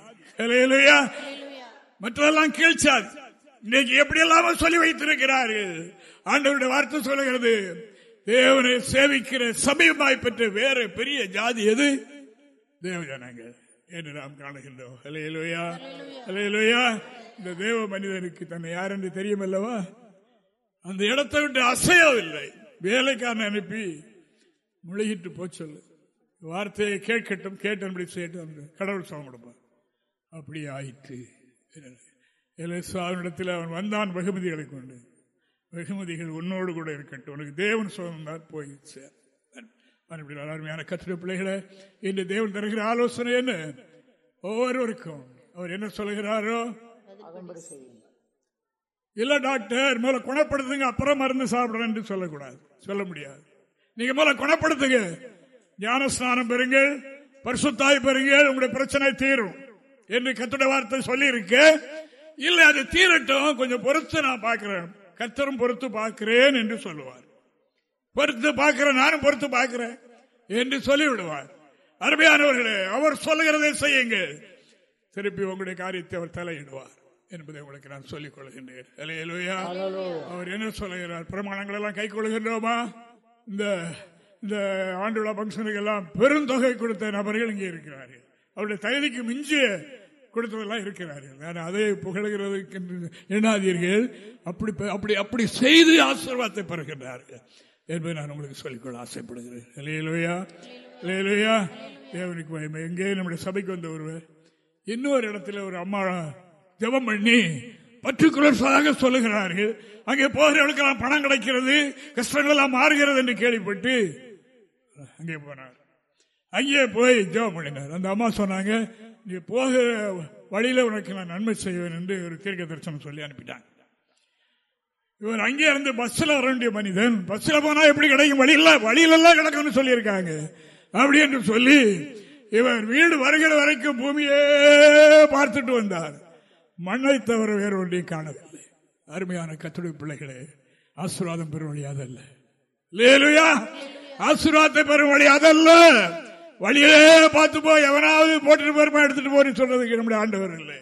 மற்றதெல்லாம் கீழ்ச்சாதி. இன்னைக்கு எப்படி எல்லாம் சொல்லி வைத்திருக்கிறார்கள்? ஆண்டவருடைய வார்த்தை சொல்லுகிறது தேவனை சேவிக்கிற சமீபமாய் பெற்ற வேற பெரிய ஜாதி எது? தேவ ஜனங்கள். என்று நாம் காணுகின்றோம். இந்த தேவ மனிதனுக்கு தன்னை யார் என்று தெரியும் அல்லவா அந்த இடத்தை விட்டு அசையவில்லை. வேலைக்காரன் அனுப்பி முழுகிட்டு போச்சொல்லு வார்த்தையை கேட்கட்டும் கேட்டபடி செய்யட்டும் கடவுள் சமம் கொடுப்பான் அப்படி ஆயிற்று. அவனிடத்தில் அவன் வந்தான் வெகுமதிகளை கொண்டு. வெகுமதிகள் உன்னோடு கூட இருக்கட்டும். உனக்கு தேவன் சோதம் தான் போய் சேர் அருமையான கத்திர பிள்ளைகளை இன்று தேவன் தருகிற ஆலோசனை என்ன? ஒவ்வொருவருக்கும். அவர் என்ன சொல்லுகிறாரோ இல்ல டாக்டர் மேல குணப்படுத்துங்க அப்புறம் மருந்து சாப்பிடுறேன் சொல்லக்கூடாது. சொல்ல முடியாது. நீங்க மேல குணப்படுத்துங்க. ஞான ஸ்நானம் பெறுங்கள் பரிசுத்தாய் பெறுங்க உங்களுடைய பிரச்சனை தீரும் என்று கத்துடைய வார்த்தை சொல்லி இருக்கு இல்ல அது தீரட்டும். கொஞ்சம் பொறுத்து நான் பார்க்கிறேன். கத்தரும் பொறுத்து பார்க்கிறேன் என்று சொல்லுவார். பொறுத்து பார்க்கிறேன் நானும் பொறுத்து பார்க்கிறேன் என்று சொல்லிவிடுவார். அருமையானவர்களே அவர் சொல்லுகிறதை செய்யுங்க திருப்பி உங்களுடைய காரியத்தை அவர் தலையிடுவார். என்பதை உங்களுக்கு நான் சொல்லிக் கொள்கின்றேன். அவர் என்ன சொல்லுகிறார்? பிரமாணங்கள் எல்லாம் கை கொள்கின்றோமா இந்த இந்த ஆண்டு விழா பங்கனுக்கு எல்லாம் பெருந்தொகை கொடுத்த நபர்கள் இங்கே இருக்கிறார்கள். அவருடைய தகுதிக்கு மிஞ்சிய கொடுத்ததெல்லாம் இருக்கிறார்கள். நான் அதை புகழுகிறதுக்கு என்று எண்ணாதீர்கள். அப்படி அப்படி அப்படி செய்து ஆசீர்வாதத்தை பெறுகின்றார்கள் என்பதை நான் உங்களுக்கு சொல்லிக்கொள்ள ஆசைப்படுகிறேன். இல்லையிலோயா இல்லையிலோயா தேவனுக்கு மகிமை. எங்கே? நம்முடைய சபைக்கு வந்த ஒருவர். இன்னொரு இடத்துல ஒரு அம்மா ஜெபம் பண்ணி பர்டிகுலர்ஸாக சொல்லுகிறார்கள். அங்கே போகிறவர்களுக்கெல்லாம் பணம் கிடைக்கிறது கஷ்டங்கள் எல்லாம் மாறுகிறது என்று கேள்விப்பட்டு அங்கே போனார். அங்கே போய் ஜெபம் பண்ணினார். அந்த அம்மா சொன்னாங்க நீ போகிற வழியில உனக்கு நான் நன்மை செய்வேன் என்று ஒரு தீர்க்க தரிசனம் சொல்லி அனுப்பிட்டாங்க. இவர் அங்கே இருந்து பஸ்ல வர வேண்டிய மனிதன் பஸ்ல போனா எப்படி கிடைக்கும்? வழியில் வழியிலெல்லாம் கிடக்கும்னு சொல்லியிருக்காங்க. அப்படி என்று சொல்லி இவர் வீடு வருகிற வரைக்கும் பூமியே பார்த்துட்டு வந்தார். மண்ணை தவிர வேறு ஒன்றையும் காணவில்லை. அருமையான கத்துடைய பிள்ளைகளே ஆசீர்வாதம் பெறும் வழி அதல்ல. லேலுயா ஆசீர்வாதத்தை பெறும் வழி அதல்ல. வழியிலே பார்த்து போய் எவனாவது போட்டுட்டு போருமா எடுத்துட்டு போறேன்னு சொல்றதுக்கு நம்முடைய ஆண்டவர் இல்லை.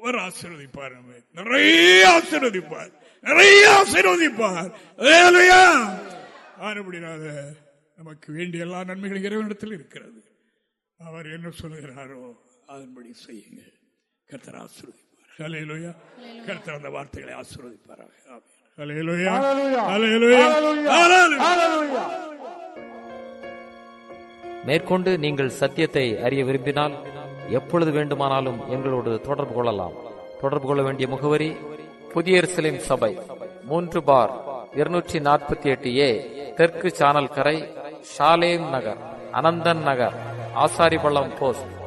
அவர் ஆசீர்வதிப்பார் நிறைய ஆசீர்வதிப்பார். நிறைய ஆசீர்வதிப்பார். லேலுயா நமக்கு வேண்டிய எல்லா நன்மைகளும் இறைவனிடத்தில் இருக்கிறது. அவர் என்ன சொல்லுகிறாரோ அதன்படி செய்யுங்க கர்த்தர் ஆசீர்வதி கர்த்தர் அந்த வார்த்தைகளை ஆசீர்வதிப்பாராக.
மேற்கொண்டு நீங்கள் சத்தியத்தை அறிய விரும்பினால் எப்பொழுது வேண்டுமானாலும் எங்களோடு தொடர்பு கொள்ளலாம். தொடர்பு கொள்ள வேண்டிய முகவரி புதிய எருசலேம் சபை மூன்று பார் இருநூற்றி நாற்பத்தி எட்டு ஏ தெற்கு சானல் கரை ஷாலேம் நகர் அனந்தன் நகர் ஆசாரிபள்ளம் போஸ்ட்.